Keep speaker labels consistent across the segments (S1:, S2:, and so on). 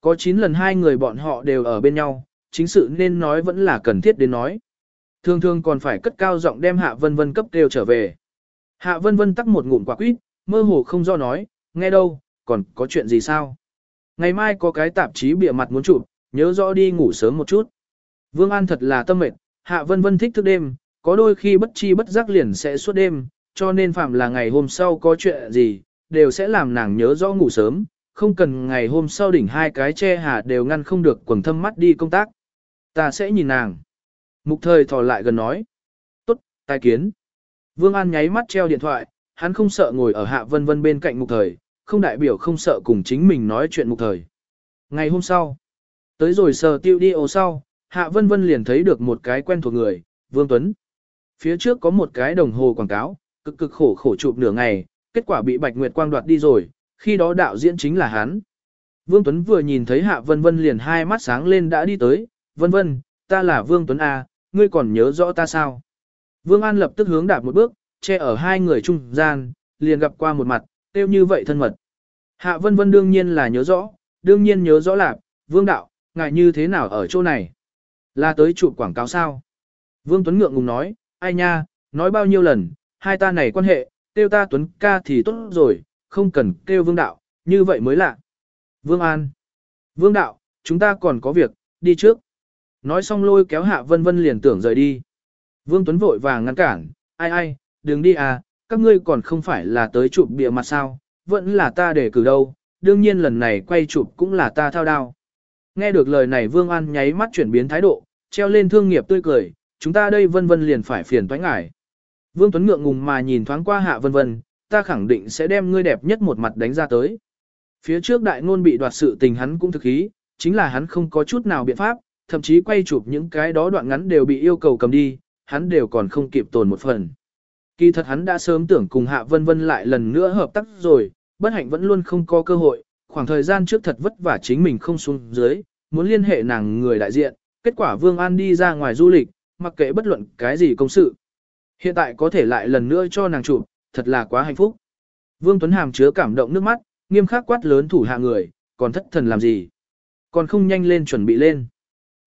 S1: Có 9 lần hai người bọn họ đều ở bên nhau, chính sự nên nói vẫn là cần thiết đến nói. Thường thường còn phải cất cao giọng đem Hạ Vân Vân cấp đều trở về. Hạ Vân Vân tắc một ngụm quả quýt, mơ hồ không do nói, nghe đâu, còn có chuyện gì sao? Ngày mai có cái tạp chí bịa mặt muốn chụp, nhớ rõ đi ngủ sớm một chút. Vương An thật là tâm mệt, Hạ Vân Vân thích thức đêm, có đôi khi bất chi bất giác liền sẽ suốt đêm, cho nên phạm là ngày hôm sau có chuyện gì, đều sẽ làm nàng nhớ rõ ngủ sớm, không cần ngày hôm sau đỉnh hai cái che hà đều ngăn không được quầng thâm mắt đi công tác. Ta sẽ nhìn nàng. Mục thời thò lại gần nói. Tốt, tai kiến. Vương An nháy mắt treo điện thoại, hắn không sợ ngồi ở hạ vân vân bên cạnh mục thời, không đại biểu không sợ cùng chính mình nói chuyện mục thời. Ngày hôm sau, tới rồi sờ tiêu đi ô sau, hạ vân vân liền thấy được một cái quen thuộc người, Vương Tuấn. Phía trước có một cái đồng hồ quảng cáo, cực cực khổ khổ chụp nửa ngày, kết quả bị Bạch Nguyệt Quang đoạt đi rồi, khi đó đạo diễn chính là hắn. Vương Tuấn vừa nhìn thấy Hạ Vân Vân liền hai mắt sáng lên đã đi tới, Vân Vân, ta là Vương Tuấn A, ngươi còn nhớ rõ ta sao? Vương An lập tức hướng đạp một bước, che ở hai người trung gian, liền gặp qua một mặt, tiêu như vậy thân mật. Hạ Vân Vân đương nhiên là nhớ rõ, đương nhiên nhớ rõ là, Vương Đạo, ngài như thế nào ở chỗ này? Là tới chụp quảng cáo sao? Vương Tuấn ngượng ngùng nói, ai nha, nói bao nhiêu lần, hai ta này quan hệ, tiêu ta Tuấn ca thì tốt rồi, không cần kêu Vương Đạo, như vậy mới lạ. Vương An. Vương Đạo, chúng ta còn có việc, đi trước. Nói xong lôi kéo Hạ Vân Vân liền tưởng rời đi. Vương Tuấn vội vàng ngăn cản, ai ai, đừng đi à, các ngươi còn không phải là tới chụp bìa mặt sao, vẫn là ta để cử đâu, đương nhiên lần này quay chụp cũng là ta thao đao. Nghe được lời này Vương An nháy mắt chuyển biến thái độ, treo lên thương nghiệp tươi cười, chúng ta đây vân vân liền phải phiền toái ngải. Vương Tuấn ngượng ngùng mà nhìn thoáng qua Hạ Vân Vân, ta khẳng định sẽ đem ngươi đẹp nhất một mặt đánh ra tới. Phía trước đại ngôn bị đoạt sự tình hắn cũng thực ý, chính là hắn không có chút nào biện pháp, thậm chí quay chụp những cái đó đoạn ngắn đều bị yêu cầu cầm đi, hắn đều còn không kịp tồn một phần. Kỳ thật hắn đã sớm tưởng cùng Hạ Vân Vân lại lần nữa hợp tác rồi, bất hạnh vẫn luôn không có cơ hội, khoảng thời gian trước thật vất vả chính mình không xuống dưới, muốn liên hệ nàng người đại diện, kết quả Vương An đi ra ngoài du lịch, mặc kệ bất luận cái gì công sự. Hiện tại có thể lại lần nữa cho nàng chụp, thật là quá hạnh phúc. Vương Tuấn Hàm chứa cảm động nước mắt, nghiêm khắc quát lớn thủ hạ người, còn thất thần làm gì? Còn không nhanh lên chuẩn bị lên.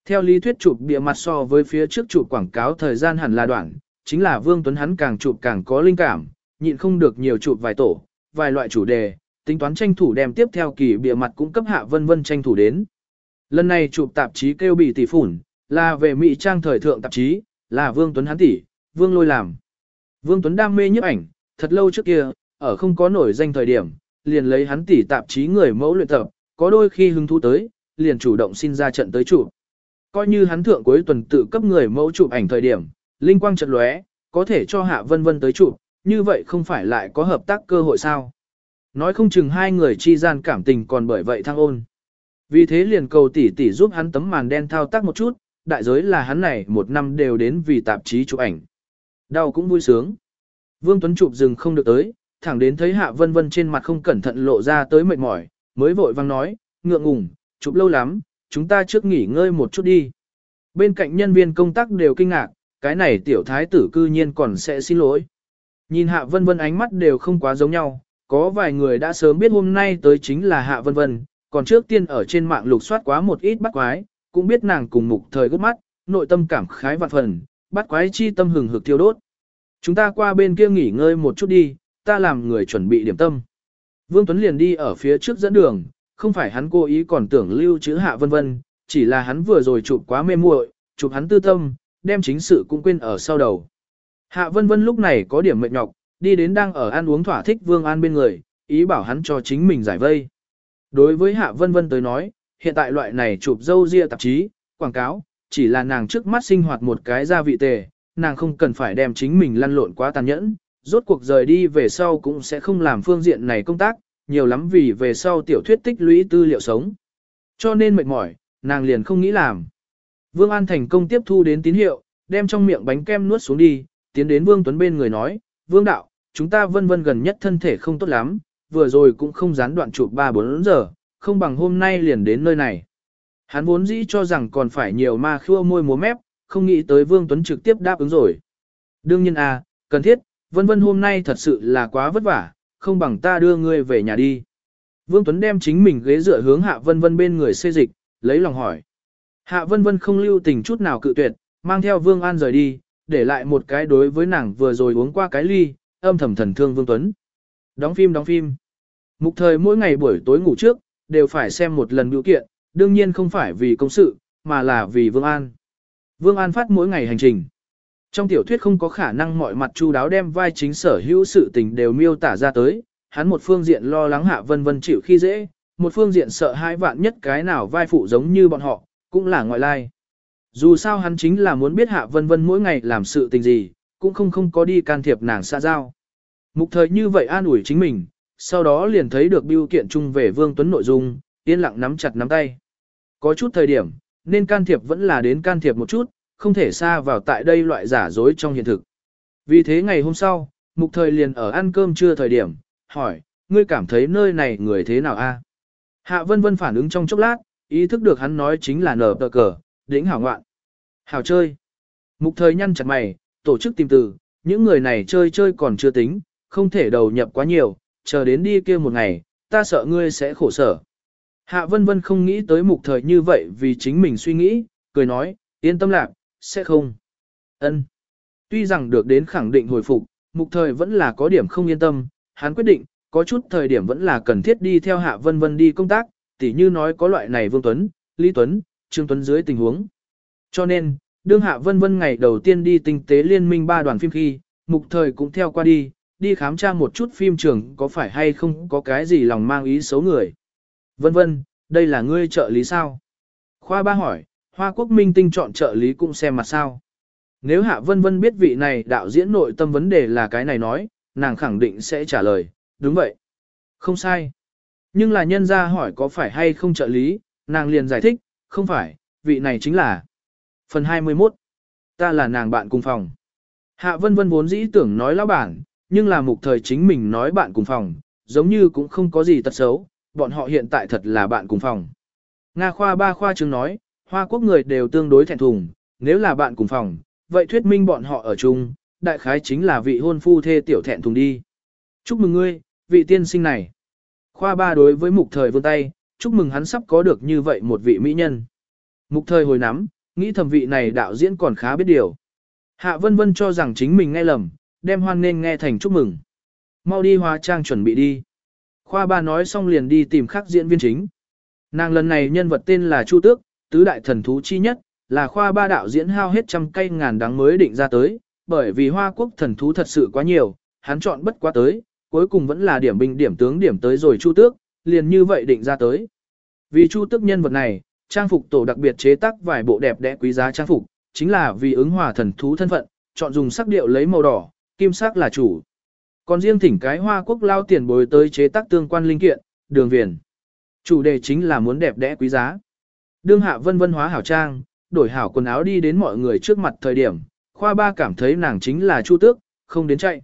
S1: Theo lý thuyết chụp bìa mặt so với phía trước chụp quảng cáo thời gian hẳn là đoạn, chính là Vương Tuấn hắn càng chụp càng có linh cảm, nhịn không được nhiều chụp vài tổ, vài loại chủ đề, tính toán tranh thủ đem tiếp theo kỳ bìa mặt cũng cấp hạ vân vân tranh thủ đến. Lần này chụp tạp chí kêu bị tỷ phủn, là về Mỹ trang thời thượng tạp chí, là Vương Tuấn hắn tỷ, Vương Lôi làm. Vương Tuấn đam mê nhiếp ảnh, thật lâu trước kia, ở không có nổi danh thời điểm, liền lấy hắn tỷ tạp chí người mẫu luyện tập, có đôi khi hứng thú tới, liền chủ động xin ra trận tới chụp. Coi như hắn thượng cuối tuần tự cấp người mẫu chụp ảnh thời điểm, linh quang trận lóe, có thể cho Hạ Vân Vân tới chụp, như vậy không phải lại có hợp tác cơ hội sao? Nói không chừng hai người chi gian cảm tình còn bởi vậy thăng ôn. Vì thế liền cầu tỷ tỷ giúp hắn tấm màn đen thao tác một chút, đại giới là hắn này một năm đều đến vì tạp chí chụp ảnh. Đau cũng vui sướng. Vương Tuấn chụp dừng không được tới, thẳng đến thấy Hạ Vân Vân trên mặt không cẩn thận lộ ra tới mệt mỏi, mới vội vang nói, ngượng ngùng, chụp lâu lắm, chúng ta trước nghỉ ngơi một chút đi. Bên cạnh nhân viên công tác đều kinh ngạc, cái này tiểu thái tử cư nhiên còn sẽ xin lỗi. Nhìn Hạ Vân Vân ánh mắt đều không quá giống nhau, có vài người đã sớm biết hôm nay tới chính là Hạ Vân Vân, còn trước tiên ở trên mạng lục soát quá một ít bắt quái, cũng biết nàng cùng mục thời gốc mắt, nội tâm cảm khái vạn phần, bắt quái chi tâm hừng hực thiêu đốt. Chúng ta qua bên kia nghỉ ngơi một chút đi, ta làm người chuẩn bị điểm tâm. Vương Tuấn liền đi ở phía trước dẫn đường, không phải hắn cố ý còn tưởng lưu chữ hạ vân vân, chỉ là hắn vừa rồi chụp quá mê muội, chụp hắn tư tâm, đem chính sự cũng quên ở sau đầu. Hạ vân vân lúc này có điểm mệt nhọc, đi đến đang ở ăn uống thỏa thích Vương An bên người, ý bảo hắn cho chính mình giải vây. Đối với Hạ vân vân tới nói, hiện tại loại này chụp dâu ria tạp chí, quảng cáo, chỉ là nàng trước mắt sinh hoạt một cái gia vị tề, nàng không cần phải đem chính mình lăn lộn quá tàn nhẫn, rốt cuộc rời đi về sau cũng sẽ không làm phương diện này công tác, nhiều lắm vì về sau tiểu thuyết tích lũy tư liệu sống. Cho nên mệt mỏi, nàng liền không nghĩ làm. Vương An thành công tiếp thu đến tín hiệu, đem trong miệng bánh kem nuốt xuống đi, tiến đến Vương Tuấn bên người nói, Vương Đạo, chúng ta vân vân gần nhất thân thể không tốt lắm, vừa rồi cũng không gián đoạn chụp 3-4 giờ, không bằng hôm nay liền đến nơi này. Hắn vốn dĩ cho rằng còn phải nhiều ma khua môi múa mép, không nghĩ tới Vương Tuấn trực tiếp đáp ứng rồi. Đương nhiên à, cần thiết, vân vân hôm nay thật sự là quá vất vả, không bằng ta đưa ngươi về nhà đi. Vương Tuấn đem chính mình ghế dựa hướng Hạ Vân Vân bên người xê dịch, lấy lòng hỏi. Hạ Vân Vân không lưu tình chút nào cự tuyệt, mang theo Vương An rời đi, để lại một cái đối với nàng vừa rồi uống qua cái ly, âm thầm thần thương Vương Tuấn. Đóng phim đóng phim. Mục thời mỗi ngày buổi tối ngủ trước, đều phải xem một lần biểu kiện, đương nhiên không phải vì công sự, mà là vì Vương An. Vương An phát mỗi ngày hành trình. Trong tiểu thuyết không có khả năng mọi mặt chu đáo đem vai chính sở hữu sự tình đều miêu tả ra tới, hắn một phương diện lo lắng hạ vân vân chịu khi dễ, một phương diện sợ hai vạn nhất cái nào vai phụ giống như bọn họ, cũng là ngoại lai. Dù sao hắn chính là muốn biết hạ vân vân mỗi ngày làm sự tình gì, cũng không không có đi can thiệp nàng xa giao. Mục thời như vậy an ủi chính mình, sau đó liền thấy được biêu kiện chung về Vương Tuấn nội dung, yên lặng nắm chặt nắm tay. Có chút thời điểm, nên can thiệp vẫn là đến can thiệp một chút, không thể xa vào tại đây loại giả dối trong hiện thực. Vì thế ngày hôm sau, mục thời liền ở ăn cơm trưa thời điểm, hỏi, ngươi cảm thấy nơi này người thế nào a? Hạ vân vân phản ứng trong chốc lát, ý thức được hắn nói chính là nở tờ cờ, đỉnh hảo ngoạn. Hảo chơi. Mục thời nhăn chặt mày, tổ chức tìm từ, những người này chơi chơi còn chưa tính, không thể đầu nhập quá nhiều, chờ đến đi kia một ngày, ta sợ ngươi sẽ khổ sở. Hạ vân vân không nghĩ tới mục thời như vậy vì chính mình suy nghĩ, cười nói, yên tâm lạc, sẽ không. ân Tuy rằng được đến khẳng định hồi phục, mục thời vẫn là có điểm không yên tâm, hắn quyết định, có chút thời điểm vẫn là cần thiết đi theo hạ vân vân đi công tác, tỉ như nói có loại này Vương Tuấn, Lý Tuấn, Trương Tuấn dưới tình huống. Cho nên, đương hạ vân vân ngày đầu tiên đi tinh tế liên minh ba đoàn phim khi, mục thời cũng theo qua đi, đi khám tra một chút phim trường có phải hay không có cái gì lòng mang ý xấu người. Vân vân, đây là ngươi trợ lý sao? Khoa ba hỏi, Hoa Quốc Minh tinh chọn trợ lý cũng xem mặt sao. Nếu Hạ Vân Vân biết vị này đạo diễn nội tâm vấn đề là cái này nói, nàng khẳng định sẽ trả lời, đúng vậy. Không sai. Nhưng là nhân ra hỏi có phải hay không trợ lý, nàng liền giải thích, không phải, vị này chính là. Phần 21. Ta là nàng bạn cùng phòng. Hạ Vân Vân vốn dĩ tưởng nói lão bản, nhưng là mục thời chính mình nói bạn cùng phòng, giống như cũng không có gì tật xấu, bọn họ hiện tại thật là bạn cùng phòng. Nga khoa ba khoa chứng nói, Hoa Quốc người đều tương đối thẹn thùng, nếu là bạn cùng phòng, vậy thuyết minh bọn họ ở chung, đại khái chính là vị hôn phu thê tiểu thẹn thùng đi. Chúc mừng ngươi, vị tiên sinh này. Khoa ba đối với mục thời vươn tay, chúc mừng hắn sắp có được như vậy một vị mỹ nhân. Mục thời hồi nắm, nghĩ thầm vị này đạo diễn còn khá biết điều. Hạ vân vân cho rằng chính mình nghe lầm, đem hoan nên nghe thành chúc mừng. Mau đi hóa trang chuẩn bị đi. Khoa ba nói xong liền đi tìm khắc diễn viên chính. Nàng lần này nhân vật tên là Chu Tước, tứ đại thần thú chi nhất, là khoa ba đạo diễn hao hết trăm cây ngàn đắng mới định ra tới, bởi vì Hoa Quốc thần thú thật sự quá nhiều, hắn chọn bất quá tới, cuối cùng vẫn là điểm binh điểm tướng điểm tới rồi Chu Tước, liền như vậy định ra tới. Vì Chu Tước nhân vật này, trang phục tổ đặc biệt chế tác vài bộ đẹp đẽ quý giá trang phục, chính là vì ứng hòa thần thú thân phận, chọn dùng sắc điệu lấy màu đỏ, kim sắc là chủ. Còn riêng thỉnh cái Hoa Quốc lao tiền bồi tới chế tác tương quan linh kiện, đường viền. Chủ đề chính là muốn đẹp đẽ quý giá. Đương hạ vân vân hóa hảo trang, đổi hảo quần áo đi đến mọi người trước mặt thời điểm, khoa ba cảm thấy nàng chính là Chu Tước, không đến chạy.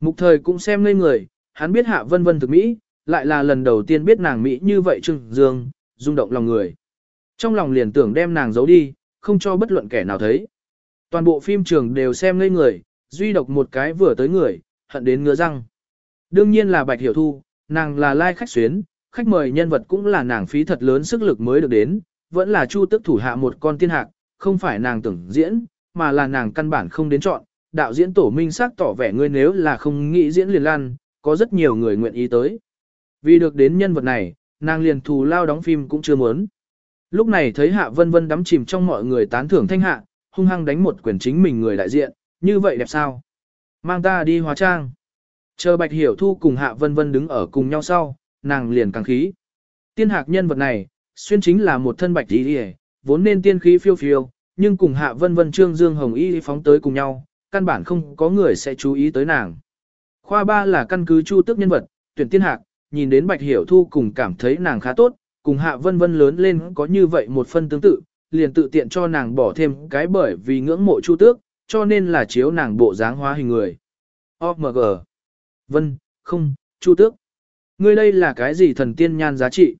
S1: Mục thời cũng xem ngây người, hắn biết hạ vân vân thực Mỹ, lại là lần đầu tiên biết nàng Mỹ như vậy trưng dương, rung động lòng người. Trong lòng liền tưởng đem nàng giấu đi, không cho bất luận kẻ nào thấy. Toàn bộ phim trường đều xem ngây người, duy độc một cái vừa tới người, hận đến ngứa răng. Đương nhiên là Bạch Hiểu Thu, nàng là lai khách xuyến, khách mời nhân vật cũng là nàng phí thật lớn sức lực mới được đến, vẫn là Chu Tức thủ hạ một con tiên hạc, không phải nàng tưởng diễn, mà là nàng căn bản không đến chọn. Đạo diễn tổ minh xác tỏ vẻ ngươi nếu là không nghĩ diễn liền lan, có rất nhiều người nguyện ý tới. Vì được đến nhân vật này, nàng liền thù lao đóng phim cũng chưa muốn. Lúc này thấy Hạ Vân Vân đắm chìm trong mọi người tán thưởng thanh hạ, hung hăng đánh một quyền chính mình người đại diện, như vậy đẹp sao? Mang ta đi hóa trang. Chờ Bạch Hiểu Thu cùng Hạ Vân Vân đứng ở cùng nhau sau, nàng liền càng khí. Tiên hạc nhân vật này, xuyên chính là một thân bạch y vốn nên tiên khí phiêu phiêu, nhưng cùng Hạ Vân Vân Trương Dương Hồng Y phóng tới cùng nhau, căn bản không có người sẽ chú ý tới nàng. Khoa ba là căn cứ chu tước nhân vật, tuyển tiên hạc, nhìn đến Bạch Hiểu Thu cùng cảm thấy nàng khá tốt, cùng Hạ Vân Vân lớn lên có như vậy một phân tương tự, liền tự tiện cho nàng bỏ thêm cái bởi vì ngưỡng mộ chu tước, cho nên là chiếu nàng bộ dáng hóa hình người. OMG. Vân, không, chu tước. Ngươi đây là cái gì thần tiên nhan giá trị?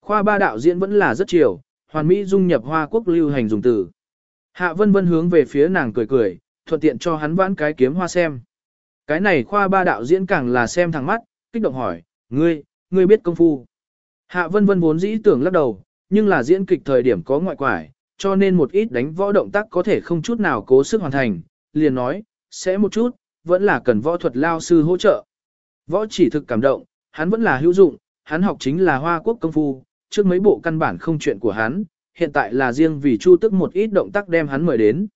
S1: Khoa ba đạo diễn vẫn là rất chiều, hoàn mỹ dung nhập hoa quốc lưu hành dùng từ. Hạ vân vân hướng về phía nàng cười cười, thuận tiện cho hắn vãn cái kiếm hoa xem. Cái này khoa ba đạo diễn càng là xem thẳng mắt, kích động hỏi, ngươi, ngươi biết công phu. Hạ vân vân vốn dĩ tưởng lắc đầu, nhưng là diễn kịch thời điểm có ngoại quải, cho nên một ít đánh võ động tác có thể không chút nào cố sức hoàn thành, liền nói, sẽ một chút, vẫn là cần võ thuật lao sư hỗ trợ. Võ chỉ thực cảm động, hắn vẫn là hữu dụng, hắn học chính là hoa quốc công phu, trước mấy bộ căn bản không chuyện của hắn, hiện tại là riêng vì chu tức một ít động tác đem hắn mời đến.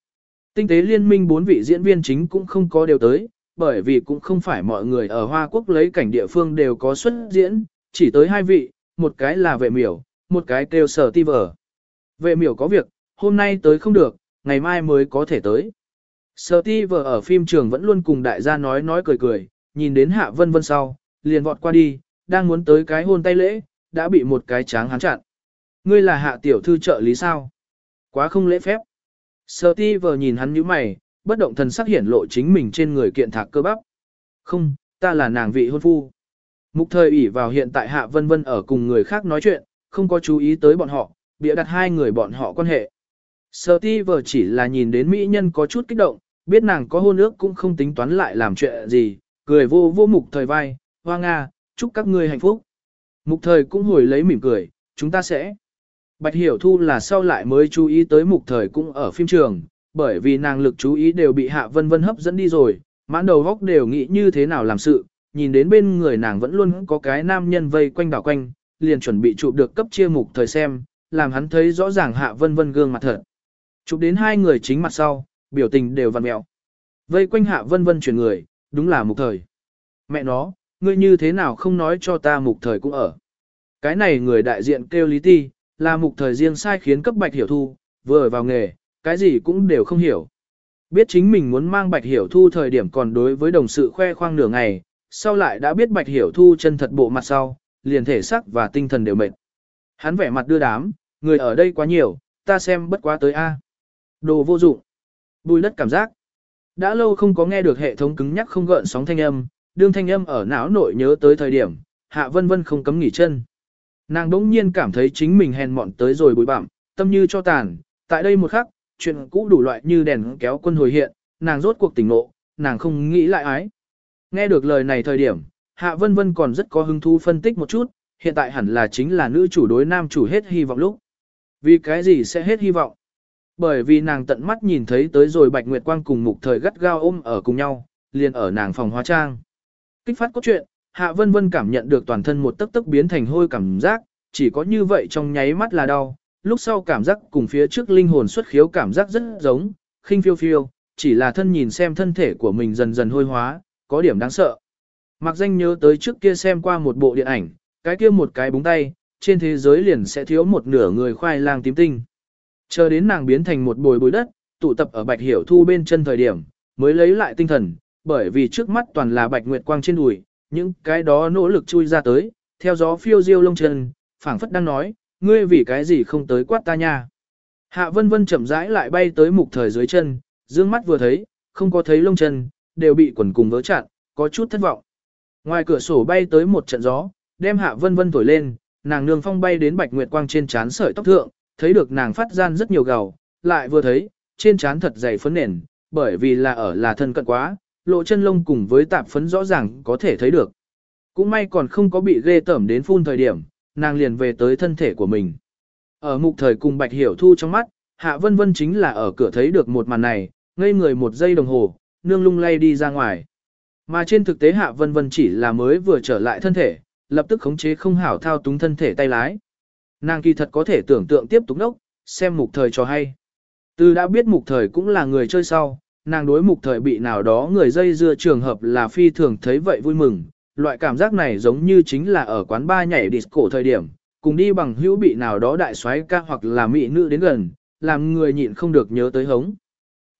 S1: Tinh tế liên minh bốn vị diễn viên chính cũng không có đều tới, bởi vì cũng không phải mọi người ở Hoa Quốc lấy cảnh địa phương đều có xuất diễn, chỉ tới hai vị, một cái là vệ miểu, một cái kêu sở ti vở. Vệ miểu có việc, hôm nay tới không được, ngày mai mới có thể tới. Sở ti vở ở phim trường vẫn luôn cùng đại gia nói nói cười cười, nhìn đến hạ vân vân sau, liền vọt qua đi, đang muốn tới cái hôn tay lễ, đã bị một cái tráng hắn chặn. Ngươi là hạ tiểu thư trợ lý sao? Quá không lễ phép. Sở ti vờ nhìn hắn như mày, bất động thần sắc hiển lộ chính mình trên người kiện thạc cơ bắp. Không, ta là nàng vị hôn phu. Mục thời ủy vào hiện tại hạ vân vân ở cùng người khác nói chuyện, không có chú ý tới bọn họ, bịa đặt hai người bọn họ quan hệ. Sở ti vờ chỉ là nhìn đến mỹ nhân có chút kích động, biết nàng có hôn ước cũng không tính toán lại làm chuyện gì, cười vô vô mục thời vai, hoa nga, chúc các ngươi hạnh phúc. Mục thời cũng hồi lấy mỉm cười, chúng ta sẽ. Bạch Hiểu Thu là sau lại mới chú ý tới mục thời cũng ở phim trường, bởi vì nàng lực chú ý đều bị Hạ Vân Vân hấp dẫn đi rồi, mãn đầu góc đều nghĩ như thế nào làm sự, nhìn đến bên người nàng vẫn luôn có cái nam nhân vây quanh đảo quanh, liền chuẩn bị chụp được cấp chia mục thời xem, làm hắn thấy rõ ràng Hạ Vân Vân gương mặt thật. Chụp đến hai người chính mặt sau, biểu tình đều vằn mẹo. Vây quanh Hạ Vân Vân chuyển người, đúng là mục thời. Mẹ nó, ngươi như thế nào không nói cho ta mục thời cũng ở. Cái này người đại diện kêu Lý Ti, là mục thời riêng sai khiến cấp bạch hiểu thu, vừa ở vào nghề, cái gì cũng đều không hiểu. Biết chính mình muốn mang bạch hiểu thu thời điểm còn đối với đồng sự khoe khoang nửa ngày, sau lại đã biết bạch hiểu thu chân thật bộ mặt sau, liền thể sắc và tinh thần đều mệt. Hắn vẻ mặt đưa đám, người ở đây quá nhiều, ta xem bất quá tới A. Đồ vô dụng. Bùi đất cảm giác. Đã lâu không có nghe được hệ thống cứng nhắc không gợn sóng thanh âm, đương thanh âm ở não nội nhớ tới thời điểm, hạ vân vân không cấm nghỉ chân. Nàng đỗng nhiên cảm thấy chính mình hèn mọn tới rồi bụi bặm, tâm như cho tàn, tại đây một khắc, chuyện cũ đủ loại như đèn kéo quân hồi hiện, nàng rốt cuộc tỉnh ngộ, nàng không nghĩ lại ái. Nghe được lời này thời điểm, Hạ Vân Vân còn rất có hứng thú phân tích một chút, hiện tại hẳn là chính là nữ chủ đối nam chủ hết hy vọng lúc. Vì cái gì sẽ hết hy vọng? Bởi vì nàng tận mắt nhìn thấy tới rồi Bạch Nguyệt Quang cùng mục thời gắt gao ôm ở cùng nhau, liền ở nàng phòng hóa trang. Kích phát cốt truyện, Hạ Vân Vân cảm nhận được toàn thân một tấc tấc biến thành hôi cảm giác, chỉ có như vậy trong nháy mắt là đau, lúc sau cảm giác cùng phía trước linh hồn xuất khiếu cảm giác rất giống, khinh phiêu phiêu, chỉ là thân nhìn xem thân thể của mình dần dần hôi hóa, có điểm đáng sợ. Mặc danh nhớ tới trước kia xem qua một bộ điện ảnh, cái kia một cái búng tay, trên thế giới liền sẽ thiếu một nửa người khoai lang tím tinh. Chờ đến nàng biến thành một bồi bồi đất, tụ tập ở bạch hiểu thu bên chân thời điểm, mới lấy lại tinh thần, bởi vì trước mắt toàn là bạch nguyệt quang trên đùi, những cái đó nỗ lực chui ra tới, theo gió phiêu diêu lông chân, phảng phất đang nói, ngươi vì cái gì không tới quát ta nha. Hạ vân vân chậm rãi lại bay tới mục thời dưới chân, dương mắt vừa thấy, không có thấy lông chân, đều bị quần cùng vỡ chặn, có chút thất vọng. Ngoài cửa sổ bay tới một trận gió, đem hạ vân vân thổi lên, nàng nương phong bay đến bạch nguyệt quang trên trán sợi tóc thượng, thấy được nàng phát gian rất nhiều gầu, lại vừa thấy, trên trán thật dày phấn nền, bởi vì là ở là thân cận quá, lộ chân lông cùng với tạp phấn rõ ràng có thể thấy được. Cũng may còn không có bị ghê tẩm đến phun thời điểm, nàng liền về tới thân thể của mình. Ở mục thời cùng Bạch Hiểu Thu trong mắt, Hạ Vân Vân chính là ở cửa thấy được một màn này, ngây người một giây đồng hồ, nương lung lay đi ra ngoài. Mà trên thực tế Hạ Vân Vân chỉ là mới vừa trở lại thân thể, lập tức khống chế không hảo thao túng thân thể tay lái. Nàng kỳ thật có thể tưởng tượng tiếp tục đốc, xem mục thời cho hay. Từ đã biết mục thời cũng là người chơi sau, nàng đối mục thời bị nào đó người dây dưa trường hợp là phi thường thấy vậy vui mừng, loại cảm giác này giống như chính là ở quán ba nhảy disco thời điểm, cùng đi bằng hữu bị nào đó đại soái ca hoặc là mỹ nữ đến gần, làm người nhịn không được nhớ tới hống.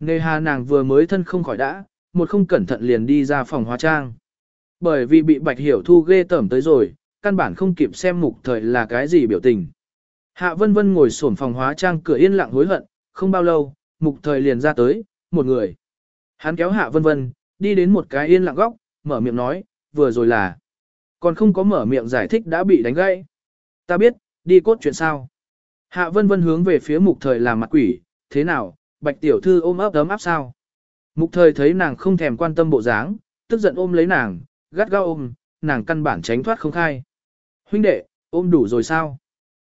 S1: Nề hà nàng vừa mới thân không khỏi đã, một không cẩn thận liền đi ra phòng hóa trang. Bởi vì bị bạch hiểu thu ghê tởm tới rồi, căn bản không kịp xem mục thời là cái gì biểu tình. Hạ vân vân ngồi sổn phòng hóa trang cửa yên lặng hối hận, không bao lâu, mục thời liền ra tới, một người. Hắn kéo hạ vân vân, đi đến một cái yên lặng góc, mở miệng nói, vừa rồi là. Còn không có mở miệng giải thích đã bị đánh gãy. Ta biết, đi cốt chuyện sao. Hạ vân vân hướng về phía mục thời làm mặt quỷ, thế nào, bạch tiểu thư ôm ấp ấm áp sao. Mục thời thấy nàng không thèm quan tâm bộ dáng, tức giận ôm lấy nàng, gắt gao ôm, nàng căn bản tránh thoát không khai. Huynh đệ, Ôm đủ rồi sao?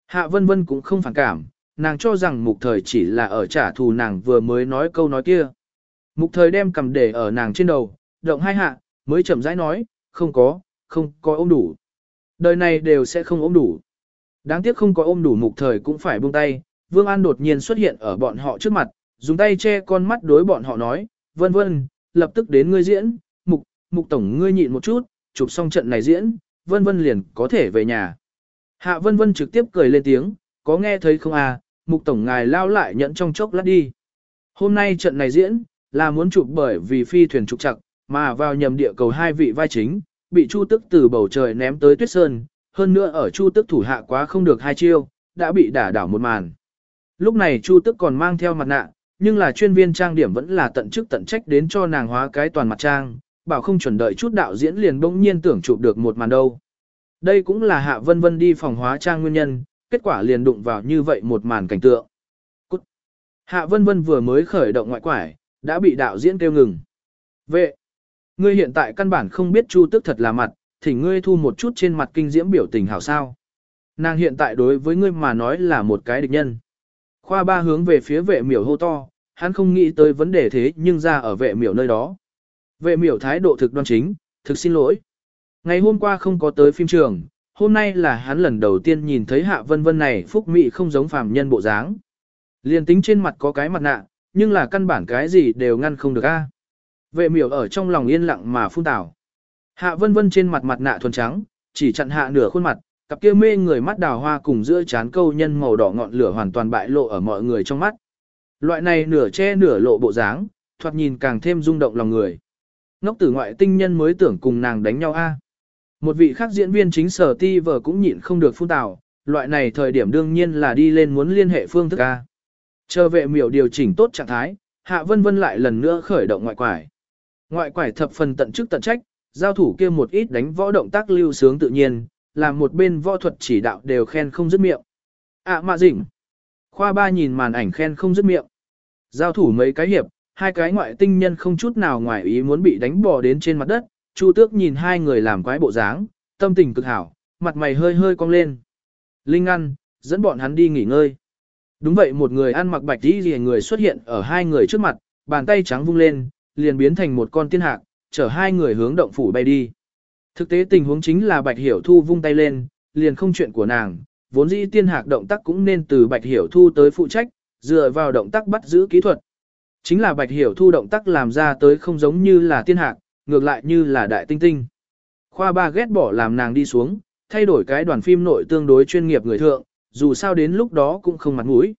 S1: Hạ vân vân cũng không phản cảm, nàng cho rằng mục thời chỉ là ở trả thù nàng vừa mới nói câu nói kia. Mục thời đem cầm để ở nàng trên đầu, động hai hạ, mới chậm rãi nói, không có, không có ôm đủ. Đời này đều sẽ không ôm đủ. Đáng tiếc không có ôm đủ mục thời cũng phải buông tay, Vương An đột nhiên xuất hiện ở bọn họ trước mặt, dùng tay che con mắt đối bọn họ nói, vân vân, lập tức đến ngươi diễn, mục, mục tổng ngươi nhịn một chút, chụp xong trận này diễn, vân vân liền có thể về nhà. Hạ vân vân trực tiếp cười lên tiếng, có nghe thấy không à, mục tổng ngài lao lại nhận trong chốc lát đi. Hôm nay trận này diễn, là muốn chụp bởi vì phi thuyền trục chặt, mà vào nhầm địa cầu hai vị vai chính, bị Chu Tức từ bầu trời ném tới tuyết sơn, hơn nữa ở Chu Tức thủ hạ quá không được hai chiêu, đã bị đả đảo một màn. Lúc này Chu Tức còn mang theo mặt nạ, nhưng là chuyên viên trang điểm vẫn là tận chức tận trách đến cho nàng hóa cái toàn mặt trang, bảo không chuẩn đợi chút đạo diễn liền bỗng nhiên tưởng chụp được một màn đâu. Đây cũng là Hạ Vân Vân đi phòng hóa trang nguyên nhân, kết quả liền đụng vào như vậy một màn cảnh tượng. Cút. Hạ Vân Vân vừa mới khởi động ngoại quải, đã bị đạo diễn kêu ngừng. Vệ, ngươi hiện tại căn bản không biết Chu Tức thật là mặt, thì ngươi thu một chút trên mặt kinh diễm biểu tình hảo sao. Nàng hiện tại đối với ngươi mà nói là một cái địch nhân. Khoa ba hướng về phía vệ miểu hô to, hắn không nghĩ tới vấn đề thế nhưng ra ở vệ miểu nơi đó. Vệ miểu thái độ thực đoan chính, thực xin lỗi. Ngày hôm qua không có tới phim trường, hôm nay là hắn lần đầu tiên nhìn thấy hạ vân vân này phúc mị không giống phàm nhân bộ dáng. Liên tính trên mặt có cái mặt nạ, nhưng là căn bản cái gì đều ngăn không được a. Vệ miểu ở trong lòng yên lặng mà phun tảo. Hạ vân vân trên mặt mặt nạ thuần trắng, chỉ chặn hạ nửa khuôn mặt, cặp kia mê người mắt đào hoa cùng giữa chán câu nhân màu đỏ ngọn lửa hoàn toàn bại lộ ở mọi người trong mắt. Loại này nửa che nửa lộ bộ dáng, thoạt nhìn càng thêm rung động lòng người. Ngốc tử ngoại tinh nhân mới tưởng cùng nàng đánh nhau a. Một vị khác diễn viên chính sở ti vở cũng nhịn không được phun tào, loại này thời điểm đương nhiên là đi lên muốn liên hệ phương thức A. Chờ vệ miểu điều chỉnh tốt trạng thái, Hạ Vân Vân lại lần nữa khởi động ngoại quải. Ngoại quải thập phần tận chức tận trách, giao thủ kia một ít đánh võ động tác lưu sướng tự nhiên, làm một bên võ thuật chỉ đạo đều khen không dứt miệng. ạ à, mạ dĩnh. Khoa ba nhìn màn ảnh khen không dứt miệng. Giao thủ mấy cái hiệp, hai cái ngoại tinh nhân không chút nào ngoài ý muốn bị đánh bò đến trên mặt đất, Chu Tước nhìn hai người làm quái bộ dáng, tâm tình cực hảo, mặt mày hơi hơi cong lên. Linh ăn, dẫn bọn hắn đi nghỉ ngơi. Đúng vậy một người ăn mặc bạch đi rìa người xuất hiện ở hai người trước mặt, bàn tay trắng vung lên, liền biến thành một con tiên hạc, chở hai người hướng động phủ bay đi. Thực tế tình huống chính là bạch hiểu thu vung tay lên, liền không chuyện của nàng, vốn dĩ tiên hạc động tác cũng nên từ bạch hiểu thu tới phụ trách, dựa vào động tác bắt giữ kỹ thuật. Chính là bạch hiểu thu động tác làm ra tới không giống như là tiên hạc, ngược lại như là đại tinh tinh. Khoa ba ghét bỏ làm nàng đi xuống, thay đổi cái đoàn phim nội tương đối chuyên nghiệp người thượng, dù sao đến lúc đó cũng không mặt mũi.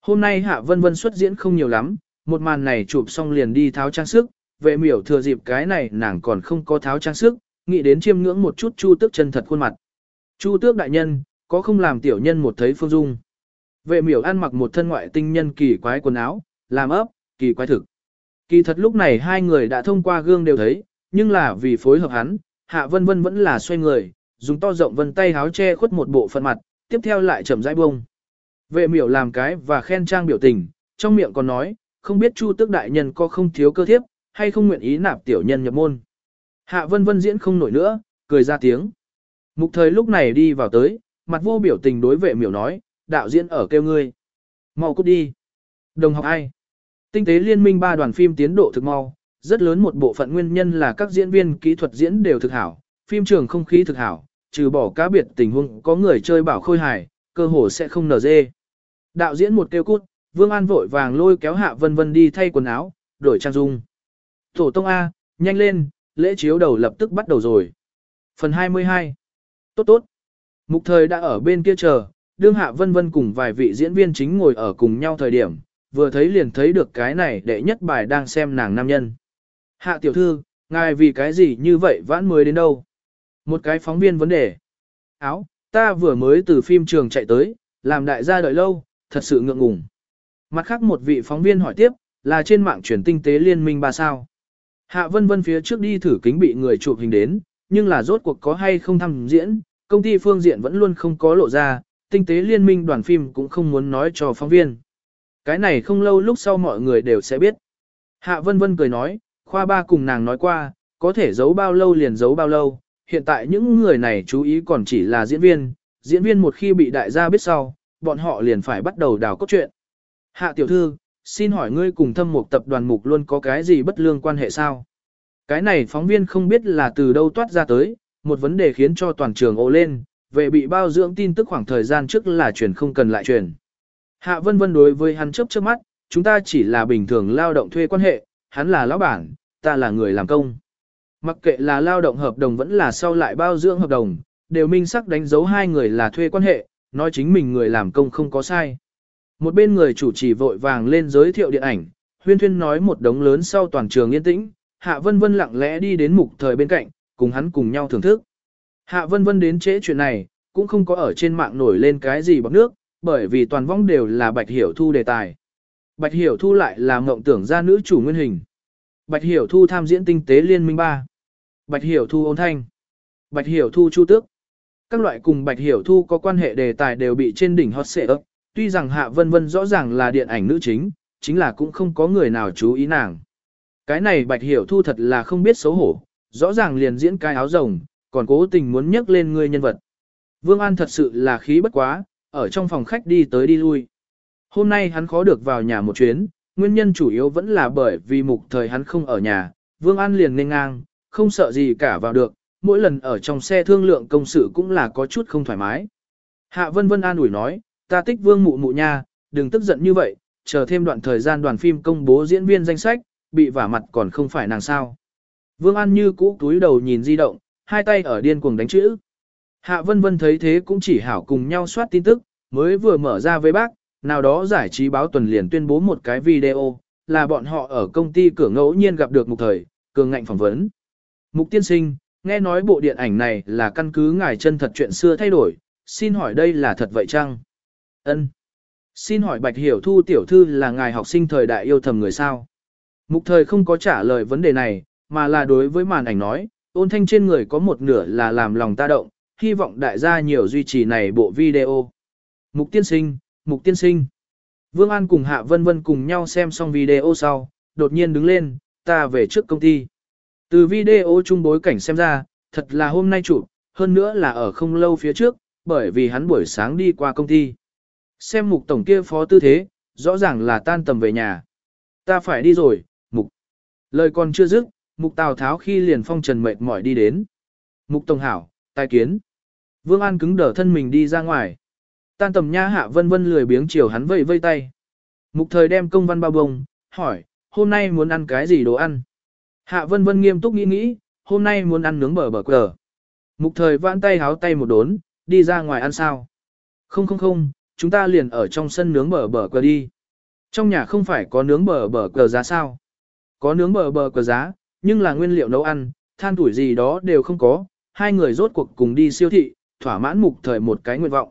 S1: Hôm nay Hạ Vân Vân xuất diễn không nhiều lắm, một màn này chụp xong liền đi tháo trang sức, vệ miểu thừa dịp cái này nàng còn không có tháo trang sức, nghĩ đến chiêm ngưỡng một chút Chu Tước chân thật khuôn mặt. Chu Tước đại nhân, có không làm tiểu nhân một thấy phương dung. Vệ miểu ăn mặc một thân ngoại tinh nhân kỳ quái quần áo, làm ấp, kỳ quái thực. Kỳ thật lúc này hai người đã thông qua gương đều thấy, nhưng là vì phối hợp hắn, Hạ Vân Vân vẫn là xoay người, dùng to rộng vân tay háo che khuất một bộ phận mặt, tiếp theo lại chậm rãi bông. Vệ miểu làm cái và khen trang biểu tình, trong miệng còn nói, không biết Chu Tước đại nhân có không thiếu cơ thiếp, hay không nguyện ý nạp tiểu nhân nhập môn. Hạ Vân Vân diễn không nổi nữa, cười ra tiếng. Mục thời lúc này đi vào tới, mặt vô biểu tình đối vệ miểu nói, đạo diễn ở kêu ngươi. Mau cút đi. Đồng học ai? Tinh tế liên minh ba đoàn phim tiến độ thực mau, rất lớn một bộ phận nguyên nhân là các diễn viên kỹ thuật diễn đều thực hảo, phim trường không khí thực hảo, trừ bỏ cá biệt tình huống có người chơi bảo khôi hài, cơ hồ sẽ không nở dê. Đạo diễn một kêu cút, Vương An vội vàng lôi kéo Hạ Vân Vân đi thay quần áo, đổi trang dung. Tổ tông A, nhanh lên, lễ chiếu đầu lập tức bắt đầu rồi. Phần 22 Tốt tốt. Mục thời đã ở bên kia chờ, đương Hạ Vân Vân cùng vài vị diễn viên chính ngồi ở cùng nhau thời điểm, vừa thấy liền thấy được cái này đệ nhất bài đang xem nàng nam nhân. Hạ tiểu thư, ngài vì cái gì như vậy vãn mới đến đâu? Một cái phóng viên vấn đề. Áo, ta vừa mới từ phim trường chạy tới, làm đại gia đợi lâu, thật sự ngượng ngùng. Mặt khác một vị phóng viên hỏi tiếp, là trên mạng truyền tinh tế liên minh ba sao. Hạ vân vân phía trước đi thử kính bị người chụp hình đến, nhưng là rốt cuộc có hay không thăm diễn, công ty phương diện vẫn luôn không có lộ ra, tinh tế liên minh đoàn phim cũng không muốn nói cho phóng viên. Cái này không lâu lúc sau mọi người đều sẽ biết. Hạ vân vân cười nói, khoa ba cùng nàng nói qua, có thể giấu bao lâu liền giấu bao lâu, hiện tại những người này chú ý còn chỉ là diễn viên, diễn viên một khi bị đại gia biết sau, bọn họ liền phải bắt đầu đào cốt truyện. Hạ tiểu thư, xin hỏi ngươi cùng thâm mục tập đoàn mục luôn có cái gì bất lương quan hệ sao? Cái này phóng viên không biết là từ đâu toát ra tới, một vấn đề khiến cho toàn trường ồ lên, về bị bao dưỡng tin tức khoảng thời gian trước là truyền không cần lại truyền. Hạ vân vân đối với hắn chớp chớp mắt, chúng ta chỉ là bình thường lao động thuê quan hệ, hắn là lão bản, ta là người làm công. Mặc kệ là lao động hợp đồng vẫn là sau lại bao dưỡng hợp đồng, đều minh sắc đánh dấu hai người là thuê quan hệ, nói chính mình người làm công không có sai. Một bên người chủ trì vội vàng lên giới thiệu điện ảnh, huyên thuyên nói một đống lớn sau toàn trường yên tĩnh, Hạ Vân Vân lặng lẽ đi đến mục thời bên cạnh, cùng hắn cùng nhau thưởng thức. Hạ Vân Vân đến trễ chuyện này, cũng không có ở trên mạng nổi lên cái gì bằng nước, bởi vì toàn vong đều là Bạch Hiểu Thu đề tài. Bạch Hiểu Thu lại là mộng tưởng ra nữ chủ nguyên hình. Bạch Hiểu Thu tham diễn tinh tế liên minh 3. Bạch Hiểu Thu ôn thanh. Bạch Hiểu Thu chu tước. Các loại cùng Bạch Hiểu Thu có quan hệ đề tài đều bị trên đỉnh hot xệ ấp. Tuy rằng Hạ Vân Vân rõ ràng là điện ảnh nữ chính, chính là cũng không có người nào chú ý nàng. Cái này Bạch Hiểu Thu thật là không biết xấu hổ, rõ ràng liền diễn cái áo rồng, còn cố tình muốn nhắc lên người nhân vật. Vương An thật sự là khí bất quá, ở trong phòng khách đi tới đi lui. Hôm nay hắn khó được vào nhà một chuyến, nguyên nhân chủ yếu vẫn là bởi vì mục thời hắn không ở nhà, Vương An liền nên ngang, không sợ gì cả vào được, mỗi lần ở trong xe thương lượng công sự cũng là có chút không thoải mái. Hạ Vân Vân an ủi nói, ta tích Vương mụ mụ nha, đừng tức giận như vậy, chờ thêm đoạn thời gian đoàn phim công bố diễn viên danh sách, bị vả mặt còn không phải nàng sao. Vương An như cũ túi đầu nhìn di động, hai tay ở điên cuồng đánh chữ. Hạ Vân Vân thấy thế cũng chỉ hảo cùng nhau soát tin tức, mới vừa mở ra với bác, nào đó giải trí báo tuần liền tuyên bố một cái video, là bọn họ ở công ty cửa ngẫu nhiên gặp được mục thời, cường ngạnh phỏng vấn. Mục tiên sinh, nghe nói bộ điện ảnh này là căn cứ ngài chân thật chuyện xưa thay đổi, xin hỏi đây là thật vậy chăng? Ân. Xin hỏi Bạch Hiểu Thu tiểu thư là ngài học sinh thời đại yêu thầm người sao? Mục thời không có trả lời vấn đề này, mà là đối với màn ảnh nói, ôn thanh trên người có một nửa là làm lòng ta động, hy vọng đại gia nhiều duy trì này bộ video. Mục tiên sinh, mục tiên sinh. Vương An cùng Hạ Vân Vân cùng nhau xem xong video sau, đột nhiên đứng lên, ta về trước công ty. Từ video chung bối cảnh xem ra, thật là hôm nay chụp, hơn nữa là ở không lâu phía trước, bởi vì hắn buổi sáng đi qua công ty. Xem mục tổng kia phó tư thế, rõ ràng là tan tầm về nhà. Ta phải đi rồi, mục. Lời còn chưa dứt, mục Tào Tháo khi liền phong trần mệt mỏi đi đến. Mục tổng hảo, tai kiến. Vương An cứng đờ thân mình đi ra ngoài. Tan tầm nha hạ vân vân lười biếng chiều hắn vây vây tay. Mục thời đem công văn bao bông, hỏi, hôm nay muốn ăn cái gì đồ ăn? Hạ vân vân nghiêm túc nghĩ nghĩ, hôm nay muốn ăn nướng bờ bờ cờ. Mục thời vãn tay háo tay một đốn, đi ra ngoài ăn sao? Không không không, chúng ta liền ở trong sân nướng bờ bờ cờ đi. Trong nhà không phải có nướng bờ bờ cờ giá sao? Có nướng bờ bờ cờ giá, nhưng là nguyên liệu nấu ăn, than tuổi gì đó đều không có. Hai người rốt cuộc cùng đi siêu thị, thỏa mãn mục thời một cái nguyện vọng.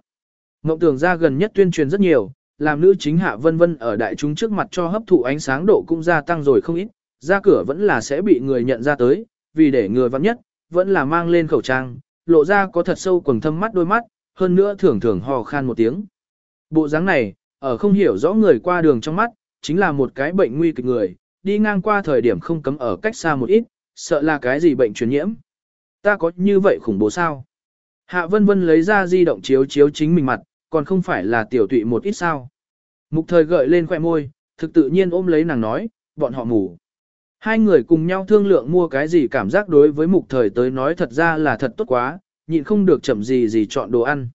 S1: Ngộng tưởng ra gần nhất tuyên truyền rất nhiều, làm nữ chính hạ vân vân ở đại chúng trước mặt cho hấp thụ ánh sáng độ cũng gia tăng rồi không ít, ra cửa vẫn là sẽ bị người nhận ra tới, vì để người vắng nhất, vẫn là mang lên khẩu trang, lộ ra có thật sâu quầng thâm mắt đôi mắt, hơn nữa thường thường hò khan một tiếng. Bộ dáng này, ở không hiểu rõ người qua đường trong mắt, chính là một cái bệnh nguy kịch người, đi ngang qua thời điểm không cấm ở cách xa một ít, sợ là cái gì bệnh truyền nhiễm. Ta có như vậy khủng bố sao? Hạ vân vân lấy ra di động chiếu chiếu chính mình mặt, còn không phải là tiểu tụy một ít sao. Mục thời gợi lên khoẻ môi, thực tự nhiên ôm lấy nàng nói, bọn họ ngủ. Hai người cùng nhau thương lượng mua cái gì cảm giác đối với mục thời tới nói thật ra là thật tốt quá, nhịn không được chậm gì gì chọn đồ ăn.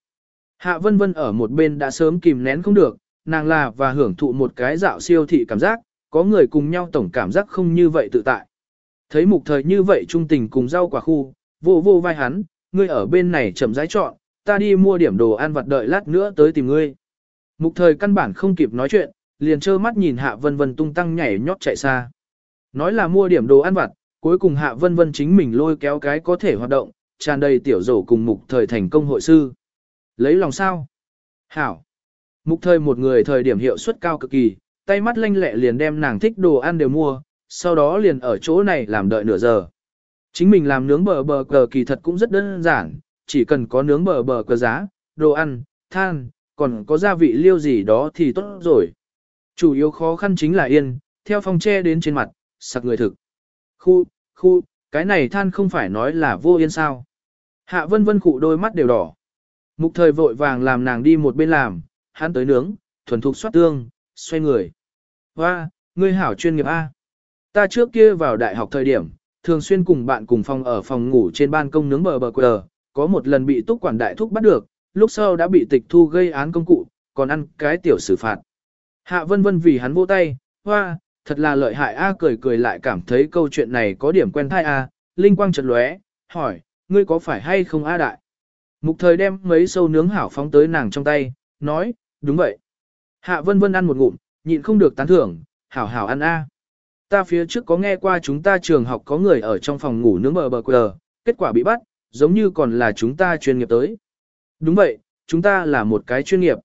S1: Hạ vân vân ở một bên đã sớm kìm nén không được, nàng là và hưởng thụ một cái dạo siêu thị cảm giác, có người cùng nhau tổng cảm giác không như vậy tự tại. Thấy mục thời như vậy trung tình cùng rau quả khu, vô vô vai hắn, ngươi ở bên này chậm rãi chọn, ta đi mua điểm đồ ăn vặt đợi lát nữa tới tìm ngươi. Mục thời căn bản không kịp nói chuyện, liền trơ mắt nhìn Hạ Vân Vân tung tăng nhảy nhót chạy xa. Nói là mua điểm đồ ăn vặt, cuối cùng Hạ Vân Vân chính mình lôi kéo cái có thể hoạt động, tràn đầy tiểu rổ cùng mục thời thành công hội sư. Lấy lòng sao? Hảo. Mục thời một người thời điểm hiệu suất cao cực kỳ, tay mắt lanh lẹ liền đem nàng thích đồ ăn đều mua, sau đó liền ở chỗ này làm đợi nửa giờ. Chính mình làm nướng bờ bờ cờ kỳ thật cũng rất đơn giản, chỉ cần có nướng bờ bờ cờ giá, đồ ăn, than, còn có gia vị liêu gì đó thì tốt rồi. Chủ yếu khó khăn chính là yên, theo phong che đến trên mặt, sặc người thực. Khu, khu, cái này than không phải nói là vô yên sao. Hạ vân vân cụ đôi mắt đều đỏ. Mục thời vội vàng làm nàng đi một bên làm, hắn tới nướng, thuần thục xoát tương, xoay người. Hoa, ngươi hảo chuyên nghiệp A. Ta trước kia vào đại học thời điểm, thường xuyên cùng bạn cùng phòng ở phòng ngủ trên ban công nướng bờ bờ quờ, có một lần bị túc quản đại thúc bắt được, lúc sau đã bị tịch thu gây án công cụ, còn ăn cái tiểu xử phạt. Hạ vân vân vì hắn vỗ tay, hoa, thật là lợi hại A cười cười lại cảm thấy câu chuyện này có điểm quen thai A, linh quang chợt lóe, hỏi, ngươi có phải hay không A đại? Mục thời đem mấy sâu nướng hảo phóng tới nàng trong tay, nói, đúng vậy. Hạ vân vân ăn một ngụm, nhịn không được tán thưởng, hảo hảo ăn A. Ta phía trước có nghe qua chúng ta trường học có người ở trong phòng ngủ nướng bờ bờ quờ, kết quả bị bắt, giống như còn là chúng ta chuyên nghiệp tới. Đúng vậy, chúng ta là một cái chuyên nghiệp.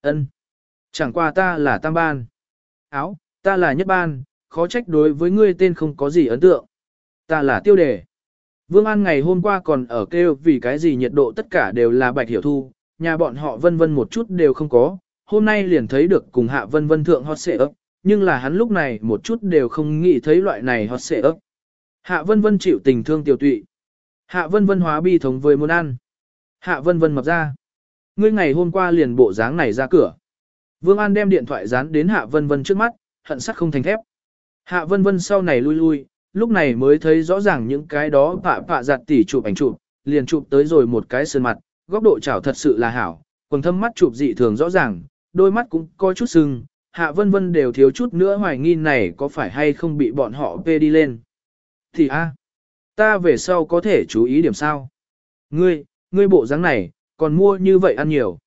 S1: Ân. Chẳng qua ta là tam ban. Áo, ta là nhất ban, khó trách đối với ngươi tên không có gì ấn tượng. Ta là tiêu đề. Vương An ngày hôm qua còn ở kêu vì cái gì nhiệt độ tất cả đều là bạch hiểu thu, nhà bọn họ vân vân một chút đều không có, hôm nay liền thấy được cùng hạ vân vân thượng hot xệ ấp, nhưng là hắn lúc này một chút đều không nghĩ thấy loại này hot xệ ấp. Hạ vân vân chịu tình thương tiểu tụy. Hạ vân vân hóa bi thống với muốn ăn. Hạ vân vân mập ra. Ngươi ngày hôm qua liền bộ dáng này ra cửa. Vương An đem điện thoại dán đến Hạ vân vân trước mắt, hận sắt không thành thép. Hạ vân vân sau này lui lui, lúc này mới thấy rõ ràng những cái đó pạ pạ giặt tỉ chụp ảnh chụp, liền chụp tới rồi một cái sơn mặt, góc độ chảo thật sự là hảo, quần thâm mắt chụp dị thường rõ ràng, đôi mắt cũng có chút sưng, hạ vân vân đều thiếu chút nữa hoài nghi này có phải hay không bị bọn họ vê đi lên. Thì a, ta về sau có thể chú ý điểm sao? Ngươi, ngươi bộ dáng này, còn mua như vậy ăn nhiều.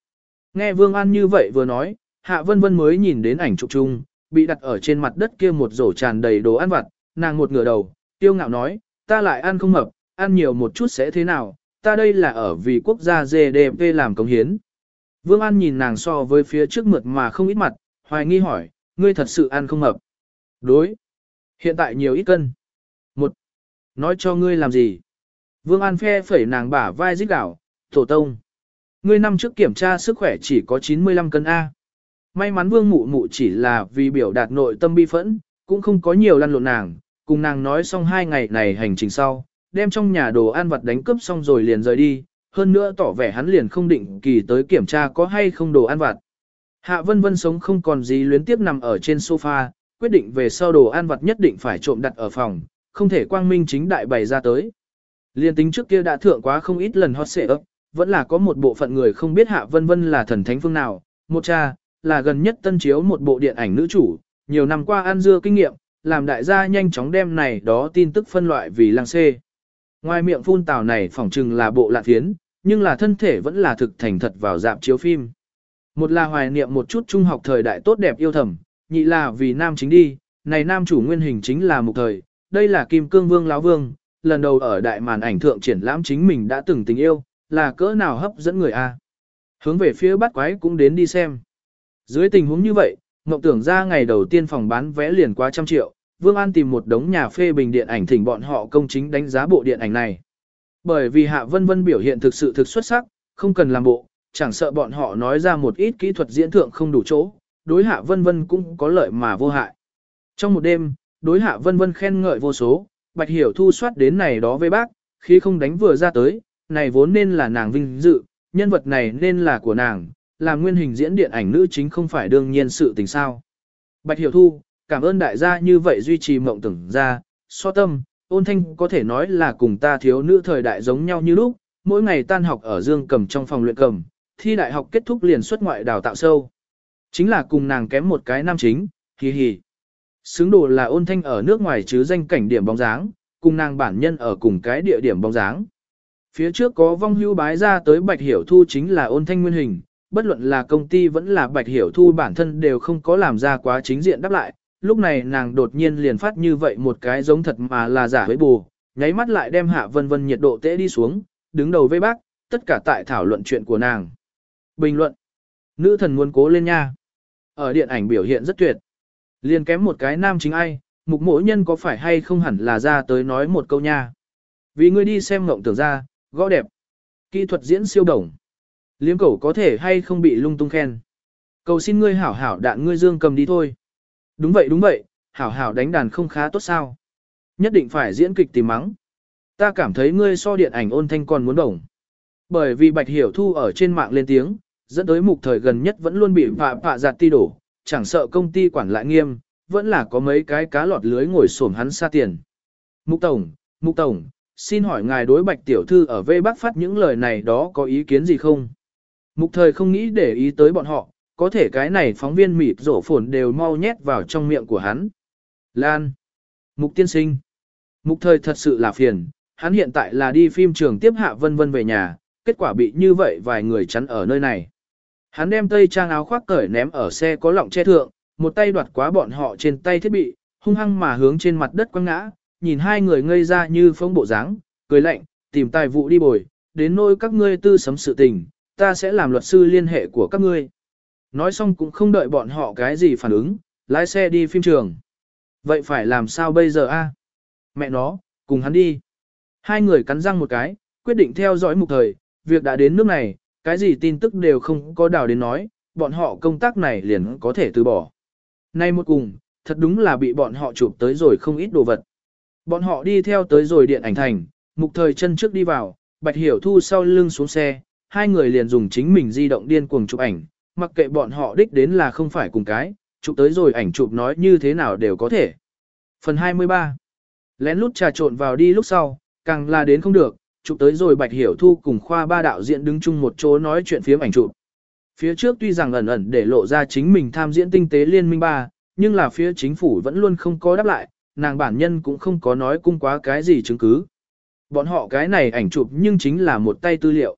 S1: Nghe Vương An như vậy vừa nói, Hạ Vân Vân mới nhìn đến ảnh chụp chung, bị đặt ở trên mặt đất kia một rổ tràn đầy đồ ăn vặt, nàng một ngửa đầu, tiêu ngạo nói, ta lại ăn không mập, ăn nhiều một chút sẽ thế nào, ta đây là ở vì quốc gia GDP làm công hiến. Vương An nhìn nàng so với phía trước mượt mà không ít mặt, hoài nghi hỏi, ngươi thật sự ăn không mập. Đối. Hiện tại nhiều ít cân. Một. Nói cho ngươi làm gì? Vương An phe phẩy nàng bả vai dít đảo, tổ tông. Ngươi năm trước kiểm tra sức khỏe chỉ có 95 cân A. May mắn vương mụ mụ chỉ là vì biểu đạt nội tâm bi phẫn, cũng không có nhiều lăn lộn nàng, cùng nàng nói xong hai ngày này hành trình sau, đem trong nhà đồ ăn vặt đánh cướp xong rồi liền rời đi, hơn nữa tỏ vẻ hắn liền không định kỳ tới kiểm tra có hay không đồ ăn vặt. Hạ vân vân sống không còn gì luyến tiếp nằm ở trên sofa, quyết định về sau đồ ăn vặt nhất định phải trộm đặt ở phòng, không thể quang minh chính đại bày ra tới. Liên tính trước kia đã thượng quá không ít lần hot xệ ấp, vẫn là có một bộ phận người không biết Hạ Vân Vân là thần thánh phương nào, một cha, là gần nhất tân chiếu một bộ điện ảnh nữ chủ, nhiều năm qua ăn dưa kinh nghiệm, làm đại gia nhanh chóng đem này đó tin tức phân loại vì lăng xê. Ngoài miệng phun tào này phỏng chừng là bộ lạ phiến, nhưng là thân thể vẫn là thực thành thật vào dạp chiếu phim. Một là hoài niệm một chút trung học thời đại tốt đẹp yêu thầm, nhị là vì nam chính đi, này nam chủ nguyên hình chính là một thời, đây là Kim Cương Vương lão Vương, lần đầu ở đại màn ảnh thượng triển lãm chính mình đã từng tình yêu, là cỡ nào hấp dẫn người a. Hướng về phía bắt quái cũng đến đi xem. Dưới tình huống như vậy, Ngọc tưởng ra ngày đầu tiên phòng bán vé liền quá trăm triệu, Vương An tìm một đống nhà phê bình điện ảnh thỉnh bọn họ công chính đánh giá bộ điện ảnh này. Bởi vì Hạ Vân Vân biểu hiện thực sự thực xuất sắc, không cần làm bộ, chẳng sợ bọn họ nói ra một ít kỹ thuật diễn thượng không đủ chỗ, đối Hạ Vân Vân cũng có lợi mà vô hại. Trong một đêm, đối Hạ Vân Vân khen ngợi vô số, Bạch Hiểu thu soát đến này đó với bác, khi không đánh vừa ra tới, này vốn nên là nàng vinh dự, nhân vật này nên là của nàng, là nguyên hình diễn điện ảnh nữ chính không phải đương nhiên sự tình sao. Bạch Hiểu Thu, cảm ơn đại gia như vậy duy trì mộng tưởng ra, so tâm, ôn thanh có thể nói là cùng ta thiếu nữ thời đại giống nhau như lúc, mỗi ngày tan học ở dương cầm trong phòng luyện cầm, thi đại học kết thúc liền xuất ngoại đào tạo sâu. Chính là cùng nàng kém một cái nam chính, hì hì. Xứng đồ là ôn thanh ở nước ngoài chứ danh cảnh điểm bóng dáng, cùng nàng bản nhân ở cùng cái địa điểm bóng dáng. Phía trước có vong hưu bái ra tới Bạch Hiểu Thu chính là ôn thanh nguyên hình, bất luận là công ty vẫn là Bạch Hiểu Thu bản thân đều không có làm ra quá chính diện đáp lại, lúc này nàng đột nhiên liền phát như vậy một cái giống thật mà là giả với bù, nháy mắt lại đem hạ vân vân nhiệt độ tễ đi xuống, đứng đầu với bác, tất cả tại thảo luận chuyện của nàng. Bình luận. Nữ thần muốn cố lên nha. Ở điện ảnh biểu hiện rất tuyệt. Liền kém một cái nam chính ai, mục mỗi nhân có phải hay không hẳn là ra tới nói một câu nha. Vì ngươi đi xem ngộng tưởng ra, gõ đẹp. Kỹ thuật diễn siêu đồng. Liếm cẩu có thể hay không bị lung tung khen. Cầu xin ngươi hảo hảo đạn ngươi dương cầm đi thôi. Đúng vậy đúng vậy, hảo hảo đánh đàn không khá tốt sao. Nhất định phải diễn kịch tìm mắng. Ta cảm thấy ngươi so điện ảnh ôn thanh còn muốn đồng. Bởi vì Bạch Hiểu Thu ở trên mạng lên tiếng, dẫn tới mục thời gần nhất vẫn luôn bị phạ phạ giặt ti đổ, chẳng sợ công ty quản lại nghiêm, vẫn là có mấy cái cá lọt lưới ngồi xổm hắn xa tiền. Mục Tổng, Mục Tổng, xin hỏi ngài đối Bạch Tiểu Thư ở vây Bắc phát những lời này đó có ý kiến gì không? Mục thời không nghĩ để ý tới bọn họ, có thể cái này phóng viên mịt rổ phồn đều mau nhét vào trong miệng của hắn. Lan. Mục tiên sinh. Mục thời thật sự là phiền, hắn hiện tại là đi phim trường tiếp hạ vân vân về nhà, kết quả bị như vậy vài người chắn ở nơi này. Hắn đem tây trang áo khoác cởi ném ở xe có lọng che thượng, một tay đoạt quá bọn họ trên tay thiết bị, hung hăng mà hướng trên mặt đất quăng ngã, nhìn hai người ngây ra như phong bộ dáng, cười lạnh, tìm tài vụ đi bồi, đến nỗi các ngươi tư sấm sự tình, ta sẽ làm luật sư liên hệ của các ngươi. Nói xong cũng không đợi bọn họ cái gì phản ứng, lái xe đi phim trường. Vậy phải làm sao bây giờ a? Mẹ nó, cùng hắn đi. Hai người cắn răng một cái, quyết định theo dõi mục thời, việc đã đến nước này, cái gì tin tức đều không có đào đến nói, bọn họ công tác này liền có thể từ bỏ. Nay một cùng, thật đúng là bị bọn họ chụp tới rồi không ít đồ vật. Bọn họ đi theo tới rồi điện ảnh thành, mục thời chân trước đi vào, bạch hiểu thu sau lưng xuống xe, hai người liền dùng chính mình di động điên cuồng chụp ảnh, mặc kệ bọn họ đích đến là không phải cùng cái, chụp tới rồi ảnh chụp nói như thế nào đều có thể. Phần 23 Lén lút trà trộn vào đi lúc sau, càng là đến không được, chụp tới rồi Bạch Hiểu Thu cùng khoa ba đạo diễn đứng chung một chỗ nói chuyện phiếm ảnh chụp. Phía trước tuy rằng ẩn ẩn để lộ ra chính mình tham diễn tinh tế liên minh ba, nhưng là phía chính phủ vẫn luôn không có đáp lại, nàng bản nhân cũng không có nói cung quá cái gì chứng cứ. Bọn họ cái này ảnh chụp nhưng chính là một tay tư liệu.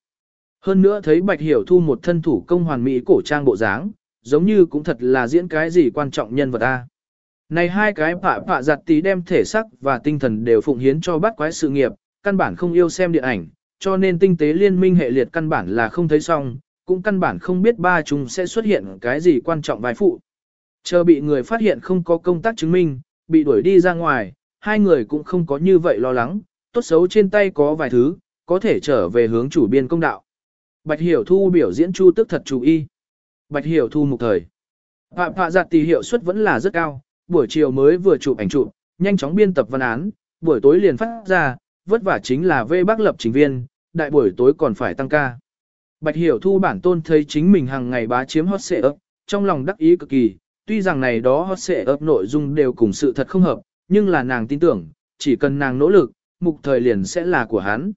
S1: Hơn nữa thấy Bạch Hiểu Thu một thân thủ công hoàn mỹ cổ trang bộ dáng, giống như cũng thật là diễn cái gì quan trọng nhân vật ta. Này hai cái phạ phạ giặt tí đem thể sắc và tinh thần đều phụng hiến cho bắt quái sự nghiệp, căn bản không yêu xem điện ảnh, cho nên tinh tế liên minh hệ liệt căn bản là không thấy xong, cũng căn bản không biết ba chúng sẽ xuất hiện cái gì quan trọng vai phụ. Chờ bị người phát hiện không có công tác chứng minh, bị đuổi đi ra ngoài, hai người cũng không có như vậy lo lắng, tốt xấu trên tay có vài thứ, có thể trở về hướng chủ biên công đạo. Bạch Hiểu Thu biểu diễn chu tức thật chú y, Bạch Hiểu Thu mục thời. Phạm phạ giặt tỷ hiệu suất vẫn là rất cao, buổi chiều mới vừa chụp ảnh chụp, nhanh chóng biên tập văn án, buổi tối liền phát ra, vất vả chính là vê bác lập trình viên, đại buổi tối còn phải tăng ca. Bạch Hiểu Thu bản tôn thấy chính mình hàng ngày bá chiếm hot xệ ấp, trong lòng đắc ý cực kỳ, tuy rằng này đó hot xệ ấp nội dung đều cùng sự thật không hợp, nhưng là nàng tin tưởng, chỉ cần nàng nỗ lực, mục thời liền sẽ là của hắn.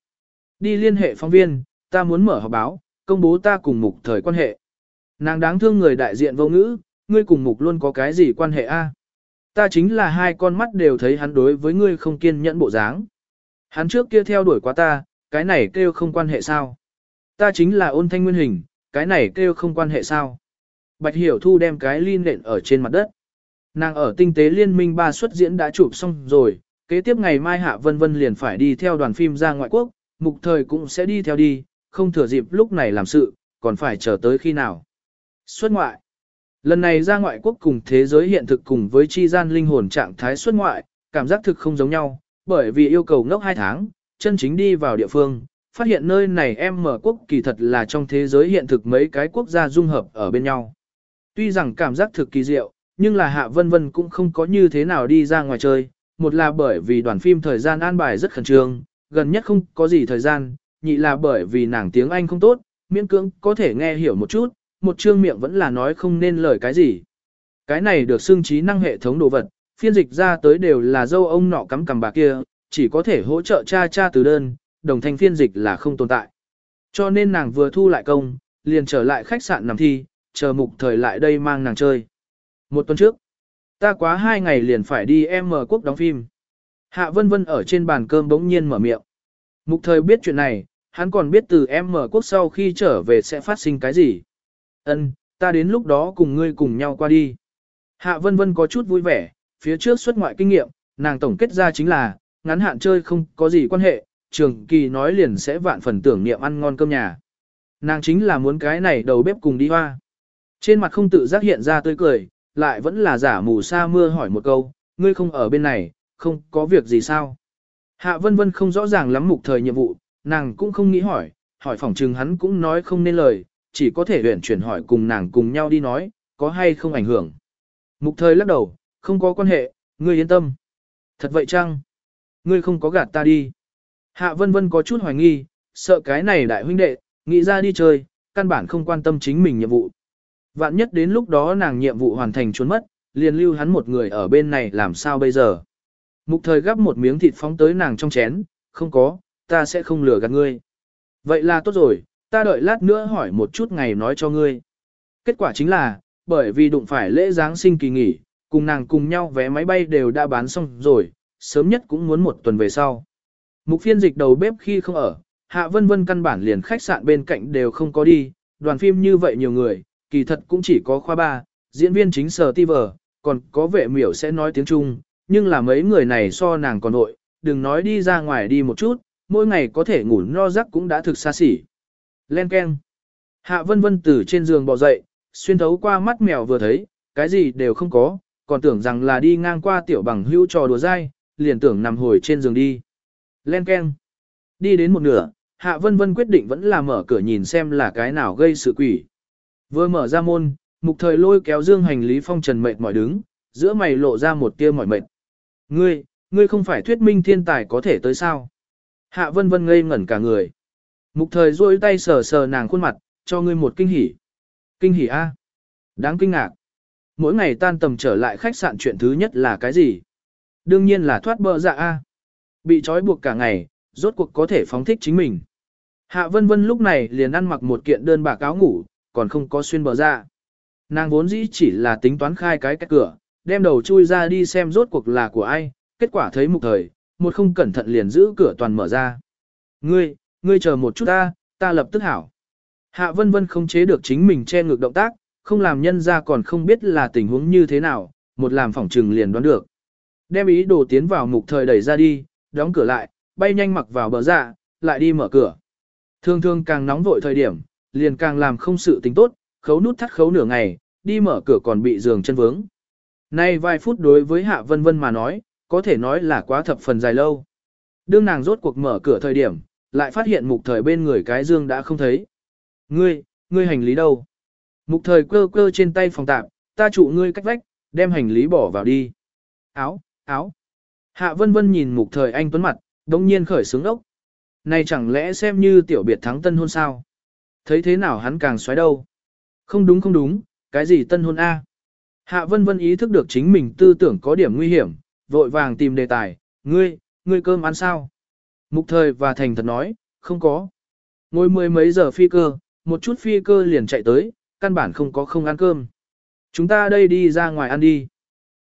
S1: Đi liên hệ phóng viên, ta muốn mở họp báo, công bố ta cùng mục thời quan hệ. Nàng đáng thương người đại diện vô ngữ, ngươi cùng mục luôn có cái gì quan hệ a? Ta chính là hai con mắt đều thấy hắn đối với ngươi không kiên nhẫn bộ dáng. Hắn trước kia theo đuổi quá ta, cái này kêu không quan hệ sao. Ta chính là ôn thanh nguyên hình, cái này kêu không quan hệ sao. Bạch Hiểu Thu đem cái ly nện ở trên mặt đất. Nàng ở tinh tế liên minh ba xuất diễn đã chụp xong rồi, kế tiếp ngày mai Hạ Vân Vân liền phải đi theo đoàn phim ra ngoại quốc, mục thời cũng sẽ đi theo đi, không thừa dịp lúc này làm sự, còn phải chờ tới khi nào. Xuất ngoại Lần này ra ngoại quốc cùng thế giới hiện thực cùng với chi gian linh hồn trạng thái xuất ngoại, cảm giác thực không giống nhau, bởi vì yêu cầu ngốc 2 tháng, chân chính đi vào địa phương, phát hiện nơi này em mở quốc kỳ thật là trong thế giới hiện thực mấy cái quốc gia dung hợp ở bên nhau. Tuy rằng cảm giác thực kỳ diệu, nhưng là Hạ Vân Vân cũng không có như thế nào đi ra ngoài chơi, một là bởi vì đoàn phim thời gian an bài rất khẩn trương, gần nhất không có gì thời gian, nhị là bởi vì nàng tiếng Anh không tốt, miễn cưỡng có thể nghe hiểu một chút, một chương miệng vẫn là nói không nên lời cái gì. Cái này được xưng trí năng hệ thống đồ vật, phiên dịch ra tới đều là dâu ông nọ cắm cằm bà kia, chỉ có thể hỗ trợ cha cha từ đơn, đồng thanh phiên dịch là không tồn tại. Cho nên nàng vừa thu lại công, liền trở lại khách sạn nằm thi, chờ mục thời lại đây mang nàng chơi. Một tuần trước, ta quá hai ngày liền phải đi em mở quốc đóng phim. Hạ vân vân ở trên bàn cơm bỗng nhiên mở miệng. Mục thời biết chuyện này, hắn còn biết từ em mở quốc sau khi trở về sẽ phát sinh cái gì. Ân, ta đến lúc đó cùng ngươi cùng nhau qua đi. Hạ vân vân có chút vui vẻ, phía trước xuất ngoại kinh nghiệm, nàng tổng kết ra chính là, ngắn hạn chơi không có gì quan hệ, trường kỳ nói liền sẽ vạn phần tưởng niệm ăn ngon cơm nhà. Nàng chính là muốn cái này đầu bếp cùng đi hoa. Trên mặt không tự giác hiện ra tươi cười, lại vẫn là giả mù sa mưa hỏi một câu, ngươi không ở bên này, không có việc gì sao. Hạ vân vân không rõ ràng lắm mục thời nhiệm vụ, nàng cũng không nghĩ hỏi, hỏi phỏng trừng hắn cũng nói không nên lời, chỉ có thể luyện chuyển hỏi cùng nàng cùng nhau đi nói, có hay không ảnh hưởng. Mục thời lắc đầu, không có quan hệ, ngươi yên tâm. Thật vậy chăng? Ngươi không có gạt ta đi. Hạ vân vân có chút hoài nghi, sợ cái này đại huynh đệ, nghĩ ra đi chơi, căn bản không quan tâm chính mình nhiệm vụ. Vạn nhất đến lúc đó nàng nhiệm vụ hoàn thành trốn mất, liền lưu hắn một người ở bên này làm sao bây giờ. Mục thời gắp một miếng thịt phóng tới nàng trong chén, không có, ta sẽ không lừa gạt ngươi. Vậy là tốt rồi, ta đợi lát nữa hỏi một chút ngày nói cho ngươi. Kết quả chính là, bởi vì đụng phải lễ Giáng sinh kỳ nghỉ, cùng nàng cùng nhau vé máy bay đều đã bán xong rồi, sớm nhất cũng muốn một tuần về sau. Mục phiên dịch đầu bếp khi không ở, Hạ Vân Vân căn bản liền khách sạn bên cạnh đều không có đi, đoàn phim như vậy nhiều người, kỳ thật cũng chỉ có khoa ba, diễn viên chính sở ti vở còn có vệ miểu sẽ nói tiếng Trung, nhưng là mấy người này so nàng còn nội, đừng nói đi ra ngoài đi một chút, mỗi ngày có thể ngủ no giấc cũng đã thực xa xỉ. Len Ken. Hạ Vân Vân từ trên giường bò dậy, xuyên thấu qua mắt mèo vừa thấy, cái gì đều không có, còn tưởng rằng là đi ngang qua tiểu bằng hữu trò đùa dai, liền tưởng nằm hồi trên giường đi. Len keng. Đi đến một nửa, Hạ Vân Vân quyết định vẫn là mở cửa nhìn xem là cái nào gây sự quỷ. Vừa mở ra môn, mục thời lôi kéo dương hành lý phong trần mệt mỏi đứng, giữa mày lộ ra một tia mỏi mệt. Ngươi, ngươi không phải thuyết minh thiên tài có thể tới sao? Hạ Vân Vân ngây ngẩn cả người. Mục thời duỗi tay sờ sờ nàng khuôn mặt, cho ngươi một kinh hỉ. Kinh hỉ a? Đáng kinh ngạc. Mỗi ngày tan tầm trở lại khách sạn chuyện thứ nhất là cái gì? Đương nhiên là thoát bờ dạ a. Bị trói buộc cả ngày, rốt cuộc có thể phóng thích chính mình. Hạ Vân Vân lúc này liền ăn mặc một kiện đơn bạc áo ngủ, còn không có xuyên bờ ra. Nàng vốn dĩ chỉ là tính toán khai cái cách cửa, đem đầu chui ra đi xem rốt cuộc là của ai, kết quả thấy mục thời, một không cẩn thận liền giữ cửa toàn mở ra. Ngươi, ngươi chờ một chút ta, ta lập tức hảo. Hạ Vân Vân không chế được chính mình che ngược động tác, không làm nhân ra còn không biết là tình huống như thế nào, một làm phỏng trừng liền đoán được. Đem ý đồ tiến vào mục thời đẩy ra đi, đóng cửa lại, bay nhanh mặc vào bờ dạ, lại đi mở cửa. Thường thường càng nóng vội thời điểm, liền càng làm không sự tính tốt, khấu nút thắt khấu nửa ngày, đi mở cửa còn bị giường chân vướng. Nay vài phút đối với Hạ Vân Vân mà nói, có thể nói là quá thập phần dài lâu. Đương nàng rốt cuộc mở cửa thời điểm, lại phát hiện mục thời bên người cái dương đã không thấy. Ngươi, ngươi hành lý đâu? Mục thời cơ cơ trên tay phòng tạm, ta trụ ngươi cách vách, đem hành lý bỏ vào đi. Áo, áo. Hạ Vân Vân nhìn mục thời anh tuấn mặt, đồng nhiên khởi sướng ốc. Này chẳng lẽ xem như tiểu biệt thắng tân hôn sao? Thấy thế nào hắn càng xoáy đâu? Không đúng không đúng, cái gì tân hôn A? Hạ Vân Vân ý thức được chính mình tư tưởng có điểm nguy hiểm, vội vàng tìm đề tài, ngươi, ngươi cơm ăn sao? Mục thời và thành thật nói, không có. Ngồi mười mấy giờ phi cơ, một chút phi cơ liền chạy tới, căn bản không có không ăn cơm. Chúng ta đây đi ra ngoài ăn đi.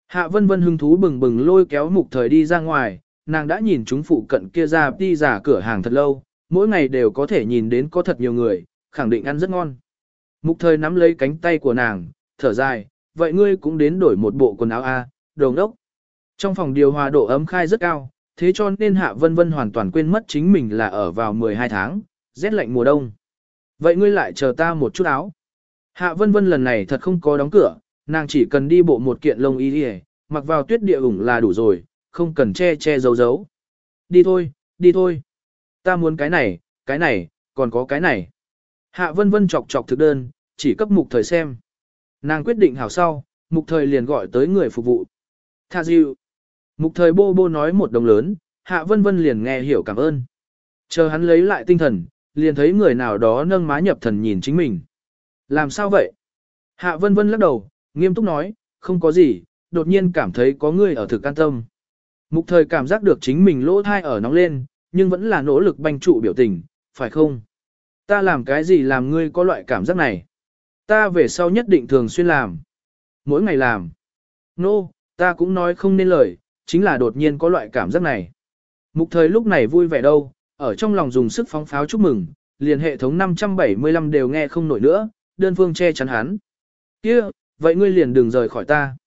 S1: Hạ Vân Vân hứng thú bừng bừng lôi kéo mục thời đi ra ngoài, nàng đã nhìn chúng phụ cận kia ra đi giả cửa hàng thật lâu, mỗi ngày đều có thể nhìn đến có thật nhiều người, khẳng định ăn rất ngon. Mục thời nắm lấy cánh tay của nàng, thở dài, vậy ngươi cũng đến đổi một bộ quần áo A, đồng đốc. Trong phòng điều hòa độ ấm khai rất cao, thế cho nên Hạ Vân Vân hoàn toàn quên mất chính mình là ở vào 12 tháng, rét lạnh mùa đông. Vậy ngươi lại chờ ta một chút áo. Hạ Vân Vân lần này thật không có đóng cửa, nàng chỉ cần đi bộ một kiện lông y đi mặc vào tuyết địa ủng là đủ rồi, không cần che che giấu giấu. Đi thôi, đi thôi. Ta muốn cái này, cái này, còn có cái này. Hạ vân vân chọc chọc thực đơn, chỉ cấp mục thời xem. Nàng quyết định hảo sau, mục thời liền gọi tới người phục vụ. Tha dịu. Mục thời bô bô nói một đồng lớn, hạ vân vân liền nghe hiểu cảm ơn. Chờ hắn lấy lại tinh thần, liền thấy người nào đó nâng má nhập thần nhìn chính mình. Làm sao vậy? Hạ vân vân lắc đầu, nghiêm túc nói, không có gì, đột nhiên cảm thấy có người ở thực an tâm. Mục thời cảm giác được chính mình lỗ thai ở nóng lên, nhưng vẫn là nỗ lực banh trụ biểu tình, phải không? Ta làm cái gì làm ngươi có loại cảm giác này? Ta về sau nhất định thường xuyên làm. Mỗi ngày làm. Nô, no, ta cũng nói không nên lời, chính là đột nhiên có loại cảm giác này. Mục thời lúc này vui vẻ đâu, ở trong lòng dùng sức phóng pháo chúc mừng, liền hệ thống 575 đều nghe không nổi nữa, đơn phương che chắn hắn. kia vậy ngươi liền đừng rời khỏi ta.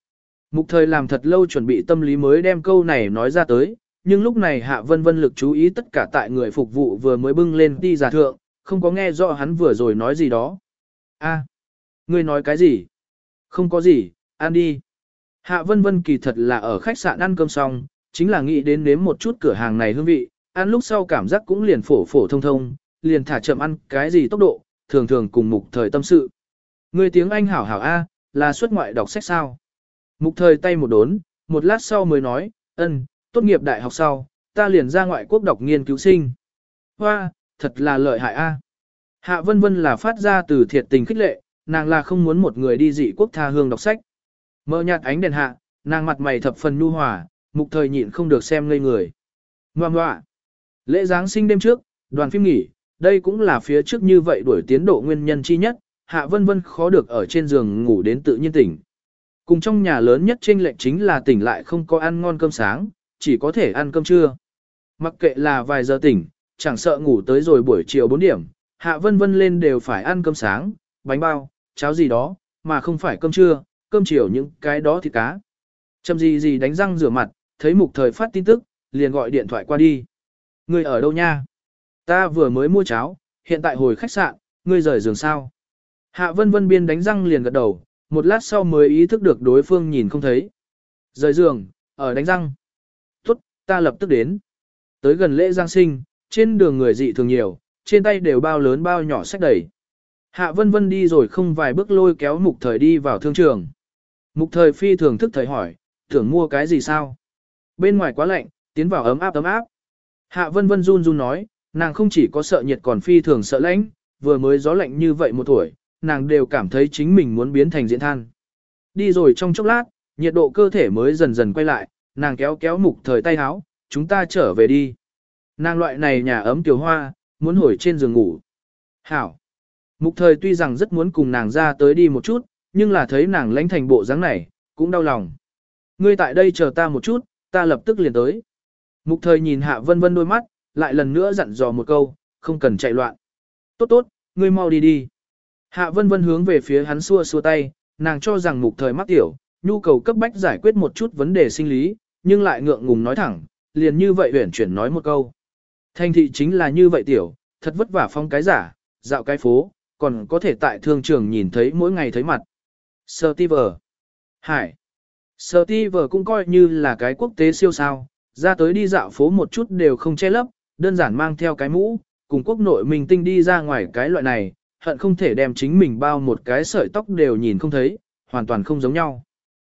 S1: Mục thời làm thật lâu chuẩn bị tâm lý mới đem câu này nói ra tới, nhưng lúc này Hạ Vân Vân lực chú ý tất cả tại người phục vụ vừa mới bưng lên đi giả thượng, không có nghe rõ hắn vừa rồi nói gì đó. A, à, ngươi nói cái gì? Không có gì, ăn đi. Hạ Vân Vân kỳ thật là ở khách sạn ăn cơm xong, chính là nghĩ đến nếm một chút cửa hàng này hương vị, ăn lúc sau cảm giác cũng liền phổ phổ thông thông, liền thả chậm ăn cái gì tốc độ, thường thường cùng mục thời tâm sự. người tiếng Anh hảo hảo A, là xuất ngoại đọc sách sao? Mục thời tay một đốn, một lát sau mới nói, ân, tốt nghiệp đại học sau, ta liền ra ngoại quốc đọc nghiên cứu sinh. Hoa, thật là lợi hại a. Hạ vân vân là phát ra từ thiệt tình khích lệ, nàng là không muốn một người đi dị quốc tha hương đọc sách. Mơ nhạt ánh đèn hạ, nàng mặt mày thập phần nhu hòa, mục thời nhịn không được xem ngây người. Ngoà ngoạ. Lễ Giáng sinh đêm trước, đoàn phim nghỉ, đây cũng là phía trước như vậy đuổi tiến độ nguyên nhân chi nhất, Hạ Vân Vân khó được ở trên giường ngủ đến tự nhiên tỉnh. Cùng trong nhà lớn nhất trên lệnh chính là tỉnh lại không có ăn ngon cơm sáng, chỉ có thể ăn cơm trưa. Mặc kệ là vài giờ tỉnh, chẳng sợ ngủ tới rồi buổi chiều 4 điểm, Hạ Vân Vân lên đều phải ăn cơm sáng, bánh bao, cháo gì đó, mà không phải cơm trưa, cơm chiều những cái đó thì cá. Châm gì gì đánh răng rửa mặt, thấy mục thời phát tin tức, liền gọi điện thoại qua đi. Người ở đâu nha? Ta vừa mới mua cháo, hiện tại hồi khách sạn, ngươi rời giường sao? Hạ vân vân biên đánh răng liền gật đầu, một lát sau mới ý thức được đối phương nhìn không thấy. Rời giường, ở đánh răng. Tốt, ta lập tức đến. Tới gần lễ Giáng sinh, trên đường người dị thường nhiều, trên tay đều bao lớn bao nhỏ sách đầy. Hạ vân vân đi rồi không vài bước lôi kéo mục thời đi vào thương trường. Mục thời phi thường thức thời hỏi, tưởng mua cái gì sao? Bên ngoài quá lạnh, tiến vào ấm áp ấm áp. Hạ vân vân run run nói, nàng không chỉ có sợ nhiệt còn phi thường sợ lạnh, vừa mới gió lạnh như vậy một tuổi, nàng đều cảm thấy chính mình muốn biến thành diễn than. Đi rồi trong chốc lát, nhiệt độ cơ thể mới dần dần quay lại, nàng kéo kéo mục thời tay háo, chúng ta trở về đi. Nàng loại này nhà ấm tiểu hoa, muốn hồi trên giường ngủ. Hảo. Mục thời tuy rằng rất muốn cùng nàng ra tới đi một chút, nhưng là thấy nàng lãnh thành bộ dáng này, cũng đau lòng. Ngươi tại đây chờ ta một chút, ta lập tức liền tới. Mục thời nhìn hạ vân vân đôi mắt, lại lần nữa dặn dò một câu, không cần chạy loạn. Tốt tốt, ngươi mau đi đi. Hạ vân vân hướng về phía hắn xua xua tay, nàng cho rằng mục thời mắc tiểu, nhu cầu cấp bách giải quyết một chút vấn đề sinh lý, nhưng lại ngượng ngùng nói thẳng, liền như vậy huyển chuyển nói một câu. Thanh thị chính là như vậy tiểu, thật vất vả phong cái giả, dạo cái phố, còn có thể tại thương trường nhìn thấy mỗi ngày thấy mặt. Steve. Hải. Steve cũng coi như là cái quốc tế siêu sao, ra tới đi dạo phố một chút đều không che lấp, đơn giản mang theo cái mũ, cùng quốc nội mình tinh đi ra ngoài cái loại này, hận không thể đem chính mình bao một cái sợi tóc đều nhìn không thấy, hoàn toàn không giống nhau.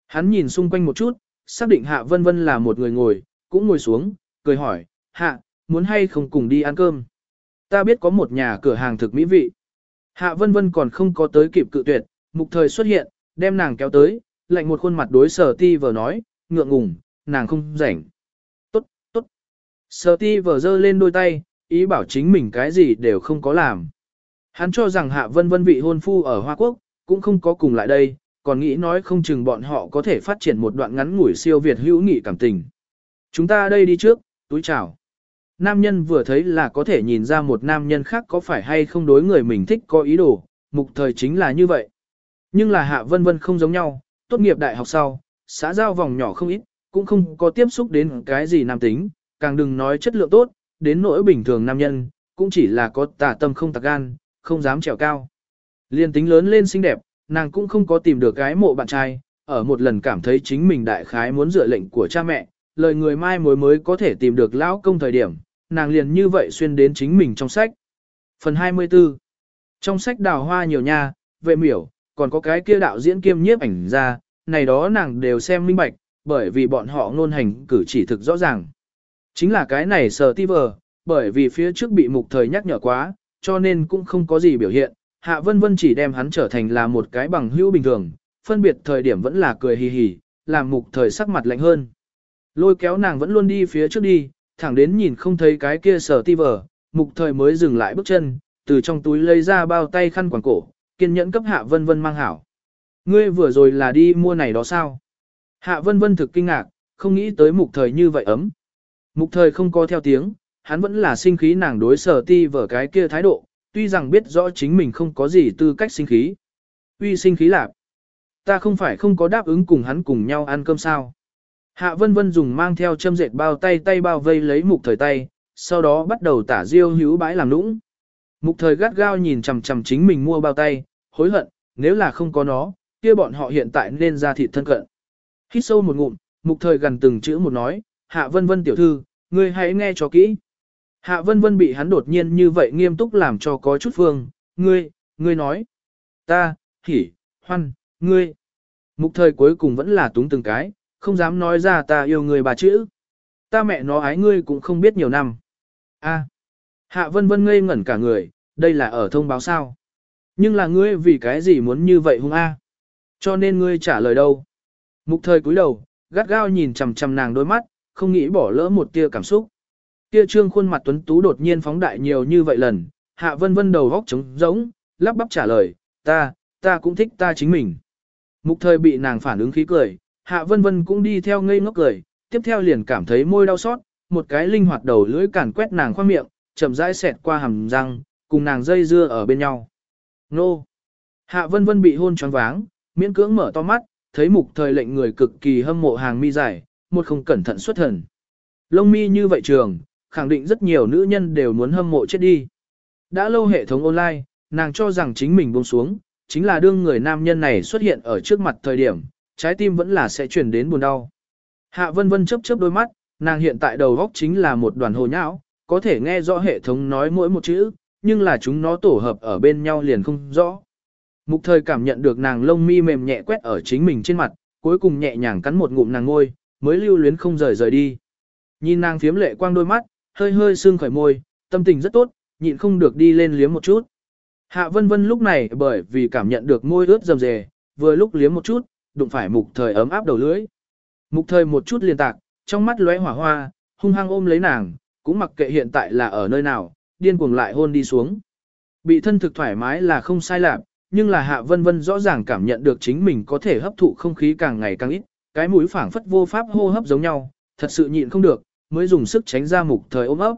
S1: Hắn nhìn xung quanh một chút, xác định Hạ Vân Vân là một người ngồi, cũng ngồi xuống, cười hỏi, Hạ, muốn hay không cùng đi ăn cơm? Ta biết có một nhà cửa hàng thực mỹ vị. Hạ Vân Vân còn không có tới kịp cự tuyệt, mục thời xuất hiện, đem nàng kéo tới, lạnh một khuôn mặt đối sở ti vờ nói, ngượng ngùng, nàng không rảnh. Sơ. Sở ti vờ dơ lên đôi tay, ý bảo chính mình cái gì đều không có làm. Hắn cho rằng Hạ Vân Vân vị hôn phu ở Hoa Quốc, cũng không có cùng lại đây, còn nghĩ nói không chừng bọn họ có thể phát triển một đoạn ngắn ngủi siêu việt hữu nghị cảm tình. Chúng ta đây đi trước, túi chào. Nam nhân vừa thấy là có thể nhìn ra một nam nhân khác có phải hay không đối người mình thích có ý đồ, mục thời chính là như vậy. Nhưng là Hạ Vân Vân không giống nhau, tốt nghiệp đại học sau, xã giao vòng nhỏ không ít, cũng không có tiếp xúc đến cái gì nam tính, càng đừng nói chất lượng tốt, đến nỗi bình thường nam nhân, cũng chỉ là có tà tâm không tạc gan, không dám trèo cao. Liên tính lớn lên xinh đẹp, nàng cũng không có tìm được cái mộ bạn trai, ở một lần cảm thấy chính mình đại khái muốn dựa lệnh của cha mẹ, lời người mai mối mới có thể tìm được lão công thời điểm, nàng liền như vậy xuyên đến chính mình trong sách. Phần 24 Trong sách đào hoa nhiều nha, vệ miểu, còn có cái kia đạo diễn kiêm nhiếp ảnh ra, này đó nàng đều xem minh bạch, bởi vì bọn họ ngôn hành cử chỉ thực rõ ràng. Chính là cái này sờ ti vờ, bởi vì phía trước bị mục thời nhắc nhở quá, cho nên cũng không có gì biểu hiện, Hạ Vân Vân chỉ đem hắn trở thành là một cái bằng hữu bình thường, phân biệt thời điểm vẫn là cười hì hì, làm mục thời sắc mặt lạnh hơn. Lôi kéo nàng vẫn luôn đi phía trước đi, thẳng đến nhìn không thấy cái kia sở ti vờ, mục thời mới dừng lại bước chân, từ trong túi lấy ra bao tay khăn quàng cổ, kiên nhẫn cấp Hạ Vân Vân mang hảo. Ngươi vừa rồi là đi mua này đó sao? Hạ Vân Vân thực kinh ngạc, không nghĩ tới mục thời như vậy ấm. Mục thời không có theo tiếng, hắn vẫn là sinh khí nàng đối sở ti vở cái kia thái độ, tuy rằng biết rõ chính mình không có gì tư cách sinh khí. Uy sinh khí lạc. Ta không phải không có đáp ứng cùng hắn cùng nhau ăn cơm sao. Hạ vân vân dùng mang theo châm dệt bao tay tay bao vây lấy mục thời tay, sau đó bắt đầu tả diêu hữu bãi làm nũng. Mục thời gắt gao nhìn chằm chằm chính mình mua bao tay, hối hận, nếu là không có nó, kia bọn họ hiện tại nên ra thịt thân cận. Hít sâu một ngụm, mục thời gần từng chữ một nói, hạ vân vân tiểu thư, ngươi hãy nghe cho kỹ. Hạ vân vân bị hắn đột nhiên như vậy nghiêm túc làm cho có chút phương, ngươi, ngươi nói. Ta, hỉ, hoan, ngươi. Mục thời cuối cùng vẫn là túng từng cái, không dám nói ra ta yêu người bà chữ. Ta mẹ nó ái ngươi cũng không biết nhiều năm. A. Hạ vân vân ngây ngẩn cả người, đây là ở thông báo sao. Nhưng là ngươi vì cái gì muốn như vậy hung a? Cho nên ngươi trả lời đâu? Mục thời cúi đầu, gắt gao nhìn chằm chằm nàng đôi mắt, không nghĩ bỏ lỡ một tia cảm xúc. Kia trương khuôn mặt tuấn tú đột nhiên phóng đại nhiều như vậy lần, hạ vân vân đầu góc trống rỗng, lắp bắp trả lời, ta, ta cũng thích ta chính mình. Mục thời bị nàng phản ứng khí cười, hạ vân vân cũng đi theo ngây ngốc cười, tiếp theo liền cảm thấy môi đau xót, một cái linh hoạt đầu lưỡi càn quét nàng khoang miệng, chậm rãi xẹt qua hàm răng, cùng nàng dây dưa ở bên nhau. Nô! Hạ vân vân bị hôn choáng váng, miễn cưỡng mở to mắt, thấy mục thời lệnh người cực kỳ hâm mộ hàng mi dài, một không cẩn thận xuất thần. Lông mi như vậy trường, khẳng định rất nhiều nữ nhân đều muốn hâm mộ chết đi. Đã lâu hệ thống online, nàng cho rằng chính mình buông xuống, chính là đương người nam nhân này xuất hiện ở trước mặt thời điểm, trái tim vẫn là sẽ chuyển đến buồn đau. Hạ vân vân chớp chớp đôi mắt, nàng hiện tại đầu góc chính là một đoàn hồ nhão, có thể nghe rõ hệ thống nói mỗi một chữ, nhưng là chúng nó tổ hợp ở bên nhau liền không rõ. Mục thời cảm nhận được nàng lông mi mềm nhẹ quét ở chính mình trên mặt, cuối cùng nhẹ nhàng cắn một ngụm nàng ngôi, mới lưu luyến không rời rời đi. Nhìn nàng phiếm lệ quang đôi mắt, hơi hơi sương khởi môi, tâm tình rất tốt, nhịn không được đi lên liếm một chút. Hạ vân vân lúc này bởi vì cảm nhận được môi ướt rầm rề, vừa lúc liếm một chút, đụng phải mục thời ấm áp đầu lưỡi. Mục thời một chút liền tạc, trong mắt lóe hỏa hoa, hung hăng ôm lấy nàng, cũng mặc kệ hiện tại là ở nơi nào, điên cuồng lại hôn đi xuống. Bị thân thực thoải mái là không sai lạc, nhưng là hạ vân vân rõ ràng cảm nhận được chính mình có thể hấp thụ không khí càng ngày càng ít, cái mũi phảng phất vô pháp hô hấp giống nhau, thật sự nhịn không được, mới dùng sức tránh ra mục thời ôm ấp.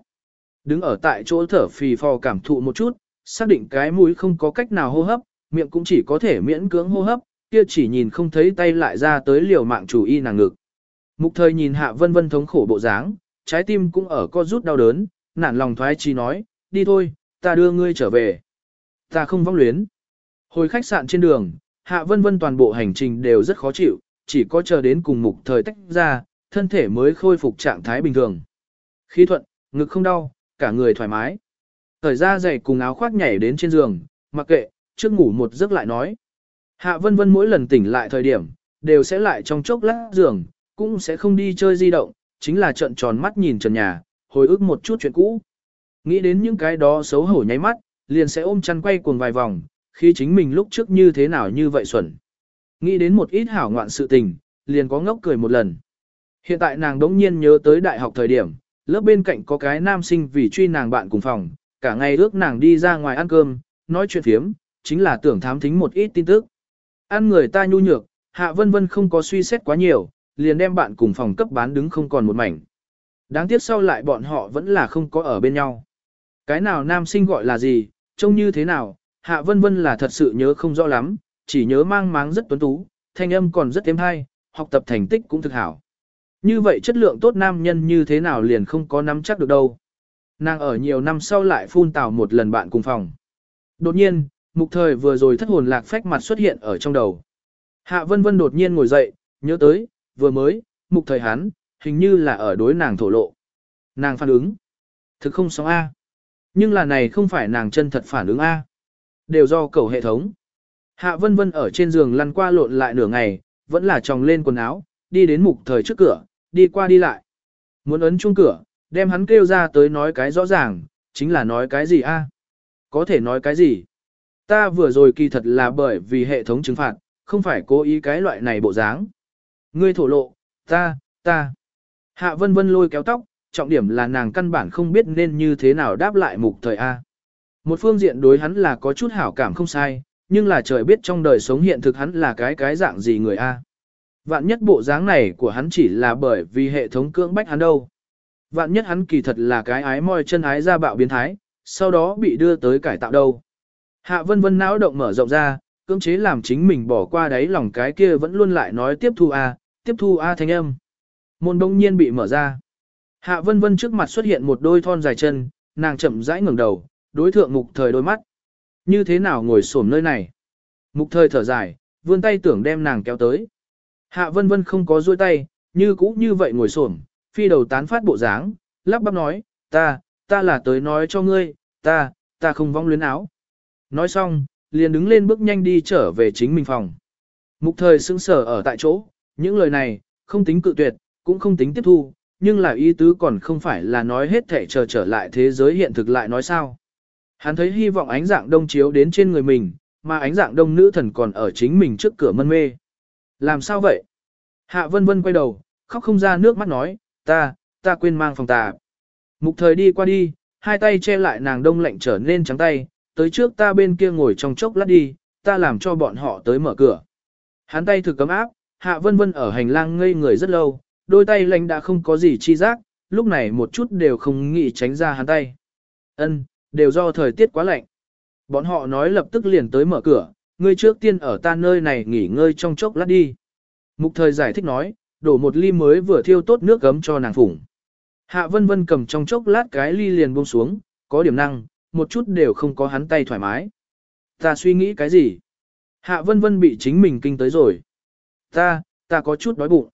S1: Đứng ở tại chỗ thở phì phò cảm thụ một chút, xác định cái mũi không có cách nào hô hấp, miệng cũng chỉ có thể miễn cưỡng hô hấp, kia chỉ nhìn không thấy tay lại ra tới liều mạng chủ y nàng ngực. Mục thời nhìn hạ vân vân thống khổ bộ dáng, trái tim cũng ở co rút đau đớn, nản lòng thoái chi nói, đi thôi, ta đưa ngươi trở về. Ta không vong luyến. Hồi khách sạn trên đường, hạ vân vân toàn bộ hành trình đều rất khó chịu, chỉ có chờ đến cùng mục thời tách ra, thân thể mới khôi phục trạng thái bình thường. Khí thuận, ngực không đau, cả người thoải mái. Thời ra giày cùng áo khoác nhảy đến trên giường, mặc kệ, trước ngủ một giấc lại nói. Hạ vân vân mỗi lần tỉnh lại thời điểm, đều sẽ lại trong chốc lát giường, cũng sẽ không đi chơi di động, chính là trận tròn mắt nhìn trần nhà, hồi ức một chút chuyện cũ. Nghĩ đến những cái đó xấu hổ nháy mắt, liền sẽ ôm chăn quay cuồng vài vòng, khi chính mình lúc trước như thế nào như vậy xuẩn. Nghĩ đến một ít hảo ngoạn sự tình, liền có ngốc cười một lần. Hiện tại nàng đống nhiên nhớ tới đại học thời điểm, lớp bên cạnh có cái nam sinh vì truy nàng bạn cùng phòng, cả ngày ước nàng đi ra ngoài ăn cơm, nói chuyện phiếm, chính là tưởng thám thính một ít tin tức. Ăn người ta nhu nhược, hạ vân vân không có suy xét quá nhiều, liền đem bạn cùng phòng cấp bán đứng không còn một mảnh. Đáng tiếc sau lại bọn họ vẫn là không có ở bên nhau. Cái nào nam sinh gọi là gì, trông như thế nào, hạ vân vân là thật sự nhớ không rõ lắm, chỉ nhớ mang máng rất tuấn tú, thanh âm còn rất êm hay, học tập thành tích cũng thực hảo. Như vậy chất lượng tốt nam nhân như thế nào liền không có nắm chắc được đâu. Nàng ở nhiều năm sau lại phun tào một lần bạn cùng phòng. Đột nhiên, mục thời vừa rồi thất hồn lạc phách mặt xuất hiện ở trong đầu. Hạ vân vân đột nhiên ngồi dậy, nhớ tới, vừa mới, mục thời hắn, hình như là ở đối nàng thổ lộ. Nàng phản ứng. Thực không sóng A. Nhưng là này không phải nàng chân thật phản ứng A. Đều do cầu hệ thống. Hạ vân vân ở trên giường lăn qua lộn lại nửa ngày, vẫn là tròng lên quần áo, đi đến mục thời trước cửa, đi qua đi lại. Muốn ấn chuông cửa, đem hắn kêu ra tới nói cái rõ ràng, chính là nói cái gì a? Có thể nói cái gì? Ta vừa rồi kỳ thật là bởi vì hệ thống trừng phạt, không phải cố ý cái loại này bộ dáng. Ngươi thổ lộ, ta, ta. Hạ vân vân lôi kéo tóc, trọng điểm là nàng căn bản không biết nên như thế nào đáp lại mục thời A. Một phương diện đối hắn là có chút hảo cảm không sai, nhưng là trời biết trong đời sống hiện thực hắn là cái cái dạng gì người A. Vạn nhất bộ dáng này của hắn chỉ là bởi vì hệ thống cưỡng bách hắn đâu. Vạn nhất hắn kỳ thật là cái ái môi chân ái ra bạo biến thái, sau đó bị đưa tới cải tạo đâu. Hạ vân vân não động mở rộng ra, cưỡng chế làm chính mình bỏ qua đáy lòng cái kia vẫn luôn lại nói tiếp thu A, tiếp thu A thanh âm. Môn đông nhiên bị mở ra. Hạ vân vân trước mặt xuất hiện một đôi thon dài chân, nàng chậm rãi ngẩng đầu, đối thượng mục thời đôi mắt. Như thế nào ngồi xổm nơi này? Mục thời thở dài, vươn tay tưởng đem nàng kéo tới. Hạ vân vân không có duỗi tay, như cũ như vậy ngồi xổm, phi đầu tán phát bộ dáng, lắp bắp nói, ta, ta là tới nói cho ngươi, ta, ta không vong luyến áo. Nói xong, liền đứng lên bước nhanh đi trở về chính mình phòng. Mục thời sững sờ ở tại chỗ, những lời này, không tính cự tuyệt, cũng không tính tiếp thu, nhưng là ý tứ còn không phải là nói hết thể chờ trở lại thế giới hiện thực lại nói sao. Hắn thấy hy vọng ánh dạng đông chiếu đến trên người mình, mà ánh dạng đông nữ thần còn ở chính mình trước cửa mân mê. Làm sao vậy? Hạ vân vân quay đầu, khóc không ra nước mắt nói, ta, ta quên mang phòng tà. Mục thời đi qua đi, hai tay che lại nàng đông lạnh trở nên trắng tay, tới trước ta bên kia ngồi trong chốc lát đi, ta làm cho bọn họ tới mở cửa. Hắn tay thực cấm áp, hạ vân vân ở hành lang ngây người rất lâu, đôi tay lạnh đã không có gì chi giác, lúc này một chút đều không nghĩ tránh ra hắn tay. Ân, đều do thời tiết quá lạnh. Bọn họ nói lập tức liền tới mở cửa, ngươi trước tiên ở ta nơi này nghỉ ngơi trong chốc lát đi. Mục thời giải thích nói, đổ một ly mới vừa thiêu tốt nước gấm cho nàng phủng. Hạ vân vân cầm trong chốc lát cái ly liền buông xuống, có điểm năng, một chút đều không có hắn tay thoải mái. Ta suy nghĩ cái gì? Hạ vân vân bị chính mình kinh tới rồi. Ta, ta có chút đói bụng.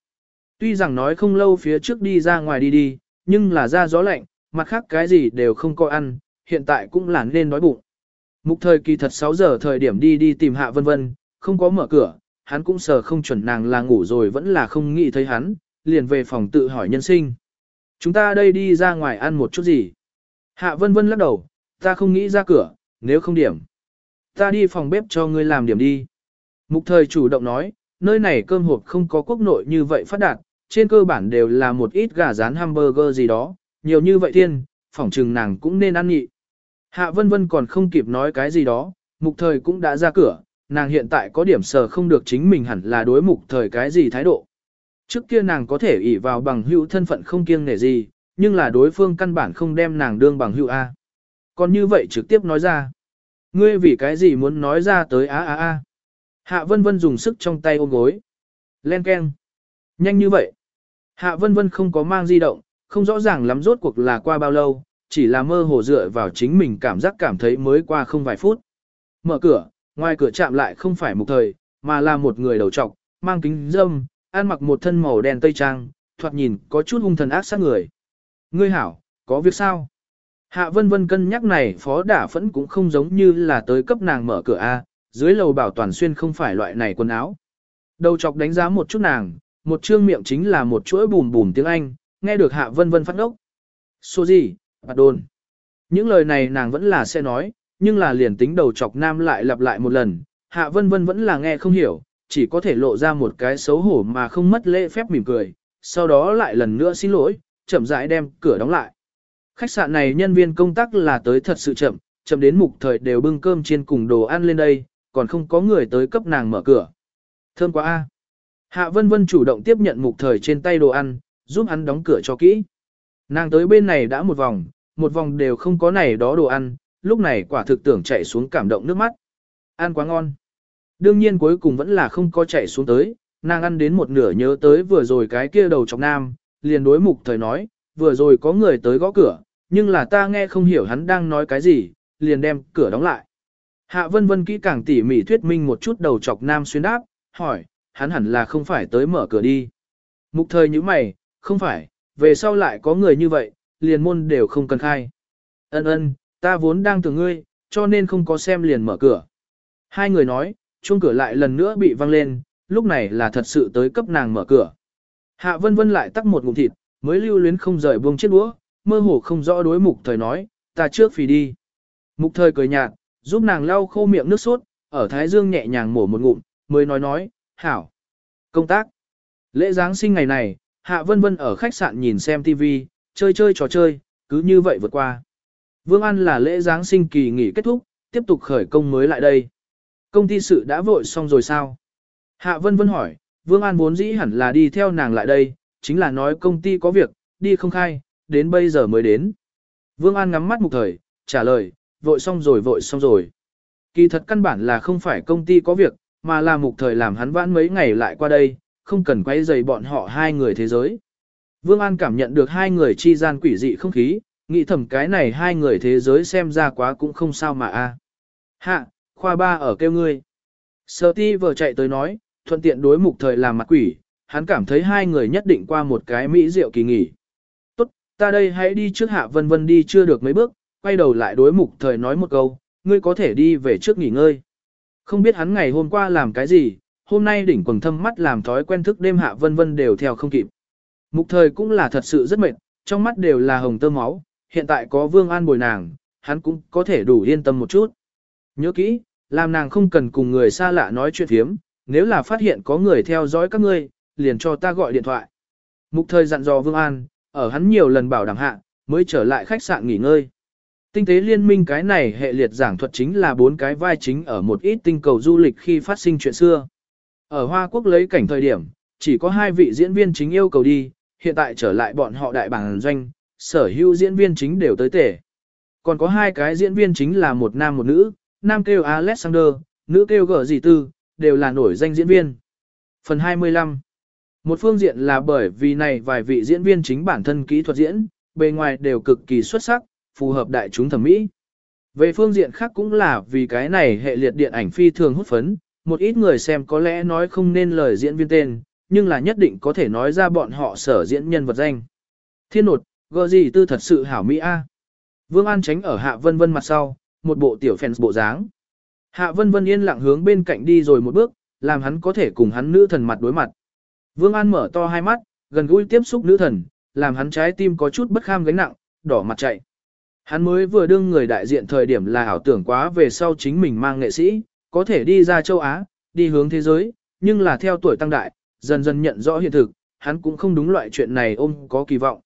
S1: Tuy rằng nói không lâu phía trước đi ra ngoài đi đi, nhưng là ra gió lạnh, mặt khác cái gì đều không có ăn, hiện tại cũng là nên đói bụng. Mục thời kỳ thật 6 giờ thời điểm đi đi tìm hạ vân vân, không có mở cửa, hắn cũng sờ không chuẩn nàng là ngủ rồi vẫn là không nghĩ thấy hắn, liền về phòng tự hỏi nhân sinh. Chúng ta đây đi ra ngoài ăn một chút gì? Hạ vân vân lắc đầu, ta không nghĩ ra cửa, nếu không điểm. Ta đi phòng bếp cho ngươi làm điểm đi. Mục thời chủ động nói, nơi này cơm hộp không có quốc nội như vậy phát đạt, trên cơ bản đều là một ít gà rán hamburger gì đó, nhiều như vậy thiên, phỏng trừng nàng cũng nên ăn nhị. Hạ vân vân còn không kịp nói cái gì đó, mục thời cũng đã ra cửa, nàng hiện tại có điểm sờ không được chính mình hẳn là đối mục thời cái gì thái độ. Trước kia nàng có thể ỷ vào bằng hữu thân phận không kiêng nể gì, nhưng là đối phương căn bản không đem nàng đương bằng hữu A. Còn như vậy trực tiếp nói ra. Ngươi vì cái gì muốn nói ra tới a a a. Hạ vân vân dùng sức trong tay ôm gối. Len keng. Nhanh như vậy. Hạ vân vân không có mang di động, không rõ ràng lắm rốt cuộc là qua bao lâu, chỉ là mơ hồ dựa vào chính mình cảm giác cảm thấy mới qua không vài phút. Mở cửa, ngoài cửa chạm lại không phải một thời, mà là một người đầu trọc, mang kính dâm, ăn mặc một thân màu đen tây trang, thoạt nhìn có chút hung thần ác sát người. Ngươi hảo, có việc sao? Hạ vân vân cân nhắc này phó đả phẫn cũng không giống như là tới cấp nàng mở cửa A, dưới lầu bảo toàn xuyên không phải loại này quần áo. Đầu chọc đánh giá một chút nàng, một trương miệng chính là một chuỗi bùm bùm tiếng Anh, nghe được hạ vân vân phát ngốc. Số gì, bạt đồn. Những lời này nàng vẫn là sẽ nói, nhưng là liền tính đầu chọc nam lại lặp lại một lần, hạ vân vân vẫn là nghe không hiểu, chỉ có thể lộ ra một cái xấu hổ mà không mất lễ phép mỉm cười, sau đó lại lần nữa xin lỗi, chậm rãi đem cửa đóng lại. Khách sạn này nhân viên công tác là tới thật sự chậm, chậm đến mục thời đều bưng cơm chiên cùng đồ ăn lên đây, còn không có người tới cấp nàng mở cửa. Thơm quá a. Hạ Vân Vân chủ động tiếp nhận mục thời trên tay đồ ăn, giúp hắn đóng cửa cho kỹ. Nàng tới bên này đã một vòng, một vòng đều không có này đó đồ ăn, lúc này quả thực tưởng chạy xuống cảm động nước mắt. Ăn quá ngon. Đương nhiên cuối cùng vẫn là không có chạy xuống tới, nàng ăn đến một nửa nhớ tới vừa rồi cái kia đầu chọc nam, liền đối mục thời nói, vừa rồi có người tới gõ cửa, nhưng là ta nghe không hiểu hắn đang nói cái gì, liền đem cửa đóng lại. Hạ vân vân kỹ càng tỉ mỉ thuyết minh một chút đầu chọc nam xuyên đáp, hỏi, hắn hẳn là không phải tới mở cửa đi. Mục thời như mày, không phải, về sau lại có người như vậy, liền môn đều không cần khai. Ân ân, ta vốn đang tưởng ngươi, cho nên không có xem liền mở cửa. Hai người nói, chuông cửa lại lần nữa bị văng lên, lúc này là thật sự tới cấp nàng mở cửa. Hạ vân vân lại tắt một ngụm thịt, mới lưu luyến không rời buông chiếc đũa, mơ hồ không rõ đối mục thời nói, ta trước phì đi. Mục thời cười nhạt, giúp nàng lau khô miệng nước sốt, ở thái dương nhẹ nhàng mổ một ngụm, mới nói nói, hảo. Công tác. Lễ Giáng sinh ngày này, Hạ Vân Vân ở khách sạn nhìn xem TV, chơi chơi trò chơi, cứ như vậy vượt qua. Vương An là lễ Giáng sinh kỳ nghỉ kết thúc, tiếp tục khởi công mới lại đây. Công ty sự đã vội xong rồi sao? Hạ Vân Vân hỏi, Vương An vốn dĩ hẳn là đi theo nàng lại đây, chính là nói công ty có việc, đi không khai, đến bây giờ mới đến. Vương An ngắm mắt một thời, trả lời, vội xong rồi vội xong rồi. Kỳ thật căn bản là không phải công ty có việc, mà là mục thời làm hắn vãn mấy ngày lại qua đây, không cần quay dày bọn họ hai người thế giới. Vương An cảm nhận được hai người chi gian quỷ dị không khí, nghĩ thầm cái này hai người thế giới xem ra quá cũng không sao mà a. À. Hạ, khoa ba ở kêu ngươi. Sở ti vừa chạy tới nói, thuận tiện đối mục thời làm mặt quỷ, hắn cảm thấy hai người nhất định qua một cái mỹ diệu kỳ nghỉ. Tốt, ta đây hãy đi trước hạ vân vân đi chưa được mấy bước, quay đầu lại đối mục thời nói một câu, ngươi có thể đi về trước nghỉ ngơi. Không biết hắn ngày hôm qua làm cái gì, hôm nay đỉnh quần thâm mắt làm thói quen thức đêm hạ vân vân đều theo không kịp. Mục thời cũng là thật sự rất mệt, trong mắt đều là hồng tơ máu, hiện tại có Vương An bồi nàng, hắn cũng có thể đủ yên tâm một chút. Nhớ kỹ, làm nàng không cần cùng người xa lạ nói chuyện thiếm, nếu là phát hiện có người theo dõi các ngươi, liền cho ta gọi điện thoại. Mục thời dặn dò Vương An, ở hắn nhiều lần bảo đảm hạ, mới trở lại khách sạn nghỉ ngơi. Tinh tế liên minh cái này hệ liệt giảng thuật chính là bốn cái vai chính ở một ít tinh cầu du lịch khi phát sinh chuyện xưa. Ở Hoa Quốc lấy cảnh thời điểm, chỉ có hai vị diễn viên chính yêu cầu đi, hiện tại trở lại bọn họ đại bảng doanh, sở hữu diễn viên chính đều tới tể. Còn có hai cái diễn viên chính là một nam một nữ, nam kêu Alexander, nữ kêu gở gì tư, đều là nổi danh diễn viên. Phần 25 Một phương diện là bởi vì này vài vị diễn viên chính bản thân kỹ thuật diễn, bề ngoài đều cực kỳ xuất sắc, phù hợp đại chúng thẩm mỹ. Về phương diện khác cũng là vì cái này hệ liệt điện ảnh phi thường hút phấn, một ít người xem có lẽ nói không nên lời diễn viên tên, nhưng là nhất định có thể nói ra bọn họ sở diễn nhân vật danh. Thiên nột, gờ gì tư thật sự hảo mỹ a. Vương An tránh ở Hạ Vân Vân mặt sau, một bộ tiểu fans bộ dáng. Hạ Vân Vân yên lặng hướng bên cạnh đi rồi một bước, làm hắn có thể cùng hắn nữ thần mặt đối mặt. Vương An mở to hai mắt, gần gũi tiếp xúc nữ thần, làm hắn trái tim có chút bất kham gánh nặng, đỏ mặt chạy. Hắn mới vừa đương người đại diện thời điểm là ảo tưởng quá về sau chính mình mang nghệ sĩ, có thể đi ra châu Á, đi hướng thế giới, nhưng là theo tuổi tăng đại, dần dần nhận rõ hiện thực, hắn cũng không đúng loại chuyện này ôm có kỳ vọng.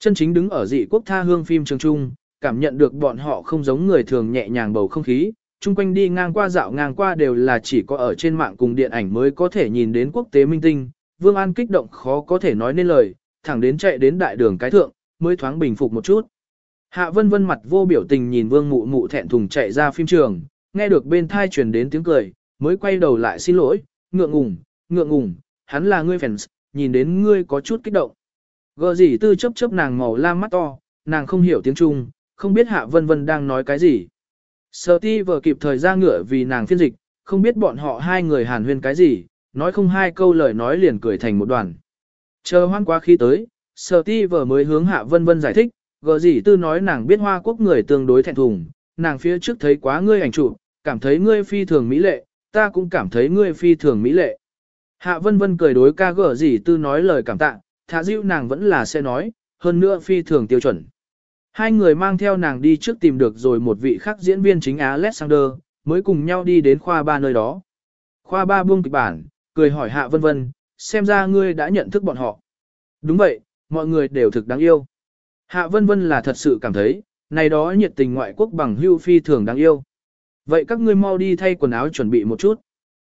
S1: Chân chính đứng ở dị quốc tha hương phim trường trung, cảm nhận được bọn họ không giống người thường nhẹ nhàng bầu không khí, chung quanh đi ngang qua dạo ngang qua đều là chỉ có ở trên mạng cùng điện ảnh mới có thể nhìn đến quốc tế minh tinh. Vương An kích động khó có thể nói nên lời, thẳng đến chạy đến đại đường cái thượng, mới thoáng bình phục một chút. Hạ vân vân mặt vô biểu tình nhìn vương mụ mụ thẹn thùng chạy ra phim trường, nghe được bên thai truyền đến tiếng cười, mới quay đầu lại xin lỗi, ngượng ngùng, ngượng ngùng, hắn là ngươi fans, nhìn đến ngươi có chút kích động. Gờ gì tư chấp chấp nàng màu lam mắt to, nàng không hiểu tiếng Trung, không biết hạ vân vân đang nói cái gì. Sở ti vừa kịp thời ra ngựa vì nàng phiên dịch, không biết bọn họ hai người hàn huyên cái gì, nói không hai câu lời nói liền cười thành một đoàn. Chờ hoan quá khi tới, sở ti vừa mới hướng hạ vân vân giải thích, gờ gì tư nói nàng biết hoa quốc người tương đối thẹn thùng, nàng phía trước thấy quá ngươi ảnh chụp, cảm thấy ngươi phi thường mỹ lệ, ta cũng cảm thấy ngươi phi thường mỹ lệ. Hạ vân vân cười đối ca gở gì tư nói lời cảm tạ, thả dịu nàng vẫn là sẽ nói, hơn nữa phi thường tiêu chuẩn. Hai người mang theo nàng đi trước tìm được rồi một vị khác diễn viên chính Alexander, mới cùng nhau đi đến khoa ba nơi đó. Khoa ba buông kịch bản, cười hỏi hạ vân vân, xem ra ngươi đã nhận thức bọn họ. Đúng vậy, mọi người đều thực đáng yêu. Hạ vân vân là thật sự cảm thấy, này đó nhiệt tình ngoại quốc bằng hưu phi thường đáng yêu. Vậy các ngươi mau đi thay quần áo chuẩn bị một chút.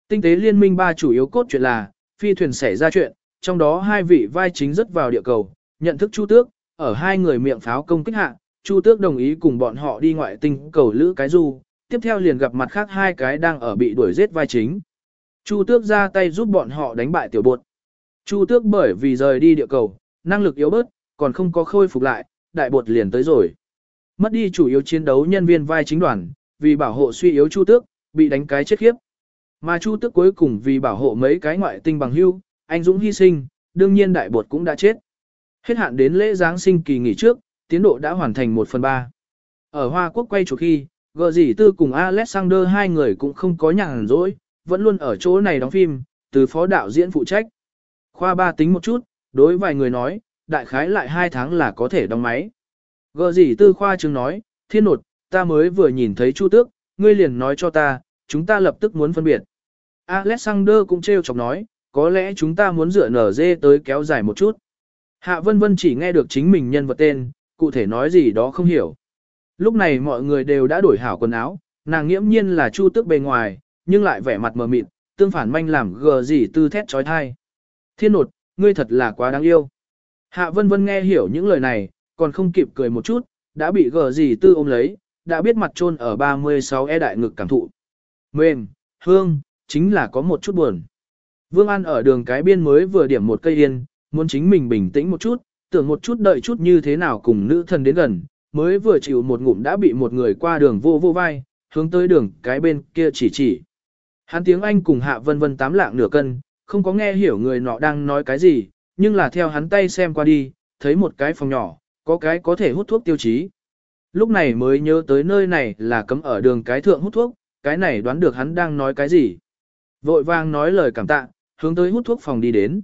S1: Tinh tế liên minh ba chủ yếu cốt chuyện là, phi thuyền xảy ra chuyện, trong đó hai vị vai chính rất vào địa cầu, nhận thức Chu Tước, ở hai người miệng pháo công kích hạ, Chu Tước đồng ý cùng bọn họ đi ngoại tinh cầu lữ cái du, tiếp theo liền gặp mặt khác hai cái đang ở bị đuổi giết vai chính. Chu Tước ra tay giúp bọn họ đánh bại tiểu bột. Chu Tước bởi vì rời đi địa cầu, năng lực yếu bớt, còn không có khôi phục lại, đại bột liền tới rồi. Mất đi chủ yếu chiến đấu nhân viên vai chính đoàn, vì bảo hộ suy yếu Chu Tước, bị đánh cái chết khiếp. Mà Chu Tước cuối cùng vì bảo hộ mấy cái ngoại tinh bằng hưu, anh Dũng hy sinh, đương nhiên đại bột cũng đã chết. Hết hạn đến lễ Giáng sinh kỳ nghỉ trước, tiến độ đã hoàn thành 1 phần 3. Ở Hoa Quốc quay chủ khi, gờ dì tư cùng Alexander hai người cũng không có nhàn rỗi, vẫn luôn ở chỗ này đóng phim, từ phó đạo diễn phụ trách. Khoa ba tính một chút, đối vài người nói, đại khái lại 2 tháng là có thể đóng máy. Gờ gì tư khoa chứng nói, thiên nột, ta mới vừa nhìn thấy Chu Tước, ngươi liền nói cho ta, chúng ta lập tức muốn phân biệt. Alexander cũng trêu chọc nói, có lẽ chúng ta muốn dựa nở dê tới kéo dài một chút. Hạ Vân Vân chỉ nghe được chính mình nhân vật tên, cụ thể nói gì đó không hiểu. Lúc này mọi người đều đã đổi hảo quần áo, nàng nghiễm nhiên là chu tước bề ngoài, nhưng lại vẻ mặt mờ mịt, tương phản manh làm gờ gì tư thét trói thai. Thiên nột, ngươi thật là quá đáng yêu. Hạ Vân Vân nghe hiểu những lời này, còn không kịp cười một chút, đã bị gờ gì tư ôm lấy, đã biết mặt trôn ở 36 e đại ngực cảm thụ. Mềm, hương, chính là có một chút buồn. Vương An ở đường cái biên mới vừa điểm một cây yên, muốn chính mình bình tĩnh một chút, tưởng một chút đợi chút như thế nào cùng nữ thần đến gần, mới vừa chịu một ngụm đã bị một người qua đường vô vô vai, hướng tới đường cái bên kia chỉ chỉ. Hắn tiếng Anh cùng hạ vân vân tám lạng nửa cân, không có nghe hiểu người nọ đang nói cái gì, nhưng là theo hắn tay xem qua đi, thấy một cái phòng nhỏ, có cái có thể hút thuốc tiêu chí. Lúc này mới nhớ tới nơi này là cấm ở đường cái thượng hút thuốc, cái này đoán được hắn đang nói cái gì. Vội vàng nói lời cảm tạ, hướng tới hút thuốc phòng đi đến.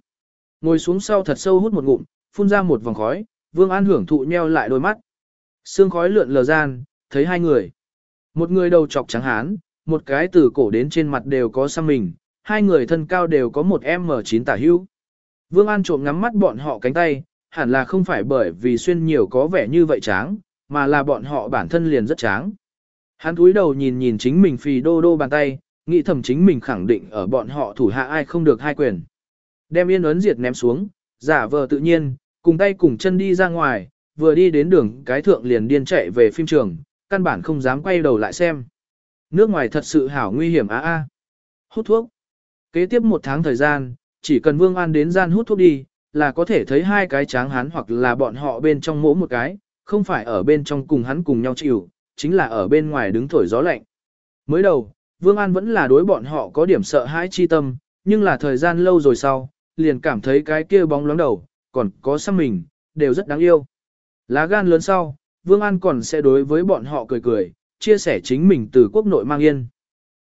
S1: Ngồi xuống sau thật sâu hút một ngụm, phun ra một vòng khói, Vương An hưởng thụ nheo lại đôi mắt. Sương khói lượn lờ gian, thấy hai người. Một người đầu trọc trắng hán, một cái từ cổ đến trên mặt đều có xăm mình, hai người thân cao đều có một M9 tả hữu. Vương An trộm ngắm mắt bọn họ cánh tay, hẳn là không phải bởi vì xuyên nhiều có vẻ như vậy tráng, mà là bọn họ bản thân liền rất tráng. Hắn cúi đầu nhìn nhìn chính mình phì đô đô bàn tay, nghĩ thầm chính mình khẳng định ở bọn họ thủ hạ ai không được hai quyền. Đem yên ấn diệt ném xuống, giả vờ tự nhiên, cùng tay cùng chân đi ra ngoài, vừa đi đến đường cái thượng liền điên chạy về phim trường, căn bản không dám quay đầu lại xem. Nước ngoài thật sự hảo nguy hiểm á a. Hút thuốc. Kế tiếp một tháng thời gian, chỉ cần Vương An đến gian hút thuốc đi, là có thể thấy hai cái tráng hắn hoặc là bọn họ bên trong mỗi một cái, không phải ở bên trong cùng hắn cùng nhau chịu, chính là ở bên ngoài đứng thổi gió lạnh. Mới đầu, Vương An vẫn là đối bọn họ có điểm sợ hãi chi tâm, nhưng là thời gian lâu rồi sau, liền cảm thấy cái kia bóng loáng đầu, còn có xăm mình, đều rất đáng yêu. Lá gan lớn sau, Vương An còn sẽ đối với bọn họ cười cười, chia sẻ chính mình từ quốc nội mang yên.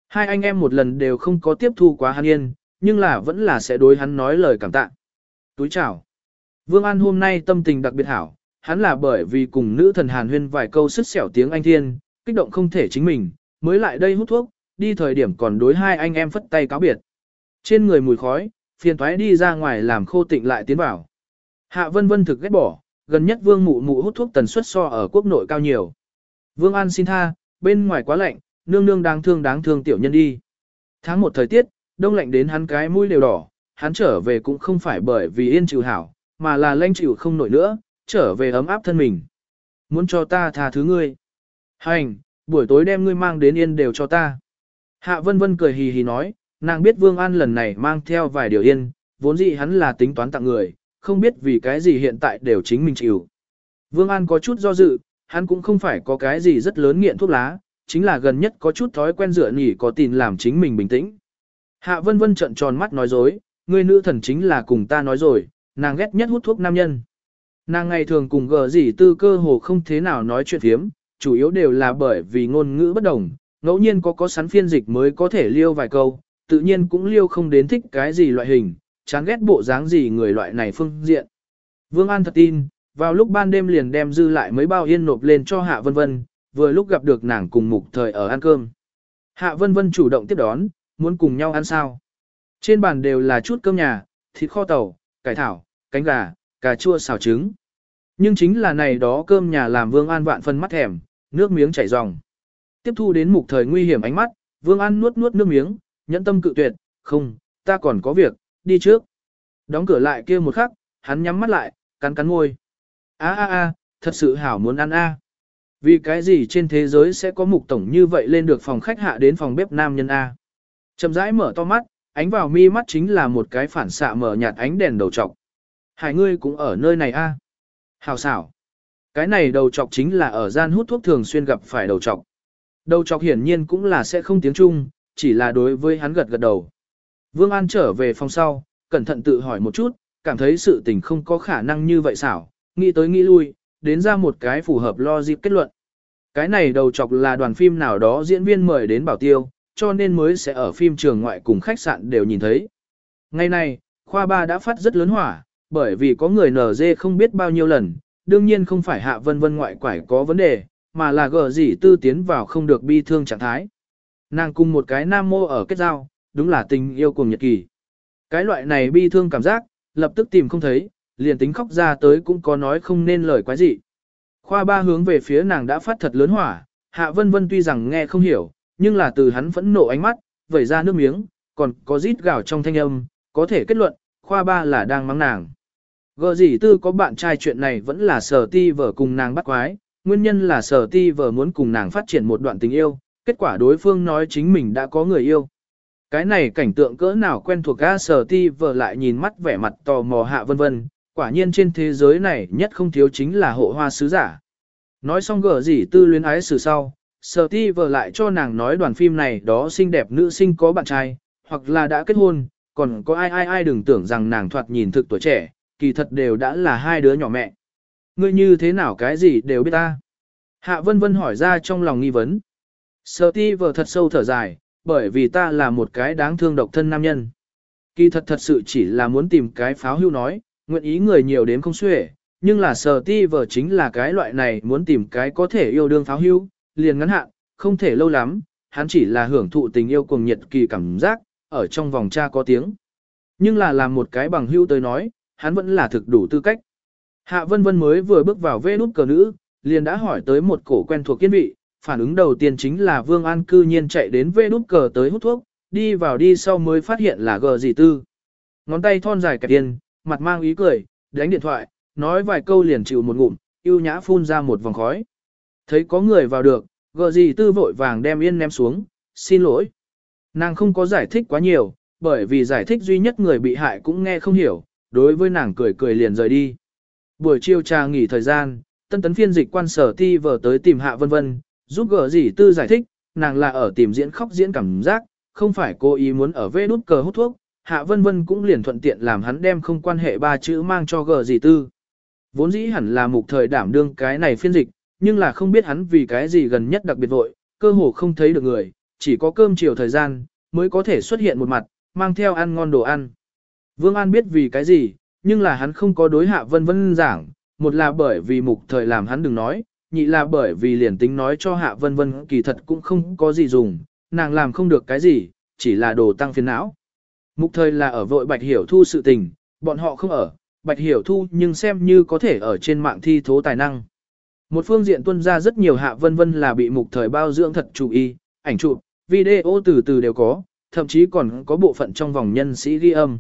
S1: Hai anh em một lần đều không có tiếp thu quá hắn yên, nhưng là vẫn là sẽ đối hắn nói lời cảm tạ. Túi chào. Vương An hôm nay tâm tình đặc biệt hảo, hắn là bởi vì cùng nữ thần Hàn huyên vài câu sứt xẻo tiếng Anh Thiên, kích động không thể chính mình, mới lại đây hút thuốc, đi thời điểm còn đối hai anh em phất tay cáo biệt. Trên người mùi khói, phiền thoái đi ra ngoài làm khô tịnh lại tiến vào. Hạ vân vân thực ghét bỏ, gần nhất vương mụ mụ hút thuốc tần suất so ở quốc nội cao nhiều. Vương An xin tha, bên ngoài quá lạnh, nương nương đáng thương đáng thương tiểu nhân đi. Tháng một thời tiết, đông lạnh đến hắn cái mũi đều đỏ, hắn trở về cũng không phải bởi vì yên chịu hảo, mà là lanh chịu không nổi nữa, trở về ấm áp thân mình. Muốn cho ta tha thứ ngươi. Hành, buổi tối đem ngươi mang đến yên đều cho ta. Hạ vân vân cười hì hì nói, nàng biết Vương An lần này mang theo vài điều yên, vốn dĩ hắn là tính toán tặng người, không biết vì cái gì hiện tại đều chính mình chịu. Vương An có chút do dự, hắn cũng không phải có cái gì rất lớn nghiện thuốc lá, chính là gần nhất có chút thói quen dựa nhỉ có tin làm chính mình bình tĩnh. Hạ vân vân trận tròn mắt nói dối, người nữ thần chính là cùng ta nói rồi, nàng ghét nhất hút thuốc nam nhân. Nàng ngày thường cùng gờ gì tư cơ hồ không thế nào nói chuyện thiếm, chủ yếu đều là bởi vì ngôn ngữ bất đồng, ngẫu nhiên có có sắn phiên dịch mới có thể liêu vài câu, tự nhiên cũng liêu không đến thích cái gì loại hình, chán ghét bộ dáng gì người loại này phương diện. Vương An thật tin, vào lúc ban đêm liền đem dư lại mấy bao yên nộp lên cho Hạ Vân Vân, vừa lúc gặp được nàng cùng mục thời ở ăn cơm. Hạ Vân Vân chủ động tiếp đón, muốn cùng nhau ăn sao. Trên bàn đều là chút cơm nhà, thịt kho tàu, cải thảo, cánh gà, cà chua xào trứng. Nhưng chính là này đó cơm nhà làm Vương An vạn phân mắt thèm, nước miếng chảy ròng. Tiếp thu đến mục thời nguy hiểm ánh mắt, Vương An nuốt nuốt nước miếng, nhẫn tâm cự tuyệt, không, ta còn có việc, đi trước. Đóng cửa lại kia một khắc, hắn nhắm mắt lại, cắn cắn môi. A a a, thật sự hảo muốn ăn a. Vì cái gì trên thế giới sẽ có mục tổng như vậy lên được phòng khách hạ đến phòng bếp nam nhân a. Chậm rãi mở to mắt, ánh vào mi mắt chính là một cái phản xạ mở nhạt ánh đèn đầu trọc. Hải ngươi cũng ở nơi này a. Hào xảo. Cái này đầu trọc chính là ở gian hút thuốc thường xuyên gặp phải đầu trọc. Đầu trọc hiển nhiên cũng là sẽ không tiếng Trung, chỉ là đối với hắn gật gật đầu. Vương An trở về phòng sau, cẩn thận tự hỏi một chút, cảm thấy sự tình không có khả năng như vậy xảo, nghĩ tới nghĩ lui, đến ra một cái phù hợp logic kết luận. Cái này đầu chọc là đoàn phim nào đó diễn viên mời đến bảo tiêu, cho nên mới sẽ ở phim trường ngoại cùng khách sạn đều nhìn thấy. Ngày nay khoa ba đã phát rất lớn hỏa, bởi vì có người nở dê không biết bao nhiêu lần, đương nhiên không phải hạ vân vân ngoại quải có vấn đề, mà là gờ gì tư tiến vào không được bi thương trạng thái. Nàng cùng một cái nam mô ở kết giao, đúng là tình yêu cùng nhật kỳ. Cái loại này bi thương cảm giác, lập tức tìm không thấy, liền tính khóc ra tới cũng có nói không nên lời quái gì. Khoa ba hướng về phía nàng đã phát thật lớn hỏa, hạ vân vân tuy rằng nghe không hiểu, nhưng là từ hắn phẫn nộ ánh mắt, vẩy ra nước miếng, còn có rít gào trong thanh âm, có thể kết luận, khoa ba là đang mắng nàng. Gờ gì tư có bạn trai chuyện này vẫn là sở ti vợ cùng nàng bắt quái, nguyên nhân là sở ti vợ muốn cùng nàng phát triển một đoạn tình yêu, kết quả đối phương nói chính mình đã có người yêu. Cái này cảnh tượng cỡ nào quen thuộc ga sở ti vợ lại nhìn mắt vẻ mặt tò mò hạ vân vân, quả nhiên trên thế giới này nhất không thiếu chính là hộ hoa sứ giả. Nói xong gở gì tư luyến ái xử sau, sở ti vợ lại cho nàng nói đoàn phim này đó xinh đẹp nữ sinh có bạn trai, hoặc là đã kết hôn, còn có ai ai ai đừng tưởng rằng nàng thoạt nhìn thực tuổi trẻ, kỳ thật đều đã là hai đứa nhỏ mẹ. Ngươi như thế nào cái gì đều biết ta. Hạ vân vân hỏi ra trong lòng nghi vấn. Sở ti vợ thật sâu thở dài, bởi vì ta là một cái đáng thương độc thân nam nhân. Kỳ thật thật sự chỉ là muốn tìm cái pháo hưu nói, nguyện ý người nhiều đến không xuể, nhưng là sở ti Vợ chính là cái loại này muốn tìm cái có thể yêu đương pháo hưu, liền ngắn hạn, không thể lâu lắm, hắn chỉ là hưởng thụ tình yêu cuồng nhiệt kỳ cảm giác, ở trong vòng cha có tiếng. Nhưng là làm một cái bằng hưu tới nói, hắn vẫn là thực đủ tư cách. Hạ Vân Vân mới vừa bước vào vê nút cờ nữ, liền đã hỏi tới một cổ quen thuộc kiên vị, phản ứng đầu tiên chính là Vương An cư nhiên chạy đến vê nút cờ tới hút thuốc, đi vào đi sau mới phát hiện là gờ gì tư. Ngón tay thon dài kẹp tiền, mặt mang ý cười, đánh điện thoại, nói vài câu liền chịu một ngụm, yêu nhã phun ra một vòng khói. Thấy có người vào được, gờ gì tư vội vàng đem yên ném xuống, xin lỗi. Nàng không có giải thích quá nhiều, bởi vì giải thích duy nhất người bị hại cũng nghe không hiểu, đối với nàng cười cười liền rời đi. Buổi chiều trà nghỉ thời gian, tân tấn phiên dịch quan sở ti vờ tới tìm hạ vân vân, giúp gờ gì tư giải thích, nàng là ở tìm diễn khóc diễn cảm giác, không phải cô ý muốn ở vê đút cờ hút thuốc, hạ vân vân cũng liền thuận tiện làm hắn đem không quan hệ ba chữ mang cho gờ gì tư. Vốn dĩ hẳn là mục thời đảm đương cái này phiên dịch, nhưng là không biết hắn vì cái gì gần nhất đặc biệt vội, cơ hồ không thấy được người, chỉ có cơm chiều thời gian, mới có thể xuất hiện một mặt, mang theo ăn ngon đồ ăn. Vương An biết vì cái gì, nhưng là hắn không có đối hạ vân vân giảng, một là bởi vì mục thời làm hắn đừng nói, nhị là bởi vì liền tính nói cho hạ vân vân kỳ thật cũng không có gì dùng, nàng làm không được cái gì, chỉ là đồ tăng phiền não. Mục thời là ở vội bạch hiểu thu sự tình, bọn họ không ở, bạch hiểu thu nhưng xem như có thể ở trên mạng thi thố tài năng. Một phương diện tuân ra rất nhiều hạ vân vân là bị mục thời bao dưỡng thật chủ y, ảnh chụp, video từ từ đều có, thậm chí còn có bộ phận trong vòng nhân sĩ ghi âm.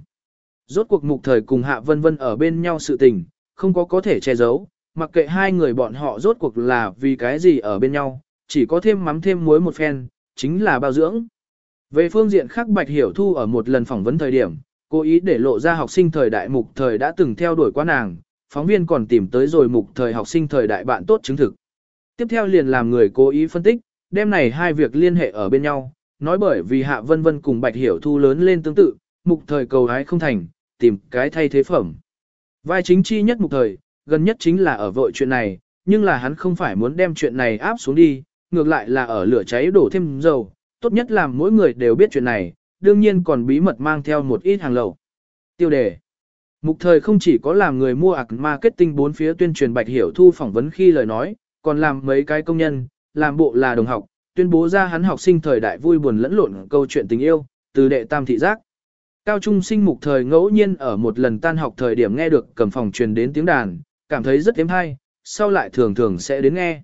S1: Rốt cuộc mục thời cùng hạ vân vân ở bên nhau sự tình, không có có thể che giấu, mặc kệ hai người bọn họ rốt cuộc là vì cái gì ở bên nhau, chỉ có thêm mắm thêm muối một phen, chính là bao dưỡng. Về phương diện khác Bạch Hiểu Thu ở một lần phỏng vấn thời điểm, cố ý để lộ ra học sinh thời đại mục thời đã từng theo đuổi qua nàng, phóng viên còn tìm tới rồi mục thời học sinh thời đại bạn tốt chứng thực. Tiếp theo liền làm người cố ý phân tích, đem này hai việc liên hệ ở bên nhau, nói bởi vì Hạ Vân Vân cùng Bạch Hiểu Thu lớn lên tương tự, mục thời cầu hái không thành, tìm cái thay thế phẩm. Vai chính chi nhất mục thời, gần nhất chính là ở vội chuyện này, nhưng là hắn không phải muốn đem chuyện này áp xuống đi, ngược lại là ở lửa cháy đổ thêm dầu, tốt nhất làm mỗi người đều biết chuyện này, đương nhiên còn bí mật mang theo một ít hàng lậu. Tiêu đề Mục thời không chỉ có làm người mua ạc marketing bốn phía tuyên truyền bạch hiểu thu phỏng vấn khi lời nói, còn làm mấy cái công nhân, làm bộ là đồng học, tuyên bố ra hắn học sinh thời đại vui buồn lẫn lộn câu chuyện tình yêu, từ đệ tam thị giác. Cao trung sinh mục thời ngẫu nhiên ở một lần tan học thời điểm nghe được cầm phòng truyền đến tiếng đàn, cảm thấy rất êm hay, sau lại thường thường sẽ đến nghe.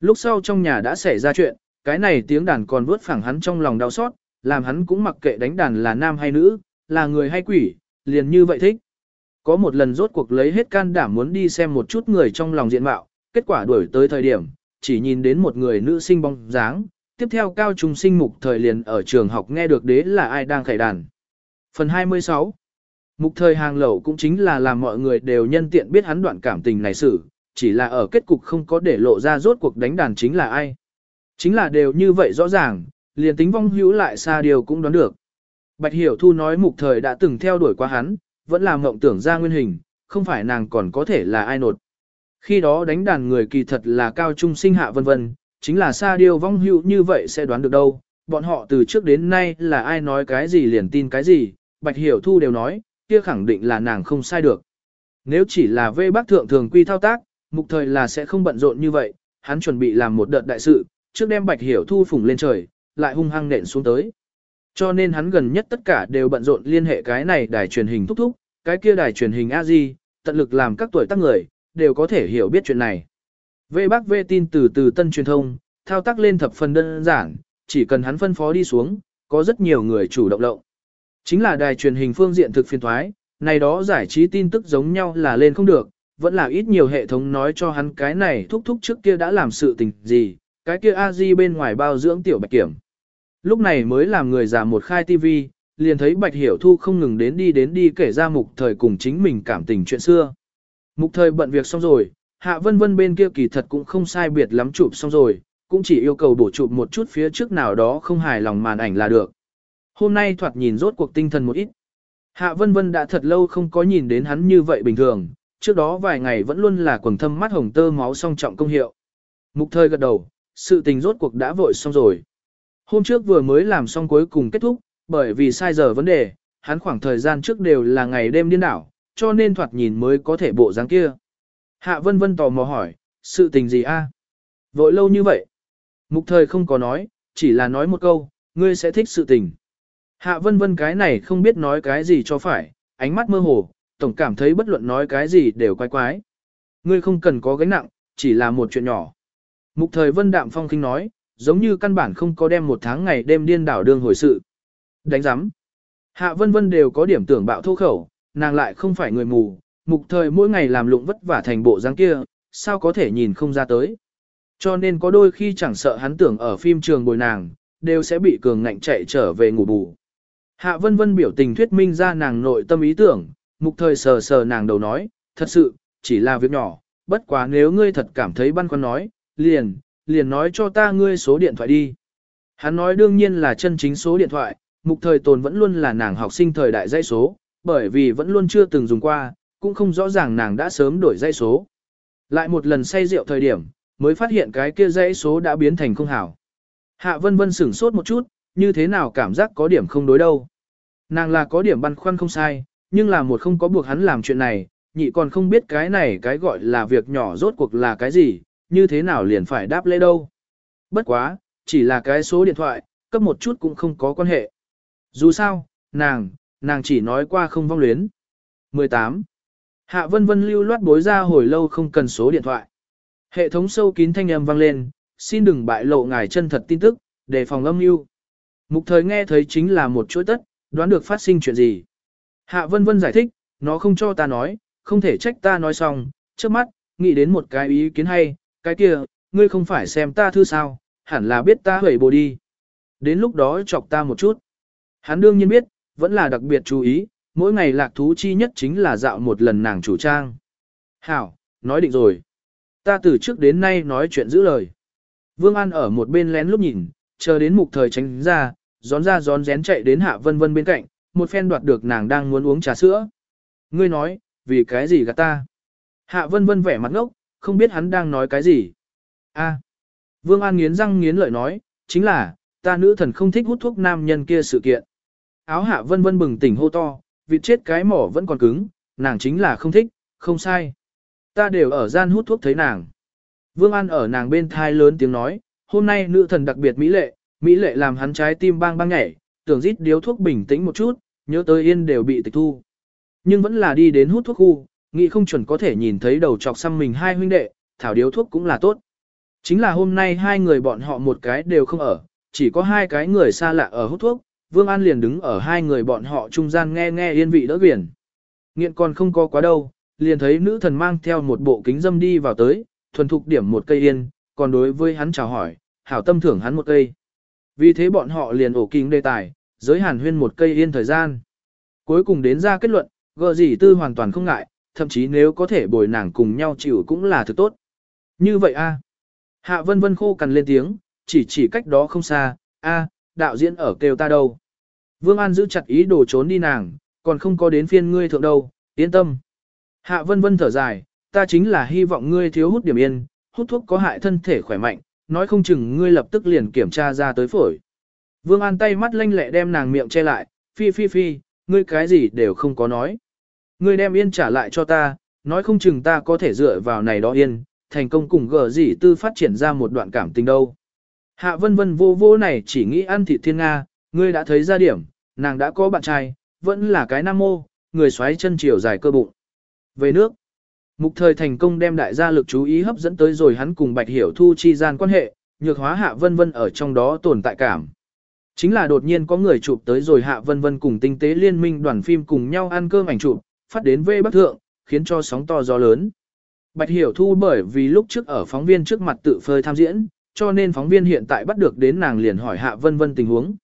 S1: Lúc sau trong nhà đã xảy ra chuyện, cái này tiếng đàn còn vớt phẳng hắn trong lòng đau xót, làm hắn cũng mặc kệ đánh đàn là nam hay nữ, là người hay quỷ, liền như vậy thích. Có một lần rốt cuộc lấy hết can đảm muốn đi xem một chút người trong lòng diện mạo, kết quả đuổi tới thời điểm, chỉ nhìn đến một người nữ sinh bóng dáng, tiếp theo cao trung sinh mục thời liền ở trường học nghe được đế là ai đang khải đàn. Phần 26 Mục thời hàng lẩu cũng chính là làm mọi người đều nhân tiện biết hắn đoạn cảm tình này xử, chỉ là ở kết cục không có để lộ ra rốt cuộc đánh đàn chính là ai. Chính là đều như vậy rõ ràng, liền tính vong hữu lại xa điều cũng đoán được. Bạch Hiểu Thu nói mục thời đã từng theo đuổi qua hắn, vẫn là mộng tưởng ra nguyên hình, không phải nàng còn có thể là ai nột. Khi đó đánh đàn người kỳ thật là cao trung sinh hạ vân vân, chính là xa điều vong hữu như vậy sẽ đoán được đâu. Bọn họ từ trước đến nay là ai nói cái gì liền tin cái gì, Bạch Hiểu Thu đều nói, kia khẳng định là nàng không sai được. Nếu chỉ là vê bác thượng thường quy thao tác, mục thời là sẽ không bận rộn như vậy, hắn chuẩn bị làm một đợt đại sự, trước đem Bạch Hiểu Thu phủng lên trời, lại hung hăng nện xuống tới. Cho nên hắn gần nhất tất cả đều bận rộn liên hệ cái này đài truyền hình thúc thúc, cái kia đài truyền hình a di, tận lực làm các tuổi tác người, đều có thể hiểu biết chuyện này. Vệ bác vệ tin từ từ tân truyền thông, thao tác lên thập phần đơn giản, chỉ cần hắn phân phó đi xuống, có rất nhiều người chủ động động. Chính là đài truyền hình phương diện thực phiên thoái, này đó giải trí tin tức giống nhau là lên không được, vẫn là ít nhiều hệ thống nói cho hắn cái này thúc thúc trước kia đã làm sự tình gì, cái kia a di bên ngoài bao dưỡng tiểu bạch kiểm. Lúc này mới làm người già một khai tivi, liền thấy bạch hiểu thu không ngừng đến đi đến đi kể ra mục thời cùng chính mình cảm tình chuyện xưa. Mục thời bận việc xong rồi, hạ vân vân bên kia kỳ thật cũng không sai biệt lắm chụp xong rồi, cũng chỉ yêu cầu bổ chụp một chút phía trước nào đó không hài lòng màn ảnh là được. Hôm nay thoạt nhìn rốt cuộc tinh thần một ít. Hạ vân vân đã thật lâu không có nhìn đến hắn như vậy bình thường, trước đó vài ngày vẫn luôn là quần thâm mắt hồng tơ máu song trọng công hiệu. Mục thời gật đầu, sự tình rốt cuộc đã vội xong rồi. Hôm trước vừa mới làm xong cuối cùng kết thúc, bởi vì sai giờ vấn đề, hắn khoảng thời gian trước đều là ngày đêm điên đảo, cho nên thoạt nhìn mới có thể bộ dáng kia. Hạ Vân Vân tò mò hỏi, sự tình gì a? Vội lâu như vậy? Mục thời không có nói, chỉ là nói một câu, ngươi sẽ thích sự tình. Hạ Vân Vân cái này không biết nói cái gì cho phải, ánh mắt mơ hồ, tổng cảm thấy bất luận nói cái gì đều quái quái. Ngươi không cần có gánh nặng, chỉ là một chuyện nhỏ. Mục thời Vân Đạm Phong khinh nói, giống như căn bản không có đem một tháng ngày đêm điên đảo đương hồi sự. Đánh giám. Hạ Vân Vân đều có điểm tưởng bạo thô khẩu, nàng lại không phải người mù, mục thời mỗi ngày làm lụng vất vả thành bộ dáng kia, sao có thể nhìn không ra tới. Cho nên có đôi khi chẳng sợ hắn tưởng ở phim trường bồi nàng, đều sẽ bị cường ngạnh chạy trở về ngủ bù. Hạ Vân Vân biểu tình thuyết minh ra nàng nội tâm ý tưởng, mục thời sờ sờ nàng đầu nói, thật sự, chỉ là việc nhỏ, bất quá nếu ngươi thật cảm thấy băn khoăn nói, liền, liền nói cho ta ngươi số điện thoại đi. Hắn nói đương nhiên là chân chính số điện thoại, mục thời tồn vẫn luôn là nàng học sinh thời đại dây số, bởi vì vẫn luôn chưa từng dùng qua, cũng không rõ ràng nàng đã sớm đổi dây số. Lại một lần say rượu thời điểm, mới phát hiện cái kia dãy số đã biến thành không hảo. Hạ vân vân sửng sốt một chút, như thế nào cảm giác có điểm không đối đâu. Nàng là có điểm băn khoăn không sai, nhưng là một không có buộc hắn làm chuyện này, nhị còn không biết cái này cái gọi là việc nhỏ rốt cuộc là cái gì, như thế nào liền phải đáp lễ đâu. Bất quá, chỉ là cái số điện thoại, cấp một chút cũng không có quan hệ. Dù sao, nàng, nàng chỉ nói qua không vong luyến. 18. Hạ vân vân lưu loát bối ra hồi lâu không cần số điện thoại. Hệ thống sâu kín thanh âm vang lên, xin đừng bại lộ ngài chân thật tin tức, để phòng âm mưu. Mục thời nghe thấy chính là một chuỗi tất, đoán được phát sinh chuyện gì. Hạ vân vân giải thích, nó không cho ta nói, không thể trách ta nói xong, trước mắt, nghĩ đến một cái ý kiến hay, cái kia, ngươi không phải xem ta thư sao, hẳn là biết ta hủy bồ đi. Đến lúc đó chọc ta một chút. Hắn đương nhiên biết, vẫn là đặc biệt chú ý, mỗi ngày lạc thú chi nhất chính là dạo một lần nàng chủ trang. Hảo, nói định rồi. Ta từ trước đến nay nói chuyện giữ lời. Vương An ở một bên lén lúc nhìn, chờ đến mục thời tránh ra, gión ra gión rén chạy đến hạ vân vân bên cạnh, một phen đoạt được nàng đang muốn uống trà sữa. Ngươi nói, vì cái gì gạt ta? Hạ vân vân vẻ mặt ngốc, không biết hắn đang nói cái gì. A. Vương An nghiến răng nghiến lợi nói, chính là, ta nữ thần không thích hút thuốc nam nhân kia sự kiện. Áo hạ vân vân bừng tỉnh hô to, vịt chết cái mỏ vẫn còn cứng, nàng chính là không thích, không sai. Ta đều ở gian hút thuốc thấy nàng. Vương An ở nàng bên thai lớn tiếng nói, hôm nay nữ thần đặc biệt mỹ lệ, mỹ lệ làm hắn trái tim bang bang nhảy, tưởng rít điếu thuốc bình tĩnh một chút, nhớ tới yên đều bị tịch thu. Nhưng vẫn là đi đến hút thuốc khu, nghĩ không chuẩn có thể nhìn thấy đầu chọc xăm mình hai huynh đệ, thảo điếu thuốc cũng là tốt. Chính là hôm nay hai người bọn họ một cái đều không ở, chỉ có hai cái người xa lạ ở hút thuốc, Vương An liền đứng ở hai người bọn họ trung gian nghe nghe yên vị đỡ biển. Nghiện còn không có quá đâu, liền thấy nữ thần mang theo một bộ kính dâm đi vào tới, thuần thục điểm một cây yên, còn đối với hắn chào hỏi, hảo tâm thưởng hắn một cây. Vì thế bọn họ liền ổ kính đề tài, giới hàn huyên một cây yên thời gian. Cuối cùng đến ra kết luận, gờ gì tư hoàn toàn không ngại, thậm chí nếu có thể bồi nàng cùng nhau chịu cũng là thứ tốt. Như vậy a Hạ vân vân khô cằn lên tiếng, chỉ chỉ cách đó không xa, a đạo diễn ở kêu ta đâu. Vương An giữ chặt ý đồ trốn đi nàng, còn không có đến phiên ngươi thượng đâu, yên tâm. Hạ vân vân thở dài, ta chính là hy vọng ngươi thiếu hút điểm yên, hút thuốc có hại thân thể khỏe mạnh, nói không chừng ngươi lập tức liền kiểm tra ra tới phổi. Vương An tay mắt lanh lẹ đem nàng miệng che lại, phi phi phi, ngươi cái gì đều không có nói. Ngươi đem yên trả lại cho ta, nói không chừng ta có thể dựa vào này đó yên, thành công cùng gờ gì tư phát triển ra một đoạn cảm tình đâu. Hạ vân vân vô vô này chỉ nghĩ ăn thịt thiên Nga, ngươi đã thấy ra điểm, nàng đã có bạn trai, vẫn là cái nam mô, người xoáy chân chiều dài cơ bụng. Về nước, mục thời thành công đem đại gia lực chú ý hấp dẫn tới rồi hắn cùng bạch hiểu thu chi gian quan hệ, nhược hóa hạ vân vân ở trong đó tồn tại cảm. Chính là đột nhiên có người chụp tới rồi hạ vân vân cùng tinh tế liên minh đoàn phim cùng nhau ăn cơm ảnh chụp, phát đến vê bắc thượng, khiến cho sóng to gió lớn. Bạch Hiểu Thu bởi vì lúc trước ở phóng viên trước mặt tự phơi tham diễn, cho nên phóng viên hiện tại bắt được đến nàng liền hỏi Hạ Vân Vân tình huống.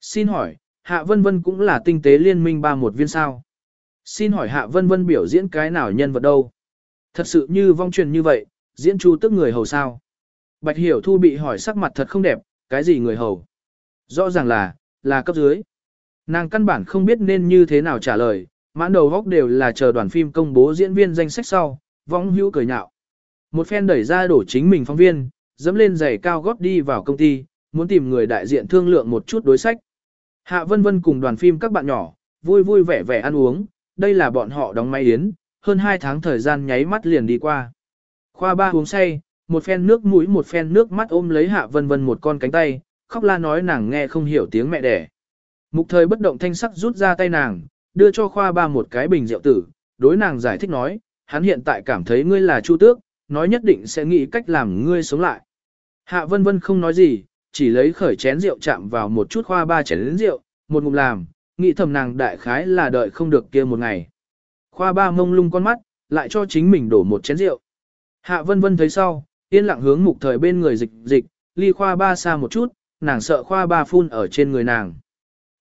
S1: Xin hỏi, Hạ Vân Vân cũng là tinh tế liên minh ba một viên sao? Xin hỏi Hạ Vân Vân biểu diễn cái nào nhân vật đâu? Thật sự như vong truyền như vậy, diễn chu tức người hầu sao? Bạch Hiểu Thu bị hỏi sắc mặt thật không đẹp, cái gì người hầu? Rõ ràng là, là cấp dưới. Nàng căn bản không biết nên như thế nào trả lời, mãn đầu góc đều là chờ đoàn phim công bố diễn viên danh sách sau, vong hữu cười nhạo. Một phen đẩy ra đổ chính mình phóng viên, dẫm lên giày cao gót đi vào công ty, muốn tìm người đại diện thương lượng một chút đối sách. Hạ Vân Vân cùng đoàn phim các bạn nhỏ, vui vui vẻ vẻ ăn uống, đây là bọn họ đóng máy yến, hơn 2 tháng thời gian nháy mắt liền đi qua. Khoa ba uống say, một phen nước mũi một phen nước mắt ôm lấy hạ vân vân một con cánh tay, khóc la nói nàng nghe không hiểu tiếng mẹ đẻ. Mục thời bất động thanh sắc rút ra tay nàng, đưa cho khoa ba một cái bình rượu tử, đối nàng giải thích nói, hắn hiện tại cảm thấy ngươi là chu tước, nói nhất định sẽ nghĩ cách làm ngươi sống lại. Hạ vân vân không nói gì, chỉ lấy khởi chén rượu chạm vào một chút khoa ba chén rượu, một ngụm làm, nghĩ thầm nàng đại khái là đợi không được kia một ngày. Khoa ba mông lung con mắt, lại cho chính mình đổ một chén rượu. Hạ vân vân thấy sau, yên lặng hướng mục thời bên người dịch dịch, ly khoa ba xa một chút, nàng sợ khoa ba phun ở trên người nàng.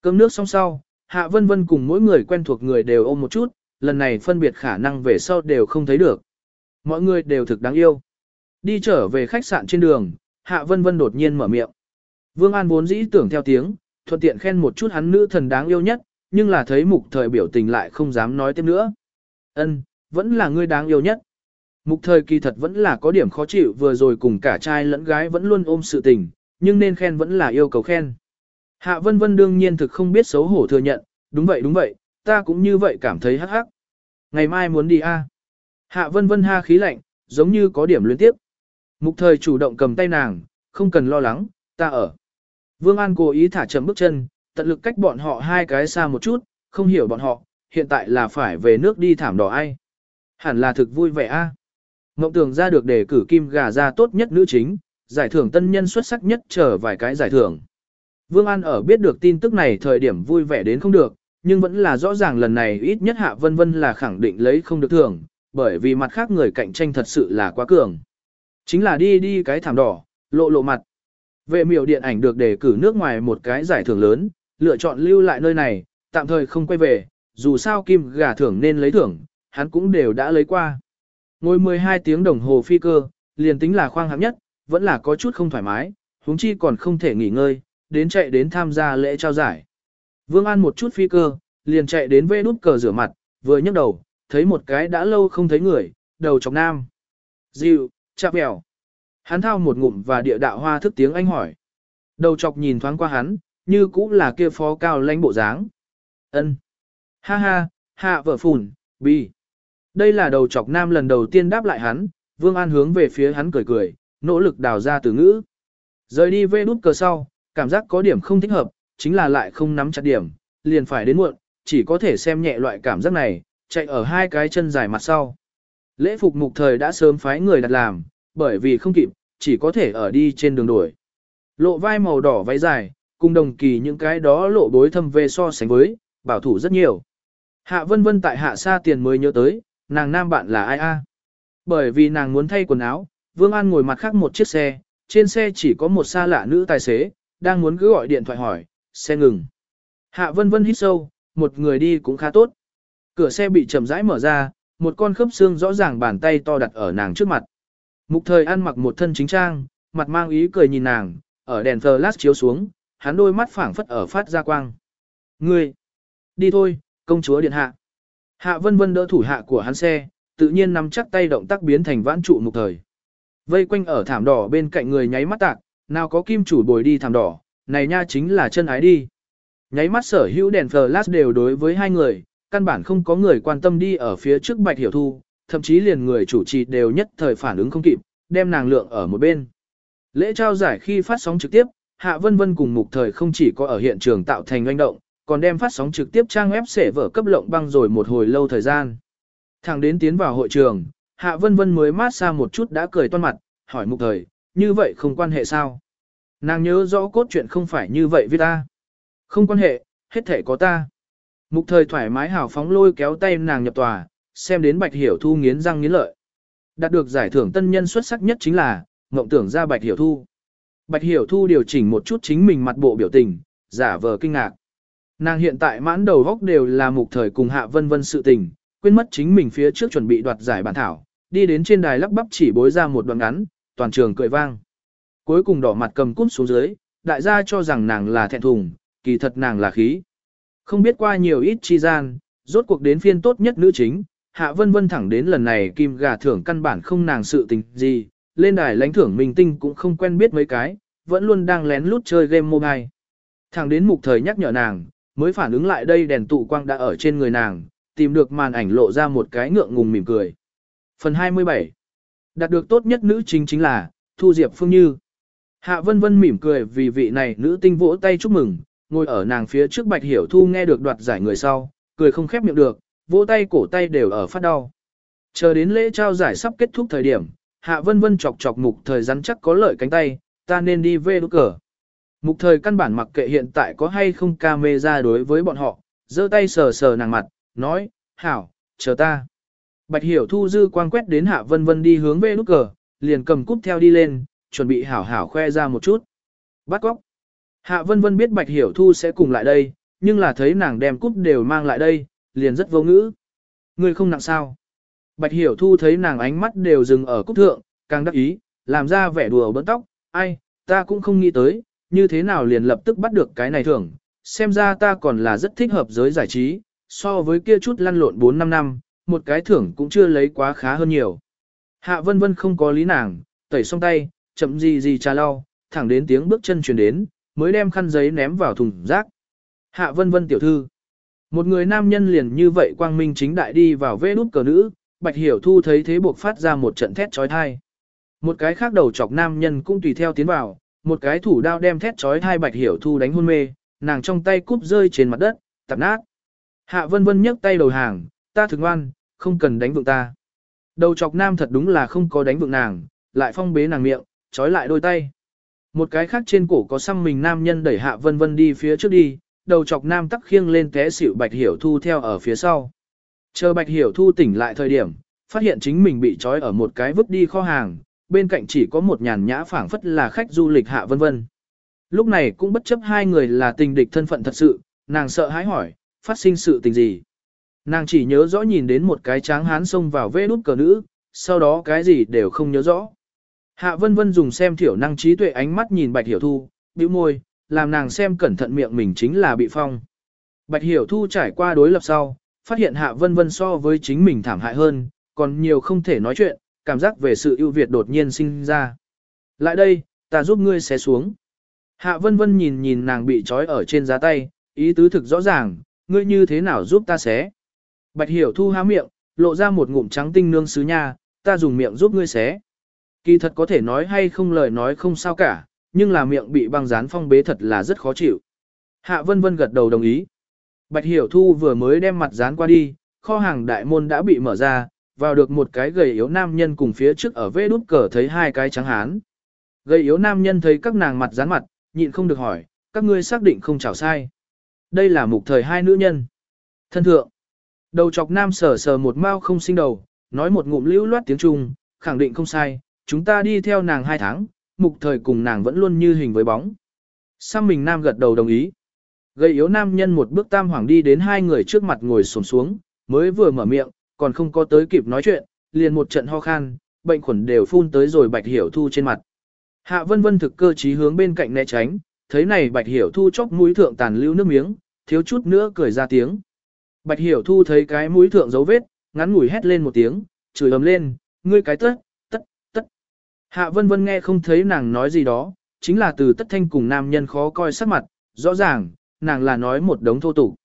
S1: Cơm nước xong sau, hạ vân vân cùng mỗi người quen thuộc người đều ôm một chút, lần này phân biệt khả năng về sau đều không thấy được. Mọi người đều thực đáng yêu. Đi trở về khách sạn trên đường, hạ vân vân đột nhiên mở miệng. Vương An vốn dĩ tưởng theo tiếng, thuận tiện khen một chút hắn nữ thần đáng yêu nhất, nhưng là thấy mục thời biểu tình lại không dám nói thêm nữa. Ân, vẫn là ngươi đáng yêu nhất. Mục thời kỳ thật vẫn là có điểm khó chịu vừa rồi cùng cả trai lẫn gái vẫn luôn ôm sự tình, nhưng nên khen vẫn là yêu cầu khen. Hạ vân vân đương nhiên thực không biết xấu hổ thừa nhận, đúng vậy đúng vậy, ta cũng như vậy cảm thấy hắc hắc. Ngày mai muốn đi a? Hạ vân vân ha khí lạnh, giống như có điểm liên tiếp. Mục thời chủ động cầm tay nàng, không cần lo lắng, ta ở. Vương An cố ý thả chậm bước chân, tận lực cách bọn họ hai cái xa một chút, không hiểu bọn họ, hiện tại là phải về nước đi thảm đỏ ai. Hẳn là thực vui vẻ a. Ngộng tưởng ra được đề cử kim gà ra tốt nhất nữ chính, giải thưởng tân nhân xuất sắc nhất chờ vài cái giải thưởng. Vương An ở biết được tin tức này thời điểm vui vẻ đến không được, nhưng vẫn là rõ ràng lần này ít nhất Hạ Vân Vân là khẳng định lấy không được thưởng, bởi vì mặt khác người cạnh tranh thật sự là quá cường. Chính là đi đi cái thảm đỏ, lộ lộ mặt. Vệ miểu điện ảnh được đề cử nước ngoài một cái giải thưởng lớn, lựa chọn lưu lại nơi này, tạm thời không quay về, dù sao kim gà thưởng nên lấy thưởng, hắn cũng đều đã lấy qua. Ngồi 12 tiếng đồng hồ phi cơ, liền tính là khoang hạng nhất, vẫn là có chút không thoải mái, huống chi còn không thể nghỉ ngơi, đến chạy đến tham gia lễ trao giải. Vương An một chút phi cơ, liền chạy đến vê nút cờ rửa mặt, vừa nhấc đầu, thấy một cái đã lâu không thấy người, đầu chọc nam. Dịu, chạp bèo. Hắn thao một ngụm và địa đạo hoa thức tiếng anh hỏi. Đầu chọc nhìn thoáng qua hắn, như cũng là kia phó cao lãnh bộ dáng. ân Ha ha, hạ vợ phùn, bi. Đây là đầu chọc nam lần đầu tiên đáp lại hắn, Vương An hướng về phía hắn cười cười, nỗ lực đào ra từ ngữ. Rời đi vê nút cờ sau, cảm giác có điểm không thích hợp, chính là lại không nắm chặt điểm, liền phải đến muộn, chỉ có thể xem nhẹ loại cảm giác này, chạy ở hai cái chân dài mặt sau. Lễ phục mục thời đã sớm phái người đặt làm, bởi vì không kịp, chỉ có thể ở đi trên đường đuổi. Lộ vai màu đỏ váy dài, cùng đồng kỳ những cái đó lộ bối thâm về so sánh với, bảo thủ rất nhiều. Hạ vân vân tại hạ xa tiền mới nhớ tới, nàng nam bạn là ai a? Bởi vì nàng muốn thay quần áo, Vương An ngồi mặt khác một chiếc xe, trên xe chỉ có một xa lạ nữ tài xế, đang muốn cứ gọi điện thoại hỏi, xe ngừng. Hạ vân vân hít sâu, một người đi cũng khá tốt. Cửa xe bị chậm rãi mở ra, một con khớp xương rõ ràng bàn tay to đặt ở nàng trước mặt. Mục thời ăn mặc một thân chính trang, mặt mang ý cười nhìn nàng, ở đèn flash chiếu xuống, hắn đôi mắt phảng phất ở phát ra quang. Ngươi, đi thôi, công chúa điện hạ. Hạ vân vân đỡ thủ hạ của hắn xe, tự nhiên nắm chắc tay động tác biến thành vãn trụ mục thời. Vây quanh ở thảm đỏ bên cạnh người nháy mắt tạc, nào có kim chủ bồi đi thảm đỏ, này nha chính là chân ái đi. Nháy mắt sở hữu đèn flash đều đối với hai người, căn bản không có người quan tâm đi ở phía trước bạch hiểu thu, thậm chí liền người chủ trì đều nhất thời phản ứng không kịp, đem nàng lượng ở một bên. Lễ trao giải khi phát sóng trực tiếp, Hạ Vân Vân cùng Mục Thời không chỉ có ở hiện trường tạo thành doanh động, còn đem phát sóng trực tiếp trang web sẽ vở cấp lộng băng rồi một hồi lâu thời gian. Thẳng đến tiến vào hội trường, Hạ Vân Vân mới mát xa một chút đã cười toan mặt, hỏi Mục Thời, như vậy không quan hệ sao? Nàng nhớ rõ cốt truyện không phải như vậy với ta. Không quan hệ, hết thể có ta. Mục Thời thoải mái hào phóng lôi kéo tay nàng nhập tòa, xem đến Bạch Hiểu Thu nghiến răng nghiến lợi. Đạt được giải thưởng tân nhân xuất sắc nhất chính là, ngộng tưởng ra Bạch Hiểu Thu. Bạch Hiểu Thu điều chỉnh một chút chính mình mặt bộ biểu tình, giả vờ kinh ngạc. Nàng hiện tại mãn đầu góc đều là mục thời cùng Hạ Vân Vân sự tình, quên mất chính mình phía trước chuẩn bị đoạt giải bản thảo, đi đến trên đài lắp bắp chỉ bối ra một đoạn ngắn, toàn trường cười vang. Cuối cùng đỏ mặt cầm cút xuống dưới, đại gia cho rằng nàng là thẹn thùng, kỳ thật nàng là khí. Không biết qua nhiều ít chi gian, rốt cuộc đến phiên tốt nhất nữ chính, Hạ Vân Vân thẳng đến lần này kim gà thưởng căn bản không nàng sự tình gì, lên đài lãnh thưởng minh tinh cũng không quen biết mấy cái, vẫn luôn đang lén lút chơi game mobile. Thẳng đến mục thời nhắc nhở nàng, mới phản ứng lại đây đèn tụ quang đã ở trên người nàng, tìm được màn ảnh lộ ra một cái ngượng ngùng mỉm cười. Phần 27 Đạt được tốt nhất nữ chính chính là, Thu Diệp Phương Như. Hạ Vân Vân mỉm cười vì vị này nữ tinh vỗ tay chúc mừng, ngồi ở nàng phía trước Bạch Hiểu Thu nghe được đoạt giải người sau, cười không khép miệng được, vỗ tay cổ tay đều ở phát đau. Chờ đến lễ trao giải sắp kết thúc thời điểm, Hạ Vân Vân chọc chọc mục thời rắn chắc có lợi cánh tay, ta nên đi về đốt cờ. Mục thời căn bản mặc kệ hiện tại có hay không camera đối với bọn họ, giơ tay sờ sờ nàng mặt, nói, hảo, chờ ta. Bạch Hiểu Thu dư quang quét đến Hạ Vân Vân đi hướng về nút cờ, liền cầm cúp theo đi lên, chuẩn bị hảo hảo khoe ra một chút. Bắt góc. Hạ Vân Vân biết Bạch Hiểu Thu sẽ cùng lại đây, nhưng là thấy nàng đem cúp đều mang lại đây, liền rất vô ngữ. Người không nặng sao. Bạch Hiểu Thu thấy nàng ánh mắt đều dừng ở cúp thượng, càng đắc ý, làm ra vẻ đùa bỡn tóc, ai, ta cũng không nghĩ tới, như thế nào liền lập tức bắt được cái này thưởng, xem ra ta còn là rất thích hợp giới giải trí, so với kia chút lăn lộn 4-5 năm, một cái thưởng cũng chưa lấy quá khá hơn nhiều. Hạ vân vân không có lý nàng, tẩy xong tay, chậm gì gì trà lau, thẳng đến tiếng bước chân truyền đến, mới đem khăn giấy ném vào thùng rác. Hạ vân vân tiểu thư. Một người nam nhân liền như vậy quang minh chính đại đi vào vê nút cờ nữ, bạch hiểu thu thấy thế buộc phát ra một trận thét trói thai. Một cái khác đầu chọc nam nhân cũng tùy theo tiến vào, một cái thủ đao đem thét trói thai bạch hiểu thu đánh hôn mê, nàng trong tay cúp rơi trên mặt đất, tạp nát. Hạ vân vân nhấc tay đầu hàng, ta thường ngoan, không cần đánh vượng ta. Đầu chọc nam thật đúng là không có đánh vượng nàng, lại phong bế nàng miệng, trói lại đôi tay. Một cái khác trên cổ có xăm mình nam nhân đẩy hạ vân vân đi phía trước đi, đầu chọc nam tắc khiêng lên té xỉu bạch hiểu thu theo ở phía sau. Chờ bạch hiểu thu tỉnh lại thời điểm, phát hiện chính mình bị trói ở một cái vứt đi kho hàng, bên cạnh chỉ có một nhàn nhã phảng phất là khách du lịch hạ vân vân. Lúc này cũng bất chấp hai người là tình địch thân phận thật sự, nàng sợ hãi hỏi, phát sinh sự tình gì. Nàng chỉ nhớ rõ nhìn đến một cái tráng hán xông vào vê nút cờ nữ, sau đó cái gì đều không nhớ rõ. Hạ vân vân dùng xem thiểu năng trí tuệ ánh mắt nhìn bạch hiểu thu, bĩu môi, làm nàng xem cẩn thận miệng mình chính là bị phong. Bạch hiểu thu trải qua đối lập sau, phát hiện hạ vân vân so với chính mình thảm hại hơn, còn nhiều không thể nói chuyện, cảm giác về sự ưu việt đột nhiên sinh ra. Lại đây, ta giúp ngươi xé xuống. Hạ vân vân nhìn nhìn nàng bị trói ở trên giá tay, ý tứ thực rõ ràng, ngươi như thế nào giúp ta xé. Bạch hiểu thu há miệng, lộ ra một ngụm trắng tinh nương sứ nha, ta dùng miệng giúp ngươi xé. Kỳ thật có thể nói hay không lời nói không sao cả, nhưng là miệng bị băng dán phong bế thật là rất khó chịu. Hạ vân vân gật đầu đồng ý. Bạch hiểu thu vừa mới đem mặt dán qua đi, kho hàng đại môn đã bị mở ra, vào được một cái gầy yếu nam nhân cùng phía trước ở vê đút cờ thấy hai cái trắng hán. Gầy yếu nam nhân thấy các nàng mặt dán mặt, nhịn không được hỏi, các ngươi xác định không chảo sai. Đây là mục thời hai nữ nhân. Thân thượng. Đầu chọc nam sờ sờ một mao không sinh đầu, nói một ngụm lưu loát tiếng Trung, khẳng định không sai, chúng ta đi theo nàng hai tháng, mục thời cùng nàng vẫn luôn như hình với bóng. Sang mình nam gật đầu đồng ý. Gây yếu nam nhân một bước tam hoàng đi đến hai người trước mặt ngồi xổm xuống, mới vừa mở miệng, còn không có tới kịp nói chuyện, liền một trận ho khan, bệnh khuẩn đều phun tới rồi bạch hiểu thu trên mặt. Hạ vân vân thực cơ trí hướng bên cạnh né tránh, thấy này bạch hiểu thu chốc mũi thượng tàn lưu nước miếng, thiếu chút nữa cười ra tiếng. Bạch hiểu thu thấy cái mũi thượng dấu vết, ngắn ngủi hét lên một tiếng, chửi ầm lên, ngươi cái tất, tất, tất. Hạ vân vân nghe không thấy nàng nói gì đó, chính là từ tất thanh cùng nam nhân khó coi sắc mặt, rõ ràng, nàng là nói một đống thô tục.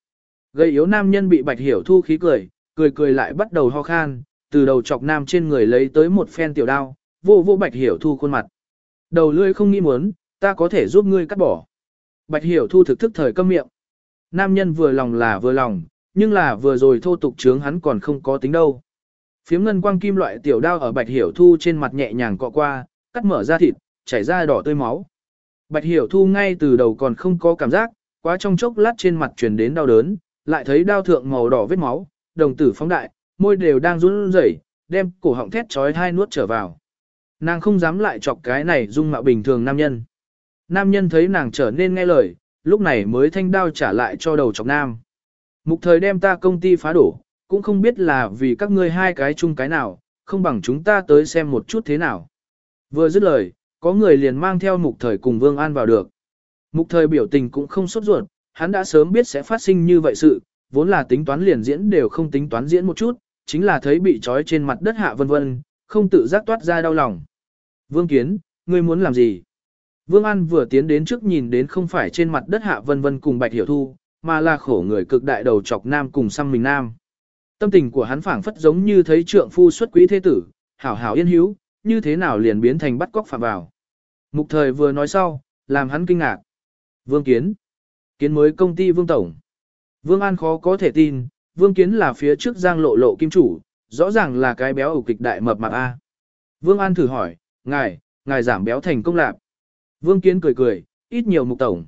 S1: Gây yếu nam nhân bị bạch hiểu thu khí cười, cười cười lại bắt đầu ho khan, từ đầu chọc nam trên người lấy tới một phen tiểu đao, vô vô bạch hiểu thu khuôn mặt. Đầu lươi không nghĩ muốn, ta có thể giúp ngươi cắt bỏ. Bạch hiểu thu thực thức thời câm miệng. Nam nhân vừa lòng là vừa lòng, nhưng là vừa rồi thô tục trướng hắn còn không có tính đâu. Phiếm ngân quang kim loại tiểu đao ở bạch hiểu thu trên mặt nhẹ nhàng cọ qua, cắt mở ra thịt, chảy ra đỏ tươi máu. Bạch hiểu thu ngay từ đầu còn không có cảm giác, quá trong chốc lát trên mặt truyền đến đau đớn, lại thấy đao thượng màu đỏ vết máu, đồng tử phóng đại, môi đều đang run rẩy, đem cổ họng thét chói hai nuốt trở vào. Nàng không dám lại chọc cái này dung mạo bình thường nam nhân. Nam nhân thấy nàng trở nên nghe lời, lúc này mới thanh đao trả lại cho đầu chọc nam. Mục thời đem ta công ty phá đổ, cũng không biết là vì các ngươi hai cái chung cái nào, không bằng chúng ta tới xem một chút thế nào. Vừa dứt lời, có người liền mang theo mục thời cùng Vương An vào được. Mục thời biểu tình cũng không sốt ruột, hắn đã sớm biết sẽ phát sinh như vậy sự, vốn là tính toán liền diễn đều không tính toán diễn một chút, chính là thấy bị trói trên mặt đất hạ vân vân, không tự giác toát ra đau lòng. Vương Kiến, ngươi muốn làm gì? Vương An vừa tiến đến trước nhìn đến không phải trên mặt đất hạ vân vân cùng Bạch Hiểu Thu, mà là khổ người cực đại đầu chọc nam cùng xăm mình nam. Tâm tình của hắn phảng phất giống như thấy trượng phu xuất quý thế tử, hảo hảo yên hiếu, như thế nào liền biến thành bắt cóc phạm vào. Mục thời vừa nói sau, làm hắn kinh ngạc. Vương Kiến. Kiến mới công ty Vương Tổng. Vương An khó có thể tin, Vương Kiến là phía trước giang lộ lộ kim chủ, rõ ràng là cái béo ủ kịch đại mập mạp A. Vương An thử hỏi, ngài, ngài giảm béo thành công lạc. Vương Kiến cười cười, ít nhiều mục tổng.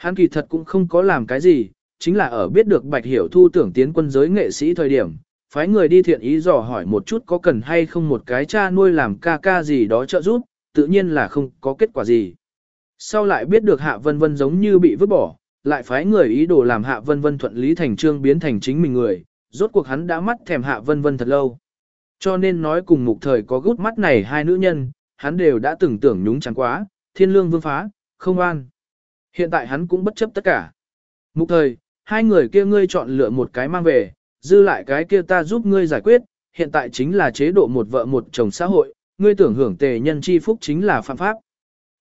S1: Hắn kỳ thật cũng không có làm cái gì, chính là ở biết được Bạch Hiểu Thu tưởng tiến quân giới nghệ sĩ thời điểm, phái người đi thiện ý dò hỏi một chút có cần hay không một cái cha nuôi làm ca ca gì đó trợ giúp, tự nhiên là không có kết quả gì. Sau lại biết được Hạ Vân Vân giống như bị vứt bỏ, lại phái người ý đồ làm Hạ Vân Vân thuận lý thành trương biến thành chính mình người, rốt cuộc hắn đã mắt thèm Hạ Vân Vân thật lâu. Cho nên nói cùng mục thời có gút mắt này hai nữ nhân, hắn đều đã từng tưởng nhúng chẳng quá, thiên lương vương phá, không an. Hiện tại hắn cũng bất chấp tất cả. Mục thời, hai người kia ngươi chọn lựa một cái mang về, dư lại cái kia ta giúp ngươi giải quyết, hiện tại chính là chế độ một vợ một chồng xã hội, ngươi tưởng hưởng tề nhân chi phúc chính là phạm pháp.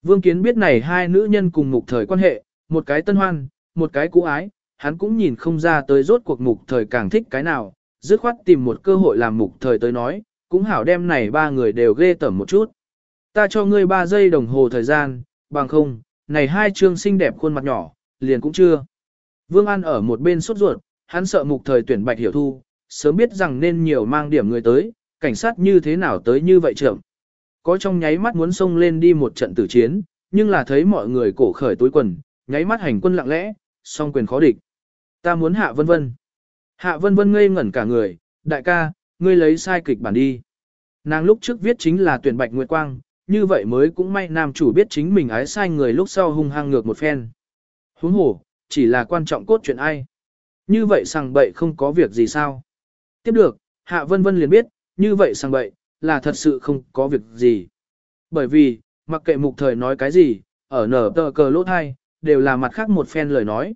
S1: Vương Kiến biết này hai nữ nhân cùng mục thời quan hệ, một cái tân hoan, một cái cũ ái, hắn cũng nhìn không ra tới rốt cuộc mục thời càng thích cái nào, dứt khoát tìm một cơ hội làm mục thời tới nói, cũng hảo đem này ba người đều ghê tởm một chút. Ta cho ngươi ba giây đồng hồ thời gian, bằng không, này hai chương xinh đẹp khuôn mặt nhỏ, liền cũng chưa. Vương An ở một bên sốt ruột, hắn sợ mục thời tuyển bạch hiểu thu, sớm biết rằng nên nhiều mang điểm người tới, cảnh sát như thế nào tới như vậy trưởng. Có trong nháy mắt muốn xông lên đi một trận tử chiến, nhưng là thấy mọi người cổ khởi túi quần, nháy mắt hành quân lặng lẽ, song quyền khó địch. Ta muốn hạ vân vân. Hạ vân vân ngây ngẩn cả người, đại ca, ngươi lấy sai kịch bản đi. Nàng lúc trước viết chính là tuyển bạch nguyệt quang, như vậy mới cũng may nam chủ biết chính mình ái sai người lúc sau hung hăng ngược một phen. Huống hồ, chỉ là quan trọng cốt chuyện ai. Như vậy sang bậy không có việc gì sao. Tiếp được, Hạ Vân Vân liền biết, như vậy sang bậy, là thật sự không có việc gì. Bởi vì, mặc kệ mục thời nói cái gì, ở nở tờ cờ lốt hai, đều là mặt khác một phen lời nói.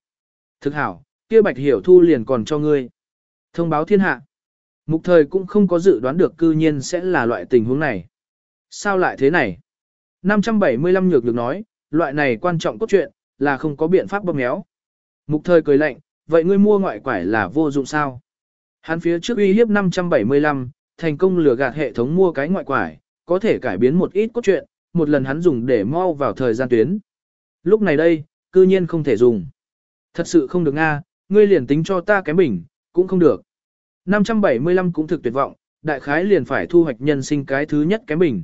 S1: Thực hảo, kia bạch hiểu thu liền còn cho ngươi. Thông báo thiên hạ. Mục thời cũng không có dự đoán được cư nhiên sẽ là loại tình huống này. Sao lại thế này? 575 nhược được nói, loại này quan trọng cốt truyện, là không có biện pháp bóp méo. Mục thời cười lạnh, vậy ngươi mua ngoại quải là vô dụng sao? Hắn phía trước uy hiếp 575, thành công lừa gạt hệ thống mua cái ngoại quải, có thể cải biến một ít cốt truyện, một lần hắn dùng để mau vào thời gian tuyến. Lúc này đây, cư nhiên không thể dùng. Thật sự không được nga, ngươi liền tính cho ta cái bình, cũng không được. 575 cũng thực tuyệt vọng, đại khái liền phải thu hoạch nhân sinh cái thứ nhất cái bình.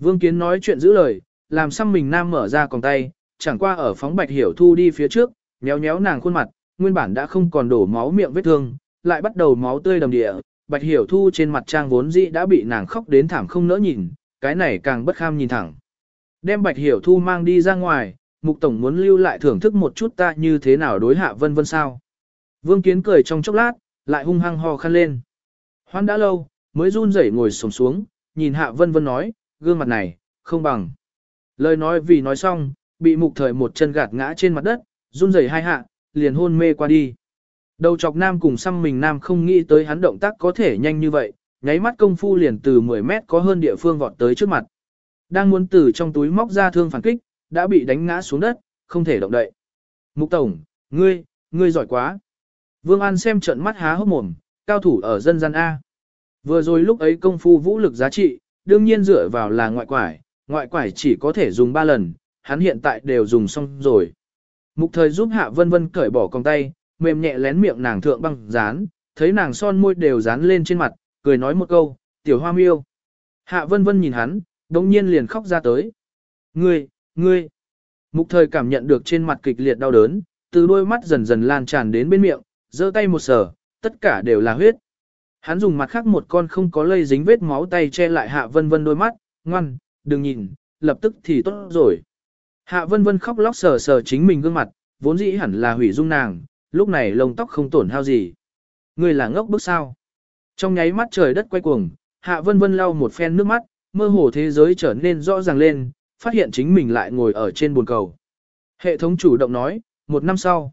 S1: Vương Kiến nói chuyện giữ lời, làm xăm mình nam mở ra còn tay, chẳng qua ở phóng bạch hiểu thu đi phía trước, nhéo nhéo nàng khuôn mặt, nguyên bản đã không còn đổ máu miệng vết thương, lại bắt đầu máu tươi đầm địa, bạch hiểu thu trên mặt trang vốn dĩ đã bị nàng khóc đến thảm không nỡ nhìn, cái này càng bất kham nhìn thẳng. Đem bạch hiểu thu mang đi ra ngoài, mục tổng muốn lưu lại thưởng thức một chút ta như thế nào đối hạ vân vân sao. Vương Kiến cười trong chốc lát, lại hung hăng ho khăn lên. Hoan đã lâu, mới run rẩy ngồi sổng xuống, nhìn hạ vân vân nói, gương mặt này, không bằng. Lời nói vì nói xong, bị mục thời một chân gạt ngã trên mặt đất, run rẩy hai hạ, liền hôn mê qua đi. Đầu chọc nam cùng xăm mình nam không nghĩ tới hắn động tác có thể nhanh như vậy, nháy mắt công phu liền từ 10 mét có hơn địa phương vọt tới trước mặt. Đang muốn từ trong túi móc ra thương phản kích, đã bị đánh ngã xuống đất, không thể động đậy. Mục tổng, ngươi, ngươi giỏi quá. Vương An xem trận mắt há hốc mồm, cao thủ ở dân gian A. Vừa rồi lúc ấy công phu vũ lực giá trị, đương nhiên dựa vào là ngoại quải, ngoại quải chỉ có thể dùng 3 lần, hắn hiện tại đều dùng xong rồi. Mục thời giúp Hạ Vân Vân cởi bỏ còng tay, mềm nhẹ lén miệng nàng thượng băng dán, thấy nàng son môi đều dán lên trên mặt, cười nói một câu, tiểu hoa miêu. Hạ Vân Vân nhìn hắn, đồng nhiên liền khóc ra tới. Ngươi, ngươi. Mục thời cảm nhận được trên mặt kịch liệt đau đớn, từ đôi mắt dần dần lan tràn đến bên miệng, giơ tay một sở, tất cả đều là huyết. Hắn dùng mặt khác một con không có lây dính vết máu tay che lại Hạ Vân Vân đôi mắt, ngoan, đừng nhìn, lập tức thì tốt rồi. Hạ Vân Vân khóc lóc sờ sờ chính mình gương mặt, vốn dĩ hẳn là hủy dung nàng, lúc này lông tóc không tổn hao gì. Người là ngốc bức sao. Trong nháy mắt trời đất quay cuồng, Hạ Vân Vân lau một phen nước mắt, mơ hồ thế giới trở nên rõ ràng lên, phát hiện chính mình lại ngồi ở trên bồn cầu. Hệ thống chủ động nói, một năm sau.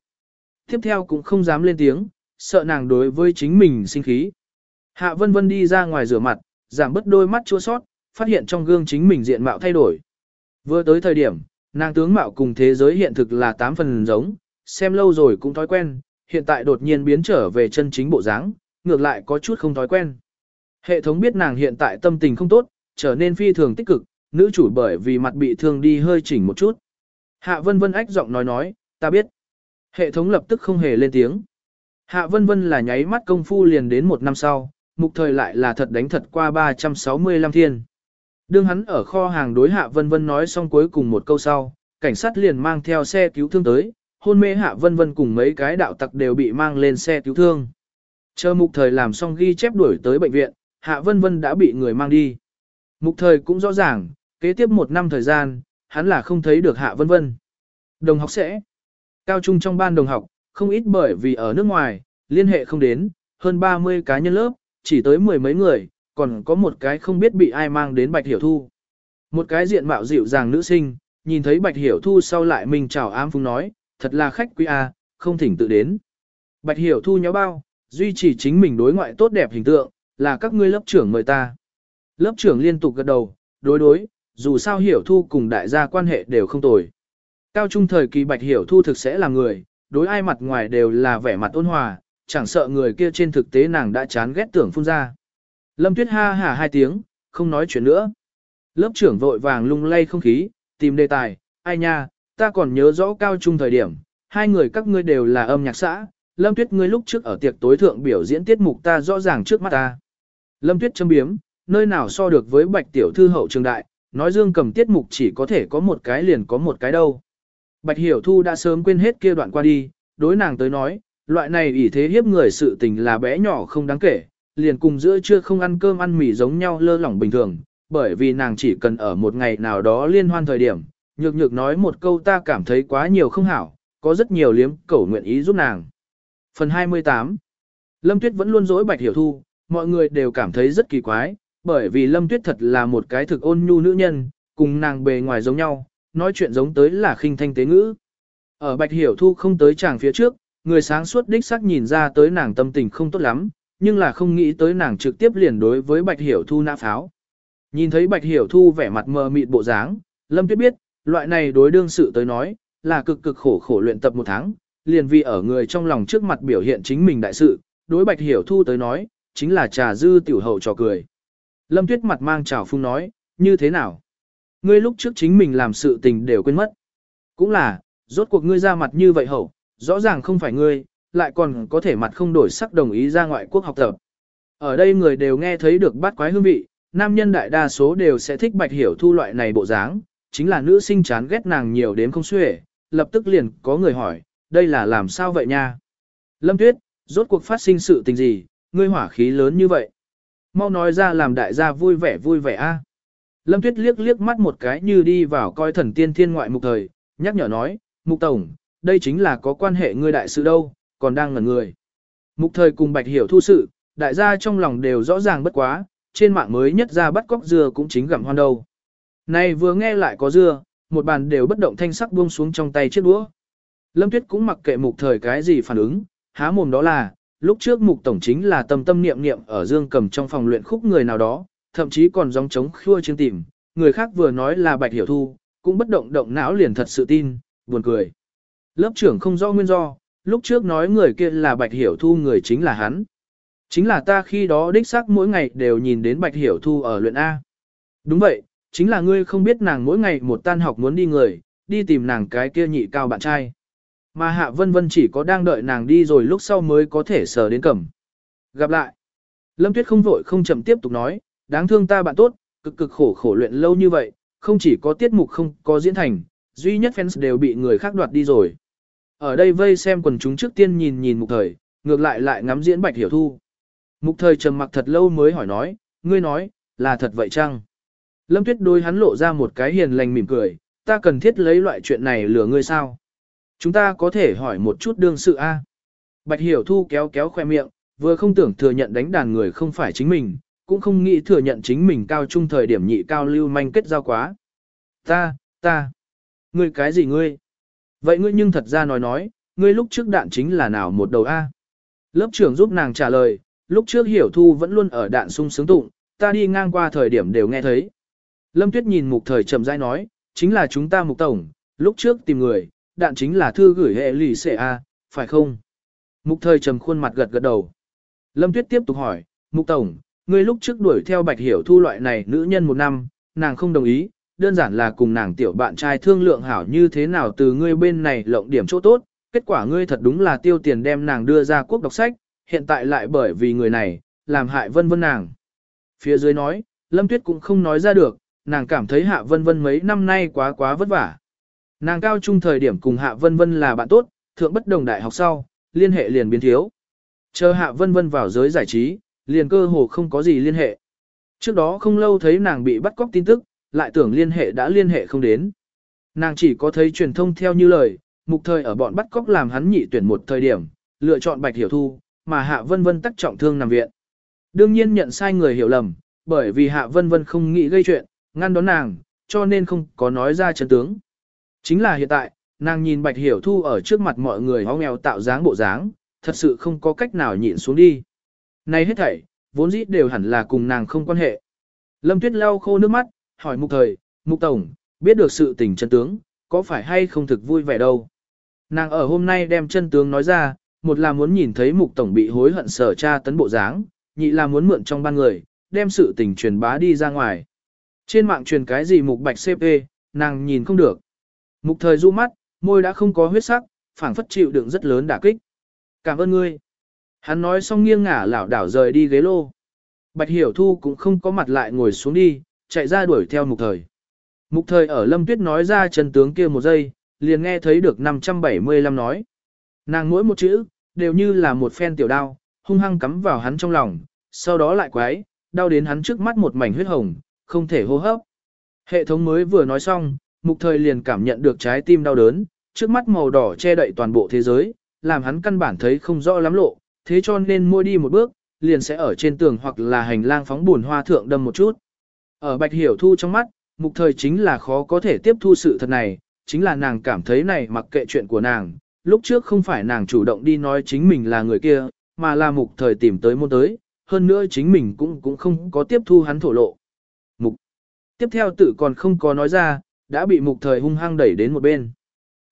S1: Tiếp theo cũng không dám lên tiếng, sợ nàng đối với chính mình sinh khí. Hạ Vân Vân đi ra ngoài rửa mặt, giảm bớt đôi mắt chua sót, phát hiện trong gương chính mình diện mạo thay đổi. Vừa tới thời điểm, nàng tướng mạo cùng thế giới hiện thực là tám phần giống, xem lâu rồi cũng thói quen, hiện tại đột nhiên biến trở về chân chính bộ dáng, ngược lại có chút không thói quen. Hệ thống biết nàng hiện tại tâm tình không tốt, trở nên phi thường tích cực, nữ chủ bởi vì mặt bị thương đi hơi chỉnh một chút. Hạ vân vân ách giọng nói nói, ta biết. Hệ thống lập tức không hề lên tiếng. Hạ vân vân là nháy mắt công phu liền đến một năm sau, mục thời lại là thật đánh thật qua 365 thiên. Đương hắn ở kho hàng đối hạ vân vân nói xong cuối cùng một câu sau, cảnh sát liền mang theo xe cứu thương tới, hôn mê hạ vân vân cùng mấy cái đạo tặc đều bị mang lên xe cứu thương. Chờ mục thời làm xong ghi chép đuổi tới bệnh viện, hạ vân vân đã bị người mang đi. Mục thời cũng rõ ràng, kế tiếp một năm thời gian, hắn là không thấy được hạ vân vân. Đồng học sẽ, cao trung trong ban đồng học, không ít bởi vì ở nước ngoài, liên hệ không đến, hơn 30 cá nhân lớp, chỉ tới mười mấy người, còn có một cái không biết bị ai mang đến Bạch Hiểu Thu. Một cái diện mạo dịu dàng nữ sinh, nhìn thấy Bạch Hiểu Thu sau lại mình chào ám phung nói, thật là khách quý a, không thỉnh tự đến. Bạch Hiểu Thu nhó bao, duy trì chính mình đối ngoại tốt đẹp hình tượng, là các ngươi lớp trưởng mời ta. Lớp trưởng liên tục gật đầu, đối đối, dù sao Hiểu Thu cùng đại gia quan hệ đều không tồi. Cao trung thời kỳ Bạch Hiểu Thu thực sẽ là người, đối ai mặt ngoài đều là vẻ mặt ôn hòa, chẳng sợ người kia trên thực tế nàng đã chán ghét tưởng phun ra. Lâm Tuyết ha hả hai tiếng, không nói chuyện nữa. Lớp trưởng vội vàng lung lay không khí, tìm đề tài, ai nha, ta còn nhớ rõ cao trung thời điểm, hai người các ngươi đều là âm nhạc xã, Lâm Tuyết ngươi lúc trước ở tiệc tối thượng biểu diễn tiết mục ta rõ ràng trước mắt ta. Lâm Tuyết châm biếm, nơi nào so được với bạch tiểu thư hậu trường đại, nói dương cầm tiết mục chỉ có thể có một cái liền có một cái đâu. Bạch Hiểu Thu đã sớm quên hết kia đoạn qua đi, đối nàng tới nói, loại này ủy thế hiếp người sự tình là bé nhỏ không đáng kể, liền cùng giữa trưa không ăn cơm ăn mì giống nhau lơ lỏng bình thường, bởi vì nàng chỉ cần ở một ngày nào đó liên hoan thời điểm, nhược nhược nói một câu ta cảm thấy quá nhiều không hảo, có rất nhiều liếm cẩu nguyện ý giúp nàng. Phần 28 Lâm Tuyết vẫn luôn dối Bạch Hiểu Thu, mọi người đều cảm thấy rất kỳ quái, bởi vì Lâm Tuyết thật là một cái thực ôn nhu nữ nhân, cùng nàng bề ngoài giống nhau, nói chuyện giống tới là khinh thanh tế ngữ. Ở Bạch Hiểu Thu không tới chàng phía trước, người sáng suốt đích xác nhìn ra tới nàng tâm tình không tốt lắm, nhưng là không nghĩ tới nàng trực tiếp liền đối với Bạch Hiểu Thu nã pháo. Nhìn thấy Bạch Hiểu Thu vẻ mặt mờ mịt bộ dáng, Lâm Tuyết biết, loại này đối đương sự tới nói, là cực cực khổ khổ luyện tập một tháng, liền vì ở người trong lòng trước mặt biểu hiện chính mình đại sự, đối Bạch Hiểu Thu tới nói, chính là trà dư tiểu hậu trò cười. Lâm Tuyết mặt mang trào phung nói, như thế nào? Ngươi lúc trước chính mình làm sự tình đều quên mất. Cũng là, rốt cuộc ngươi ra mặt như vậy hậu, rõ ràng không phải ngươi, lại còn có thể mặt không đổi sắc đồng ý ra ngoại quốc học tập. Ở đây người đều nghe thấy được bắt quái hương vị, nam nhân đại đa số đều sẽ thích bạch hiểu thu loại này bộ dáng, chính là nữ sinh chán ghét nàng nhiều đến không xuể, lập tức liền có người hỏi, đây là làm sao vậy nha? Lâm Tuyết, rốt cuộc phát sinh sự tình gì, ngươi hỏa khí lớn như vậy? Mau nói ra làm đại gia vui vẻ vui vẻ a. Lâm Tuyết liếc liếc mắt một cái như đi vào coi thần tiên thiên ngoại mục thời, nhắc nhở nói, mục tổng, đây chính là có quan hệ ngươi đại sự đâu, còn đang ngẩn người. Mục thời cùng bạch hiểu thu sự, đại gia trong lòng đều rõ ràng bất quá, trên mạng mới nhất ra bắt cóc dưa cũng chính gặm hoan đâu. Này vừa nghe lại có dưa, một bàn đều bất động thanh sắc buông xuống trong tay chiếc đũa. Lâm Tuyết cũng mặc kệ mục thời cái gì phản ứng, há mồm đó là, lúc trước mục tổng chính là tâm tâm niệm niệm ở dương cầm trong phòng luyện khúc người nào đó, thậm chí còn gióng chống khua chiến tìm, người khác vừa nói là bạch hiểu thu, cũng bất động động não liền thật sự tin, buồn cười. Lớp trưởng không rõ nguyên do, lúc trước nói người kia là bạch hiểu thu người chính là hắn. Chính là ta khi đó đích xác mỗi ngày đều nhìn đến bạch hiểu thu ở luyện A. Đúng vậy, chính là ngươi không biết nàng mỗi ngày một tan học muốn đi người, đi tìm nàng cái kia nhị cao bạn trai. Mà hạ vân vân chỉ có đang đợi nàng đi rồi lúc sau mới có thể sờ đến cẩm. Gặp lại. Lâm Tuyết không vội không chậm tiếp tục nói, đáng thương ta bạn tốt, cực cực khổ khổ luyện lâu như vậy, không chỉ có tiết mục không có diễn thành, duy nhất fans đều bị người khác đoạt đi rồi. Ở đây vây xem quần chúng trước tiên nhìn nhìn mục thời, ngược lại lại ngắm diễn bạch hiểu thu. Mục thời trầm mặc thật lâu mới hỏi nói, ngươi nói, là thật vậy chăng? Lâm tuyết đôi hắn lộ ra một cái hiền lành mỉm cười, ta cần thiết lấy loại chuyện này lừa ngươi sao? Chúng ta có thể hỏi một chút đương sự a. Bạch hiểu thu kéo kéo khoe miệng, vừa không tưởng thừa nhận đánh đàn người không phải chính mình, cũng không nghĩ thừa nhận chính mình cao trung thời điểm nhị cao lưu manh kết giao quá. Ta, ta, ngươi cái gì ngươi? Vậy ngươi nhưng thật ra nói nói, ngươi lúc trước đạn chính là nào một đầu A? Lớp trưởng giúp nàng trả lời, lúc trước hiểu thu vẫn luôn ở đạn sung sướng tụng, ta đi ngang qua thời điểm đều nghe thấy. Lâm Tuyết nhìn mục thời chậm rãi nói, chính là chúng ta mục tổng, lúc trước tìm người, đạn chính là thư gửi hệ lì xệ A, phải không? Mục thời trầm khuôn mặt gật gật đầu. Lâm Tuyết tiếp tục hỏi, Mục Tổng, ngươi lúc trước đuổi theo Bạch Hiểu Thu loại này nữ nhân một năm, nàng không đồng ý, đơn giản là cùng nàng tiểu bạn trai thương lượng hảo như thế nào từ ngươi bên này lộng điểm chỗ tốt, kết quả ngươi thật đúng là tiêu tiền đem nàng đưa ra quốc đọc sách, hiện tại lại bởi vì người này, làm hại vân vân nàng. Phía dưới nói, Lâm Tuyết cũng không nói ra được, nàng cảm thấy Hạ Vân Vân mấy năm nay quá quá vất vả. Nàng cao trung thời điểm cùng Hạ Vân Vân là bạn tốt, thượng bất đồng đại học sau, liên hệ liền biến thiếu. Chờ Hạ Vân Vân vào giới giải trí, liền cơ hồ không có gì liên hệ. Trước đó không lâu thấy nàng bị bắt cóc tin tức, lại tưởng liên hệ đã liên hệ không đến. Nàng chỉ có thấy truyền thông theo như lời, mục thời ở bọn bắt cóc làm hắn nhị tuyển một thời điểm, lựa chọn Bạch Hiểu Thu, mà Hạ Vân Vân tắc trọng thương nằm viện. Đương nhiên nhận sai người hiểu lầm, bởi vì Hạ Vân Vân không nghĩ gây chuyện, ngăn đón nàng, cho nên không có nói ra chân tướng. Chính là hiện tại, nàng nhìn Bạch Hiểu Thu ở trước mặt mọi người hóa nghèo tạo dáng bộ dáng, thật sự không có cách nào nhịn xuống đi. Này hết thảy, vốn dĩ đều hẳn là cùng nàng không quan hệ. Lâm Tuyết lau khô nước mắt, hỏi Mục Thời, Mục Tổng, biết được sự tình chân tướng, có phải hay không thực vui vẻ đâu. Nàng ở hôm nay đem chân tướng nói ra, một là muốn nhìn thấy Mục Tổng bị hối hận sở tra tấn bộ dáng, nhị là muốn mượn trong ban người, đem sự tình truyền bá đi ra ngoài. Trên mạng truyền cái gì Mục Bạch CP, nàng nhìn không được. Mục Thời du mắt, môi đã không có huyết sắc, phảng phất chịu đựng rất lớn đả kích. Cảm ơn ngươi. Hắn nói xong nghiêng ngả lảo đảo rời đi ghế lô. Bạch Hiểu Thu cũng không có mặt lại ngồi xuống đi, chạy ra đuổi theo Mục Thời. Mục Thời ở Lâm Tuyết nói ra chân tướng kia một giây, liền nghe thấy được 575 nói. Nàng mỗi một chữ, đều như là một phen tiểu đao, hung hăng cắm vào hắn trong lòng, sau đó lại quái, đau đến hắn trước mắt một mảnh huyết hồng, không thể hô hấp. Hệ thống mới vừa nói xong, Mục Thời liền cảm nhận được trái tim đau đớn, trước mắt màu đỏ che đậy toàn bộ thế giới, làm hắn căn bản thấy không rõ lắm lộ, thế cho nên mỗi đi một bước, liền sẽ ở trên tường hoặc là hành lang phóng buồn hoa thượng đâm một chút. Ở Bạch Hiểu Thu trong mắt, mục thời chính là khó có thể tiếp thu sự thật này, chính là nàng cảm thấy này mặc kệ chuyện của nàng, lúc trước không phải nàng chủ động đi nói chính mình là người kia, mà là mục thời tìm tới môn tới, hơn nữa chính mình cũng cũng không có tiếp thu hắn thổ lộ. Mục. Tiếp theo tự còn không có nói ra, đã bị mục thời hung hăng đẩy đến một bên.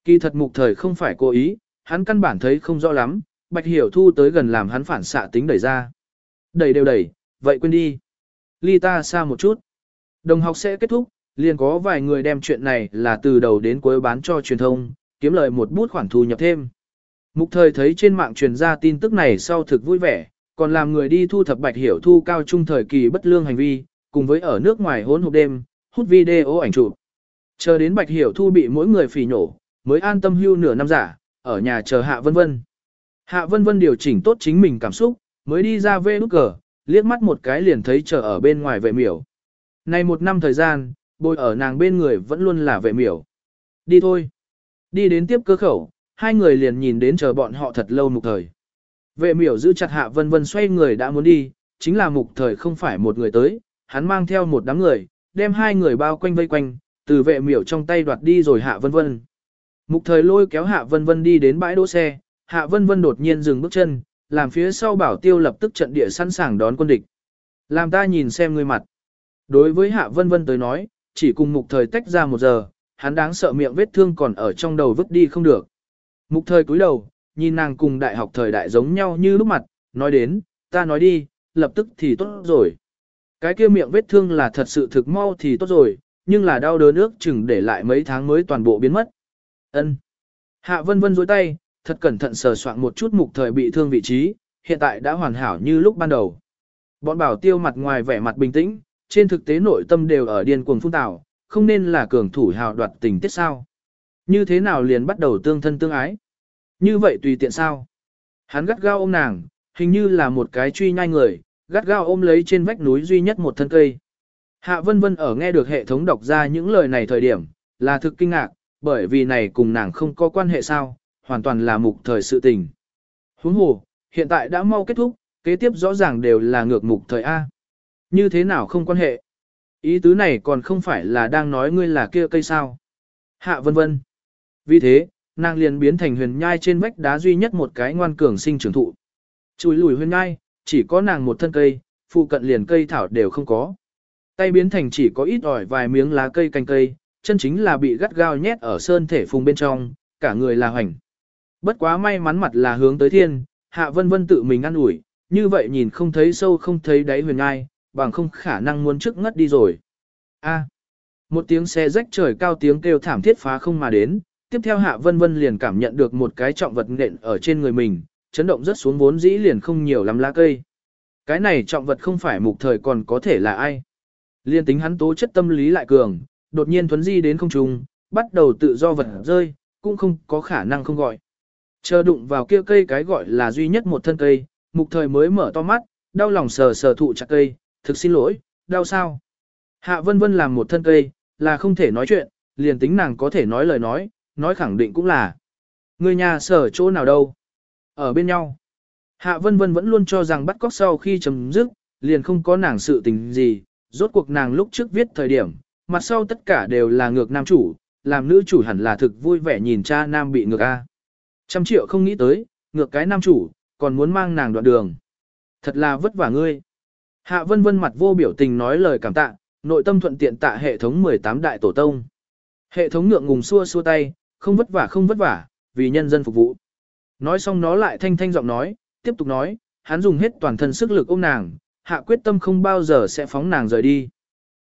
S1: Kỳ thật mục thời không phải cố ý, hắn căn bản thấy không rõ lắm, Bạch Hiểu Thu tới gần làm hắn phản xạ tính đẩy ra. Đẩy đều đẩy, vậy quên đi. Ly ta xa một chút. Đồng học sẽ kết thúc, liền có vài người đem chuyện này là từ đầu đến cuối bán cho truyền thông, kiếm lời một bút khoản thu nhập thêm. Mục thời thấy trên mạng truyền ra tin tức này sau thực vui vẻ, còn làm người đi thu thập Bạch Hiểu Thu cao trung thời kỳ bất lương hành vi, cùng với ở nước ngoài hỗn hộp đêm, hút video ảnh chụp. Chờ đến Bạch Hiểu Thu bị mỗi người phỉ nổ, mới an tâm hưu nửa năm giả, ở nhà chờ hạ vân vân. Hạ vân vân điều chỉnh tốt chính mình cảm xúc, mới đi ra về nút cờ, liếc mắt một cái liền thấy chờ ở bên ngoài vệ miểu. Này một năm thời gian, bồi ở nàng bên người vẫn luôn là vệ miểu. Đi thôi. Đi đến tiếp cơ khẩu, hai người liền nhìn đến chờ bọn họ thật lâu mục thời. Vệ miểu giữ chặt hạ vân vân xoay người đã muốn đi, chính là mục thời không phải một người tới, hắn mang theo một đám người, đem hai người bao quanh vây quanh, từ vệ miểu trong tay đoạt đi rồi hạ vân vân. Mục thời lôi kéo hạ vân vân đi đến bãi đỗ xe, hạ vân vân đột nhiên dừng bước chân, làm phía sau bảo tiêu lập tức trận địa sẵn sàng đón quân địch. Làm ta nhìn xem người mặt. Đối với hạ vân vân tới nói, chỉ cùng mục thời tách ra một giờ, hắn đáng sợ miệng vết thương còn ở trong đầu vứt đi không được. Mục thời cúi đầu, nhìn nàng cùng đại học thời đại giống nhau như lúc mặt, nói đến, ta nói đi, lập tức thì tốt rồi. Cái kia miệng vết thương là thật sự thực mau thì tốt rồi, nhưng là đau đớn ước chừng để lại mấy tháng mới toàn bộ biến mất. Ân. Hạ vân vân dối tay, thật cẩn thận sờ soạn một chút mục thời bị thương vị trí, hiện tại đã hoàn hảo như lúc ban đầu. Bọn bảo tiêu mặt ngoài vẻ mặt bình tĩnh, trên thực tế nội tâm đều ở điên cuồng phun tảo, không nên là cường thủ hào đoạt tình tiết sao. Như thế nào liền bắt đầu tương thân tương ái? Như vậy tùy tiện sao? Hắn gắt gao ôm nàng, hình như là một cái truy nhai người, gắt gao ôm lấy trên vách núi duy nhất một thân cây. Hạ Vân Vân ở nghe được hệ thống đọc ra những lời này thời điểm, là thực kinh ngạc, bởi vì này cùng nàng không có quan hệ sao, hoàn toàn là mục thời sự tình. Huống hồ, hiện tại đã mau kết thúc, kế tiếp rõ ràng đều là ngược mục thời A. Như thế nào không quan hệ? Ý tứ này còn không phải là đang nói ngươi là kia cây sao. Hạ vân vân. Vì thế, nàng liền biến thành huyền nhai trên vách đá duy nhất một cái ngoan cường sinh trưởng thụ. Chùi lùi huyền nhai, chỉ có nàng một thân cây, phụ cận liền cây thảo đều không có. Tay biến thành chỉ có ít ỏi vài miếng lá cây canh cây, chân chính là bị gắt gao nhét ở sơn thể phùng bên trong, cả người là hoành. Bất quá may mắn mặt là hướng tới thiên, hạ vân vân tự mình ăn ủi, như vậy nhìn không thấy sâu không thấy đáy huyền ngai, bằng không khả năng muốn trước ngất đi rồi. A. một tiếng xe rách trời cao tiếng kêu thảm thiết phá không mà đến, tiếp theo Hạ Vân Vân liền cảm nhận được một cái trọng vật nện ở trên người mình, chấn động rất xuống vốn dĩ liền không nhiều lắm lá cây. Cái này trọng vật không phải mục thời còn có thể là ai. Liên tính hắn tố chất tâm lý lại cường, đột nhiên thuấn di đến không trung, bắt đầu tự do vật rơi, cũng không có khả năng không gọi. Chờ đụng vào kia cây cái gọi là duy nhất một thân cây, mục thời mới mở to mắt, đau lòng sờ sờ thụ chặt cây, thực xin lỗi, đau sao. Hạ vân vân làm một thân cây, là không thể nói chuyện, liền tính nàng có thể nói lời nói, nói khẳng định cũng là. Người nhà sở chỗ nào đâu? Ở bên nhau. Hạ vân vân vẫn luôn cho rằng bắt cóc sau khi chấm dứt, liền không có nàng sự tình gì, rốt cuộc nàng lúc trước viết thời điểm, mặt sau tất cả đều là ngược nam chủ, làm nữ chủ hẳn là thực vui vẻ nhìn cha nam bị ngược A. Trăm triệu không nghĩ tới, ngược cái nam chủ, còn muốn mang nàng đoạn đường. Thật là vất vả ngươi. Hạ vân vân mặt vô biểu tình nói lời cảm tạ, nội tâm thuận tiện tạ hệ thống 18 đại tổ tông. Hệ thống ngượng ngùng xua xua tay, không vất vả không vất vả, vì nhân dân phục vụ. Nói xong nó lại thanh thanh giọng nói, tiếp tục nói, hắn dùng hết toàn thân sức lực ôm nàng, hạ quyết tâm không bao giờ sẽ phóng nàng rời đi.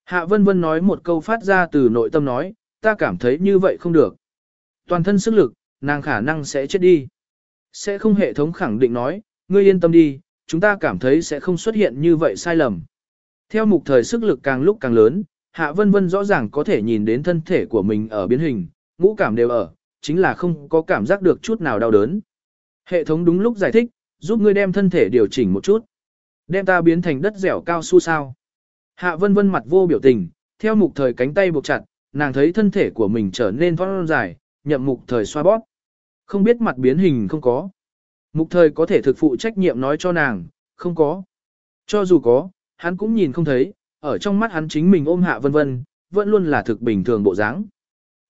S1: Hạ vân vân nói một câu phát ra từ nội tâm nói, ta cảm thấy như vậy không được. Toàn thân sức lực, nàng khả năng sẽ chết đi. Sẽ không hệ thống khẳng định nói, ngươi yên tâm đi, chúng ta cảm thấy sẽ không xuất hiện như vậy sai lầm. Theo mục thời sức lực càng lúc càng lớn, Hạ Vân Vân rõ ràng có thể nhìn đến thân thể của mình ở biến hình, ngũ cảm đều ở, chính là không có cảm giác được chút nào đau đớn. Hệ thống đúng lúc giải thích, giúp ngươi đem thân thể điều chỉnh một chút. Đem ta biến thành đất dẻo cao su sao. Hạ Vân Vân mặt vô biểu tình, theo mục thời cánh tay buộc chặt, nàng thấy thân thể của mình trở nên thon dài, nhậm mục thời xoa bóp. Không biết mặt biến hình không có. Mục thời có thể thực phụ trách nhiệm nói cho nàng, không có. Cho dù có, hắn cũng nhìn không thấy, ở trong mắt hắn chính mình ôm hạ vân vân, vẫn luôn là thực bình thường bộ dáng.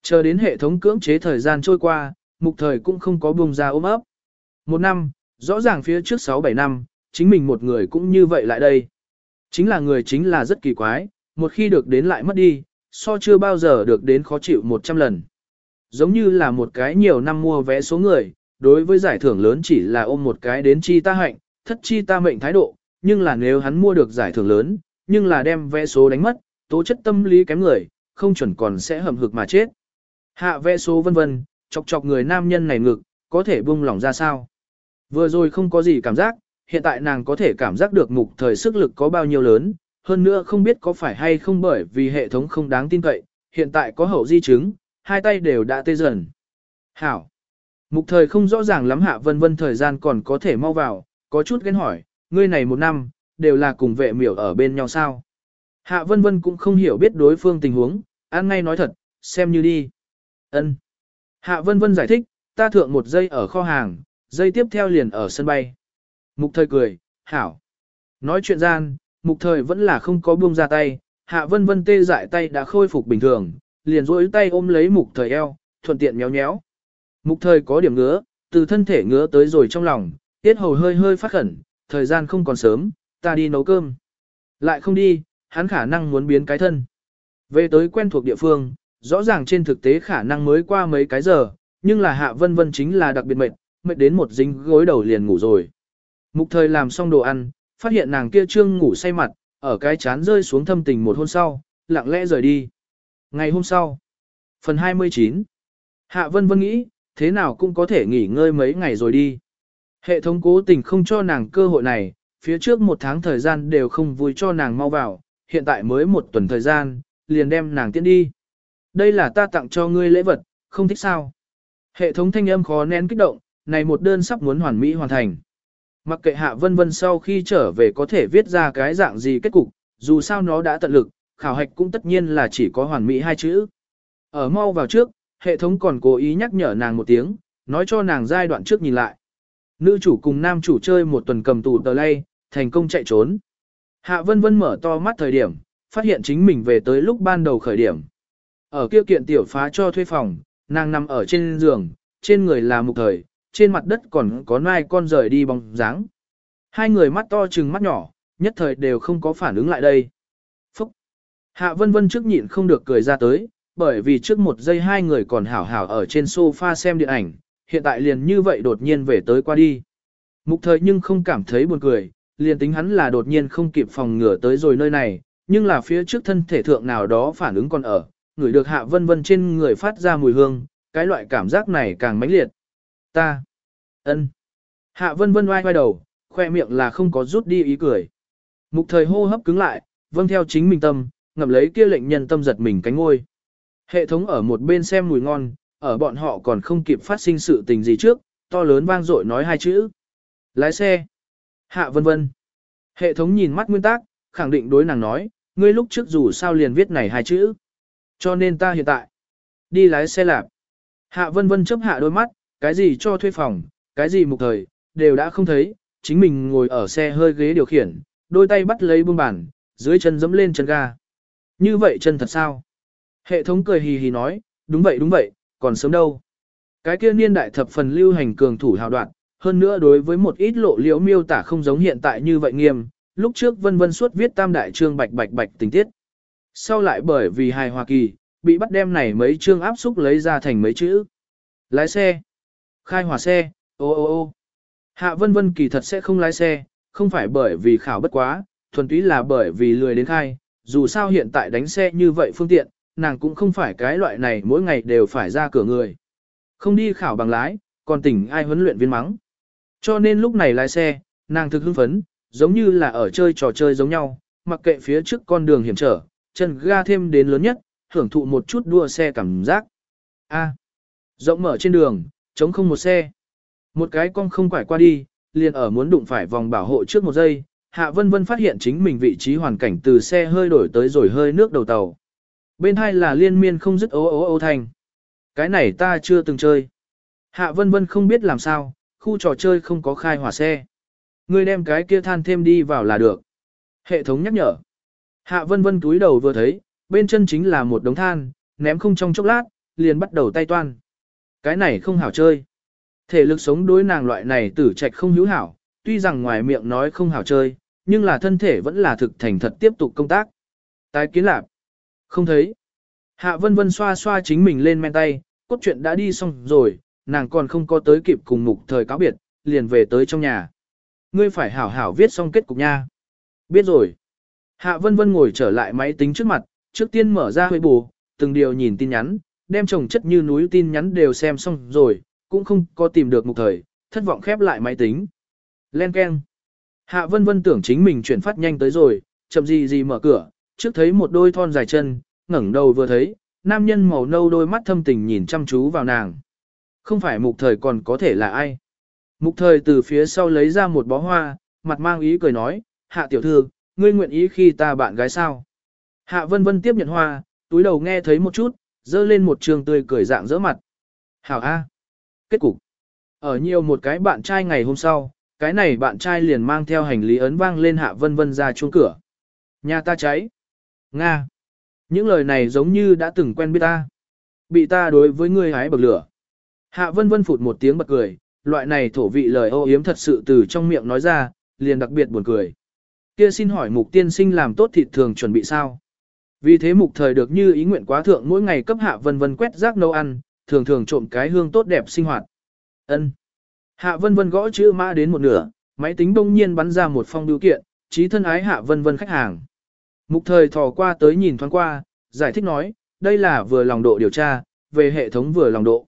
S1: Chờ đến hệ thống cưỡng chế thời gian trôi qua, mục thời cũng không có buông ra ôm ấp. Một năm, rõ ràng phía trước 6-7 năm, chính mình một người cũng như vậy lại đây. Chính là người chính là rất kỳ quái, một khi được đến lại mất đi, so chưa bao giờ được đến khó chịu 100 lần. Giống như là một cái nhiều năm mua vé số người, đối với giải thưởng lớn chỉ là ôm một cái đến chi ta hạnh, thất chi ta mệnh thái độ, nhưng là nếu hắn mua được giải thưởng lớn, nhưng là đem vé số đánh mất, tố chất tâm lý kém người, không chuẩn còn sẽ hầm hực mà chết. Hạ vé số vân vân, chọc chọc người nam nhân này ngực, có thể buông lỏng ra sao. Vừa rồi không có gì cảm giác, hiện tại nàng có thể cảm giác được mục thời sức lực có bao nhiêu lớn, hơn nữa không biết có phải hay không bởi vì hệ thống không đáng tin cậy, hiện tại có hậu di chứng, hai tay đều đã tê dần. Hảo. Mục thời không rõ ràng lắm hạ vân vân thời gian còn có thể mau vào, có chút ghen hỏi, ngươi này một năm, đều là cùng vệ miểu ở bên nhau sao. Hạ vân vân cũng không hiểu biết đối phương tình huống, ăn ngay nói thật, xem như đi. ân Hạ vân vân giải thích, ta thượng một giây ở kho hàng, giây tiếp theo liền ở sân bay. Mục thời cười, hảo. Nói chuyện gian, mục thời vẫn là không có buông ra tay, hạ vân vân tê dại tay đã khôi phục bình thường, liền rỗi tay ôm lấy mục thời eo, thuận tiện méo méo. Mục thời có điểm ngứa, từ thân thể ngứa tới rồi trong lòng, tiết hầu hơi hơi phát khẩn, thời gian không còn sớm, ta đi nấu cơm. Lại không đi, hắn khả năng muốn biến cái thân. Về tới quen thuộc địa phương, rõ ràng trên thực tế khả năng mới qua mấy cái giờ, nhưng là hạ vân vân chính là đặc biệt mệt, mệt đến một dính gối đầu liền ngủ rồi. Mục thời làm xong đồ ăn, phát hiện nàng kia trương ngủ say mặt, ở cái chán rơi xuống thâm tình một hôn sau, lặng lẽ rời đi. Ngày hôm sau, phần 29, Hạ Vân Vân nghĩ, thế nào cũng có thể nghỉ ngơi mấy ngày rồi đi. Hệ thống cố tình không cho nàng cơ hội này, phía trước một tháng thời gian đều không vui cho nàng mau vào, hiện tại mới một tuần thời gian, liền đem nàng tiễn đi. Đây là ta tặng cho ngươi lễ vật, không thích sao. Hệ thống thanh âm khó nén kích động, này một đơn sắp muốn hoàn mỹ hoàn thành. Mặc kệ hạ vân vân sau khi trở về có thể viết ra cái dạng gì kết cục, dù sao nó đã tận lực, khảo hạch cũng tất nhiên là chỉ có hoàn mỹ hai chữ. Ở mau vào trước, hệ thống còn cố ý nhắc nhở nàng một tiếng, nói cho nàng giai đoạn trước nhìn lại. Nữ chủ cùng nam chủ chơi một tuần cầm tù tờ lay, thành công chạy trốn. Hạ vân vân mở to mắt thời điểm, phát hiện chính mình về tới lúc ban đầu khởi điểm. Ở kia kiện tiểu phá cho thuê phòng, nàng nằm ở trên giường, trên người là mục thời, trên mặt đất còn có nai con rời đi bóng dáng. Hai người mắt to chừng mắt nhỏ, nhất thời đều không có phản ứng lại đây. Phúc! Hạ vân vân trước nhịn không được cười ra tới, bởi vì trước một giây hai người còn hảo hảo ở trên sofa xem điện ảnh, hiện tại liền như vậy đột nhiên về tới qua đi. Mục thời nhưng không cảm thấy buồn cười, liền tính hắn là đột nhiên không kịp phòng ngừa tới rồi nơi này, nhưng là phía trước thân thể thượng nào đó phản ứng còn ở, người được hạ vân vân trên người phát ra mùi hương, cái loại cảm giác này càng mãnh liệt. Ta, ân, hạ vân vân oai oai đầu, khoe miệng là không có rút đi ý cười. Mục thời hô hấp cứng lại, vâng theo chính mình tâm, ngậm lấy kia lệnh nhân tâm giật mình cánh ngôi. Hệ thống ở một bên xem mùi ngon, ở bọn họ còn không kịp phát sinh sự tình gì trước, to lớn vang dội nói hai chữ. Lái xe. Hạ vân vân. Hệ thống nhìn mắt nguyên tắc khẳng định đối nàng nói, ngươi lúc trước dù sao liền viết này hai chữ. Cho nên ta hiện tại, đi lái xe lạp. Hạ vân vân chấp hạ đôi mắt, cái gì cho thuê phòng, cái gì mục thời, đều đã không thấy, chính mình ngồi ở xe hơi ghế điều khiển, đôi tay bắt lấy buông bàn, dưới chân dẫm lên chân ga. Như vậy chân thật sao? Hệ thống cười hì hì nói, đúng vậy đúng vậy, còn sớm đâu. Cái kia niên đại thập phần lưu hành cường thủ hào đoạn, hơn nữa đối với một ít lộ liễu miêu tả không giống hiện tại như vậy nghiêm, lúc trước vân vân suốt viết tam đại chương bạch bạch bạch tình tiết. Sau lại bởi vì hài Hoa Kỳ, bị bắt đem này mấy chương áp xúc lấy ra thành mấy chữ. Lái xe. Khai hỏa xe, ô ô ô. Hạ vân vân kỳ thật sẽ không lái xe, không phải bởi vì khảo bất quá, thuần túy là bởi vì lười đến khai, dù sao hiện tại đánh xe như vậy phương tiện, nàng cũng không phải cái loại này mỗi ngày đều phải ra cửa người. Không đi khảo bằng lái, còn tỉnh ai huấn luyện viên mắng. Cho nên lúc này lái xe, nàng thực hưng phấn, giống như là ở chơi trò chơi giống nhau, mặc kệ phía trước con đường hiểm trở, chân ga thêm đến lớn nhất, hưởng thụ một chút đua xe cảm giác. A. rộng mở trên đường, chống không một xe. Một cái con không quải qua đi, liền ở muốn đụng phải vòng bảo hộ trước một giây, Hạ Vân Vân phát hiện chính mình vị trí hoàn cảnh từ xe hơi đổi tới rồi hơi nước đầu tàu. Bên hai là liên miên không dứt ố ố ố thành. Cái này ta chưa từng chơi. Hạ Vân Vân không biết làm sao, khu trò chơi không có khai hỏa xe. Ngươi đem cái kia than thêm đi vào là được. Hệ thống nhắc nhở. Hạ Vân Vân túi đầu vừa thấy, bên chân chính là một đống than, ném không trong chốc lát, liền bắt đầu tay toan. Cái này không hảo chơi. Thể lực sống đối nàng loại này tử trạch không hữu hảo, tuy rằng ngoài miệng nói không hảo chơi, nhưng là thân thể vẫn là thực thành thật tiếp tục công tác. Tái kiến lạc. Không thấy. Hạ vân vân xoa xoa chính mình lên men tay, cốt truyện đã đi xong rồi, nàng còn không có tới kịp cùng mục thời cáo biệt, liền về tới trong nhà. Ngươi phải hảo hảo viết xong kết cục nha. Biết rồi. Hạ vân vân ngồi trở lại máy tính trước mặt, trước tiên mở ra huy bù, từng điều nhìn tin nhắn, đem chồng chất như núi tin nhắn đều xem xong rồi, cũng không có tìm được mục thời, thất vọng khép lại máy tính. Len keng Hạ vân vân tưởng chính mình chuyển phát nhanh tới rồi, chậm gì gì mở cửa, trước thấy một đôi thon dài chân, ngẩng đầu vừa thấy, nam nhân màu nâu đôi mắt thâm tình nhìn chăm chú vào nàng. Không phải mục thời còn có thể là ai. Mục thời từ phía sau lấy ra một bó hoa, mặt mang ý cười nói, hạ tiểu thư, ngươi nguyện ý khi ta bạn gái sao. Hạ vân vân tiếp nhận hoa, túi đầu nghe thấy một chút, dơ lên một trường tươi cười dạng dỡ mặt. Hảo A. Kết cục. Ở nhiều một cái bạn trai ngày hôm sau, cái này bạn trai liền mang theo hành lý ấn vang lên hạ vân vân ra chuông cửa. Nhà ta cháy. Nga. Những lời này giống như đã từng quen biết ta. Bị ta đối với ngươi hái bậc lửa. Hạ vân vân phụt một tiếng bật cười, loại này thổ vị lời ô yếm thật sự từ trong miệng nói ra, liền đặc biệt buồn cười. Kia xin hỏi mục tiên sinh làm tốt thịt thường chuẩn bị sao? Vì thế mục thời được như ý nguyện quá thượng mỗi ngày cấp hạ vân vân quét rác nấu ăn, thường thường trộm cái hương tốt đẹp sinh hoạt. Ân. Hạ vân vân gõ chữ mã đến một nửa, máy tính đông nhiên bắn ra một phong biểu kiện, trí thân ái hạ vân vân khách hàng. Mục thời thò qua tới nhìn thoáng qua, giải thích nói, đây là vừa lòng độ điều tra, về hệ thống vừa lòng độ.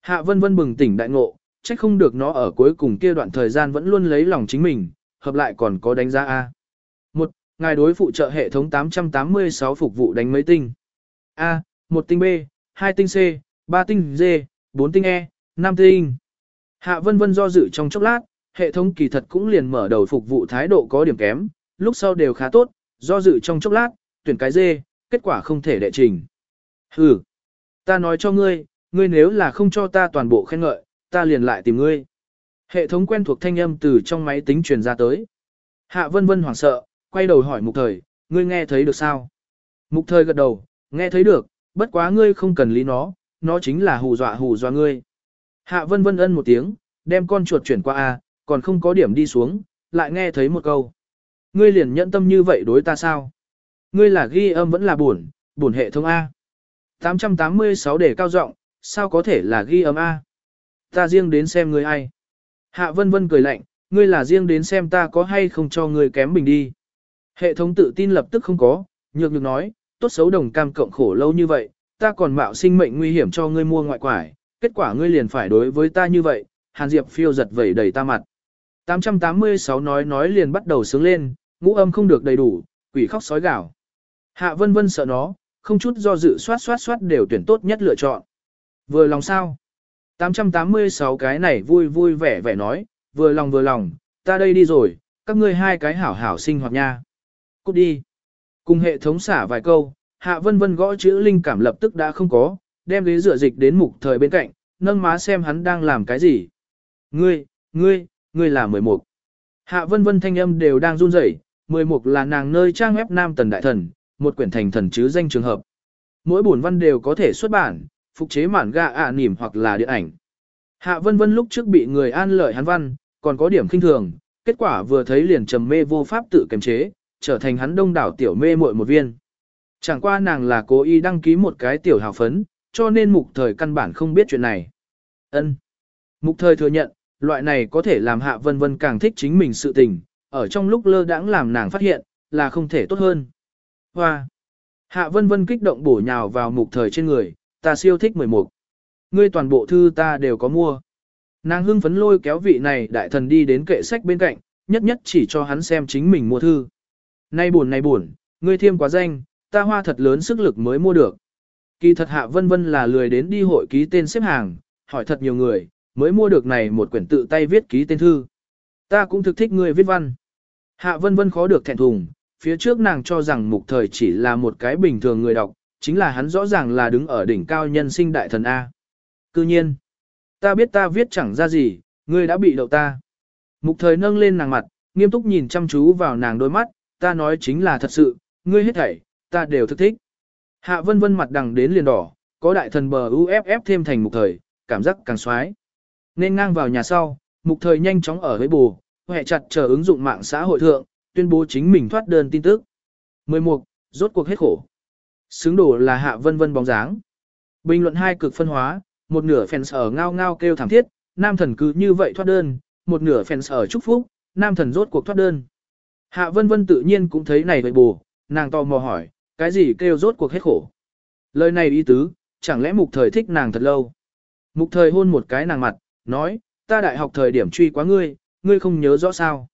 S1: Hạ vân vân bừng tỉnh đại ngộ, trách không được nó ở cuối cùng kia đoạn thời gian vẫn luôn lấy lòng chính mình, hợp lại còn có đánh giá A. Một, Ngài đối phụ trợ hệ thống 886 phục vụ đánh mấy tinh. A, một tinh B, hai tinh C, ba tinh D, bốn tinh E, năm tinh. Hạ vân vân do dự trong chốc lát, hệ thống kỳ thật cũng liền mở đầu phục vụ thái độ có điểm kém, lúc sau đều khá tốt, do dự trong chốc lát, tuyển cái dê, kết quả không thể đệ trình. Hừ, ta nói cho ngươi, ngươi nếu là không cho ta toàn bộ khen ngợi, ta liền lại tìm ngươi. Hệ thống quen thuộc thanh âm từ trong máy tính truyền ra tới. Hạ vân vân hoảng sợ, quay đầu hỏi mục thời, ngươi nghe thấy được sao? Mục thời gật đầu, nghe thấy được, bất quá ngươi không cần lý nó, nó chính là hù dọa hù dọa ngươi. Hạ vân vân ân một tiếng, đem con chuột chuyển qua A, còn không có điểm đi xuống, lại nghe thấy một câu. Ngươi liền nhẫn tâm như vậy đối ta sao? Ngươi là ghi âm vẫn là buồn, buồn hệ thống A. 886 để cao giọng, sao có thể là ghi âm A? Ta riêng đến xem ngươi ai. Hạ vân vân cười lạnh, ngươi là riêng đến xem ta có hay không cho ngươi kém bình đi. Hệ thống tự tin lập tức không có, nhược nhược nói, tốt xấu đồng cam cộng khổ lâu như vậy, ta còn mạo sinh mệnh nguy hiểm cho ngươi mua ngoại quải, kết quả ngươi liền phải đối với ta như vậy, Hàn Diệp phiêu giật vẩy đầy ta mặt. 886 nói nói liền bắt đầu sướng lên, ngũ âm không được đầy đủ, quỷ khóc sói gào. Hạ vân vân sợ nó, không chút do dự soát soát soát đều tuyển tốt nhất lựa chọn. Vừa lòng sao? 886 cái này vui vui vẻ vẻ nói, vừa lòng vừa lòng, ta đây đi rồi, các ngươi hai cái hảo hảo sinh hoạt nha. Cút đi. Cùng hệ thống xả vài câu, hạ vân vân gõ chữ linh cảm lập tức đã không có, đem ghế rửa dịch đến mục thời bên cạnh, nâng má xem hắn đang làm cái gì. Ngươi, ngươi, ngươi là mười mục. Hạ vân vân thanh âm đều đang run rẩy, mười mục là nàng nơi trang web nam tần đại thần, một quyển thành thần chứ danh trường hợp. Mỗi buồn văn đều có thể xuất bản, phục chế mản gạ ạ à nỉm hoặc là điện ảnh. Hạ vân vân lúc trước bị người an lợi hắn văn, còn có điểm khinh thường, kết quả vừa thấy liền trầm mê vô pháp tự kiềm chế, trở thành hắn đông đảo tiểu mê muội một viên. Chẳng qua nàng là cố ý đăng ký một cái tiểu hào phấn, cho nên mục thời căn bản không biết chuyện này. Ân. Mục thời thừa nhận, loại này có thể làm hạ vân vân càng thích chính mình sự tình, ở trong lúc lơ đãng làm nàng phát hiện, là không thể tốt hơn. Hoa. Hạ vân vân kích động bổ nhào vào mục thời trên người, ta siêu thích mười mục. Ngươi toàn bộ thư ta đều có mua. Nàng hưng phấn lôi kéo vị này đại thần đi đến kệ sách bên cạnh, nhất nhất chỉ cho hắn xem chính mình mua thư. Nay buồn nay buồn, ngươi thiêm quá danh, ta hoa thật lớn sức lực mới mua được. Kỳ thật hạ vân vân là lười đến đi hội ký tên xếp hàng, hỏi thật nhiều người, mới mua được này một quyển tự tay viết ký tên thư. Ta cũng thực thích ngươi viết văn. Hạ vân vân khó được thẹn thùng, phía trước nàng cho rằng mục thời chỉ là một cái bình thường người đọc, chính là hắn rõ ràng là đứng ở đỉnh cao nhân sinh đại thần A. Cư nhiên, ta biết ta viết chẳng ra gì, ngươi đã bị đậu ta. Mục thời nâng lên nàng mặt, nghiêm túc nhìn chăm chú vào nàng đôi mắt, ta nói chính là thật sự, ngươi hết thảy, ta đều thức thích. Hạ vân vân mặt đằng đến liền đỏ, có đại thần bờ UFF thêm thành mục thời, cảm giác càng xoái. Nên ngang vào nhà sau, mục thời nhanh chóng ở với bù, hệ chặt chờ ứng dụng mạng xã hội thượng, tuyên bố chính mình thoát đơn tin tức. 11. Rốt cuộc hết khổ. Xứng đổ là hạ vân vân bóng dáng. Bình luận hai cực phân hóa, một nửa fans ở ngao ngao kêu thảm thiết, nam thần cứ như vậy thoát đơn, một nửa fans ở chúc phúc, nam thần rốt cuộc thoát đơn. Hạ vân vân tự nhiên cũng thấy này vậy bù, nàng to mò hỏi, cái gì kêu rốt cuộc hết khổ. Lời này ý tứ, chẳng lẽ mục thời thích nàng thật lâu. Mục thời hôn một cái nàng mặt, nói, ta đại học thời điểm truy quá ngươi, ngươi không nhớ rõ sao.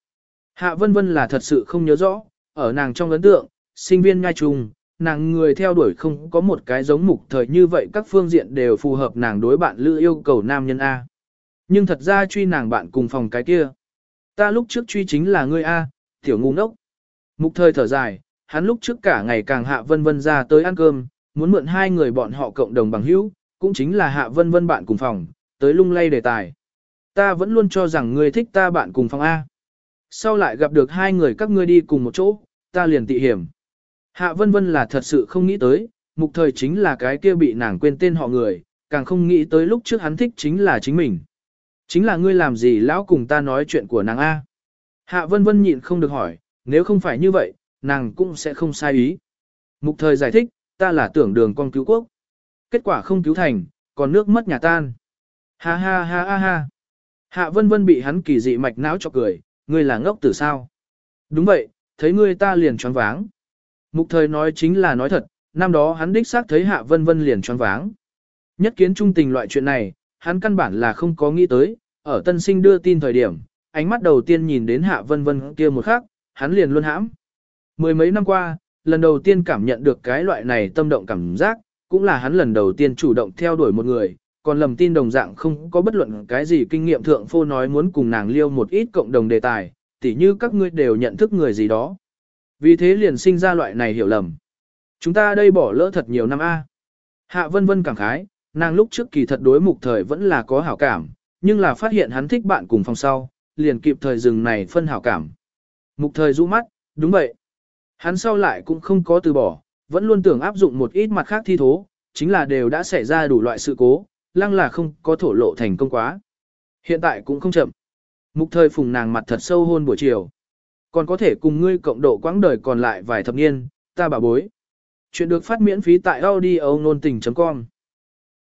S1: Hạ vân vân là thật sự không nhớ rõ, ở nàng trong ấn tượng, sinh viên nhai trùng, nàng người theo đuổi không có một cái giống mục thời như vậy các phương diện đều phù hợp nàng đối bạn lữ yêu cầu nam nhân A. Nhưng thật ra truy nàng bạn cùng phòng cái kia. Ta lúc trước truy chính là ngươi A, tiểu ngu ngốc. Mục thời thở dài, hắn lúc trước cả ngày càng hạ vân vân ra tới ăn cơm, muốn mượn hai người bọn họ cộng đồng bằng hữu, cũng chính là hạ vân vân bạn cùng phòng, tới lung lay đề tài. Ta vẫn luôn cho rằng ngươi thích ta bạn cùng phòng A. Sau lại gặp được hai người các ngươi đi cùng một chỗ, ta liền tị hiểm. Hạ vân vân là thật sự không nghĩ tới, mục thời chính là cái kia bị nàng quên tên họ người, càng không nghĩ tới lúc trước hắn thích chính là chính mình. Chính là ngươi làm gì lão cùng ta nói chuyện của nàng A. Hạ vân vân nhịn không được hỏi, nếu không phải như vậy, nàng cũng sẽ không sai ý. Mục thời giải thích, ta là tưởng đường con cứu quốc. Kết quả không cứu thành, còn nước mất nhà tan. Ha ha ha ha ha. Hạ vân vân bị hắn kỳ dị mạch não cho cười, ngươi là ngốc tử sao? Đúng vậy, thấy ngươi ta liền choáng váng. Mục thời nói chính là nói thật, năm đó hắn đích xác thấy hạ vân vân liền choáng váng. Nhất kiến trung tình loại chuyện này, hắn căn bản là không có nghĩ tới, ở tân sinh đưa tin thời điểm, ánh mắt đầu tiên nhìn đến hạ vân vân kia một khắc, hắn liền luôn hãm. Mười mấy năm qua, lần đầu tiên cảm nhận được cái loại này tâm động cảm giác, cũng là hắn lần đầu tiên chủ động theo đuổi một người, còn lầm tin đồng dạng không có bất luận cái gì kinh nghiệm thượng phô nói muốn cùng nàng liêu một ít cộng đồng đề tài, tỉ như các ngươi đều nhận thức người gì đó. Vì thế liền sinh ra loại này hiểu lầm. Chúng ta đây bỏ lỡ thật nhiều năm A. Hạ vân vân cảm khái, nàng lúc trước kỳ thật đối mục thời vẫn là có hảo cảm, nhưng là phát hiện hắn thích bạn cùng phòng sau, liền kịp thời dừng này phân hảo cảm. Mục thời rũ mắt, đúng vậy. Hắn sau lại cũng không có từ bỏ, vẫn luôn tưởng áp dụng một ít mặt khác thi thố, chính là đều đã xảy ra đủ loại sự cố, lăng là không có thổ lộ thành công quá. Hiện tại cũng không chậm. Mục thời phùng nàng mặt thật sâu hôn buổi chiều. Còn có thể cùng ngươi cộng độ quãng đời còn lại vài thập niên, ta bảo bối. Chuyện được phát miễn phí tại audio nôn tình.com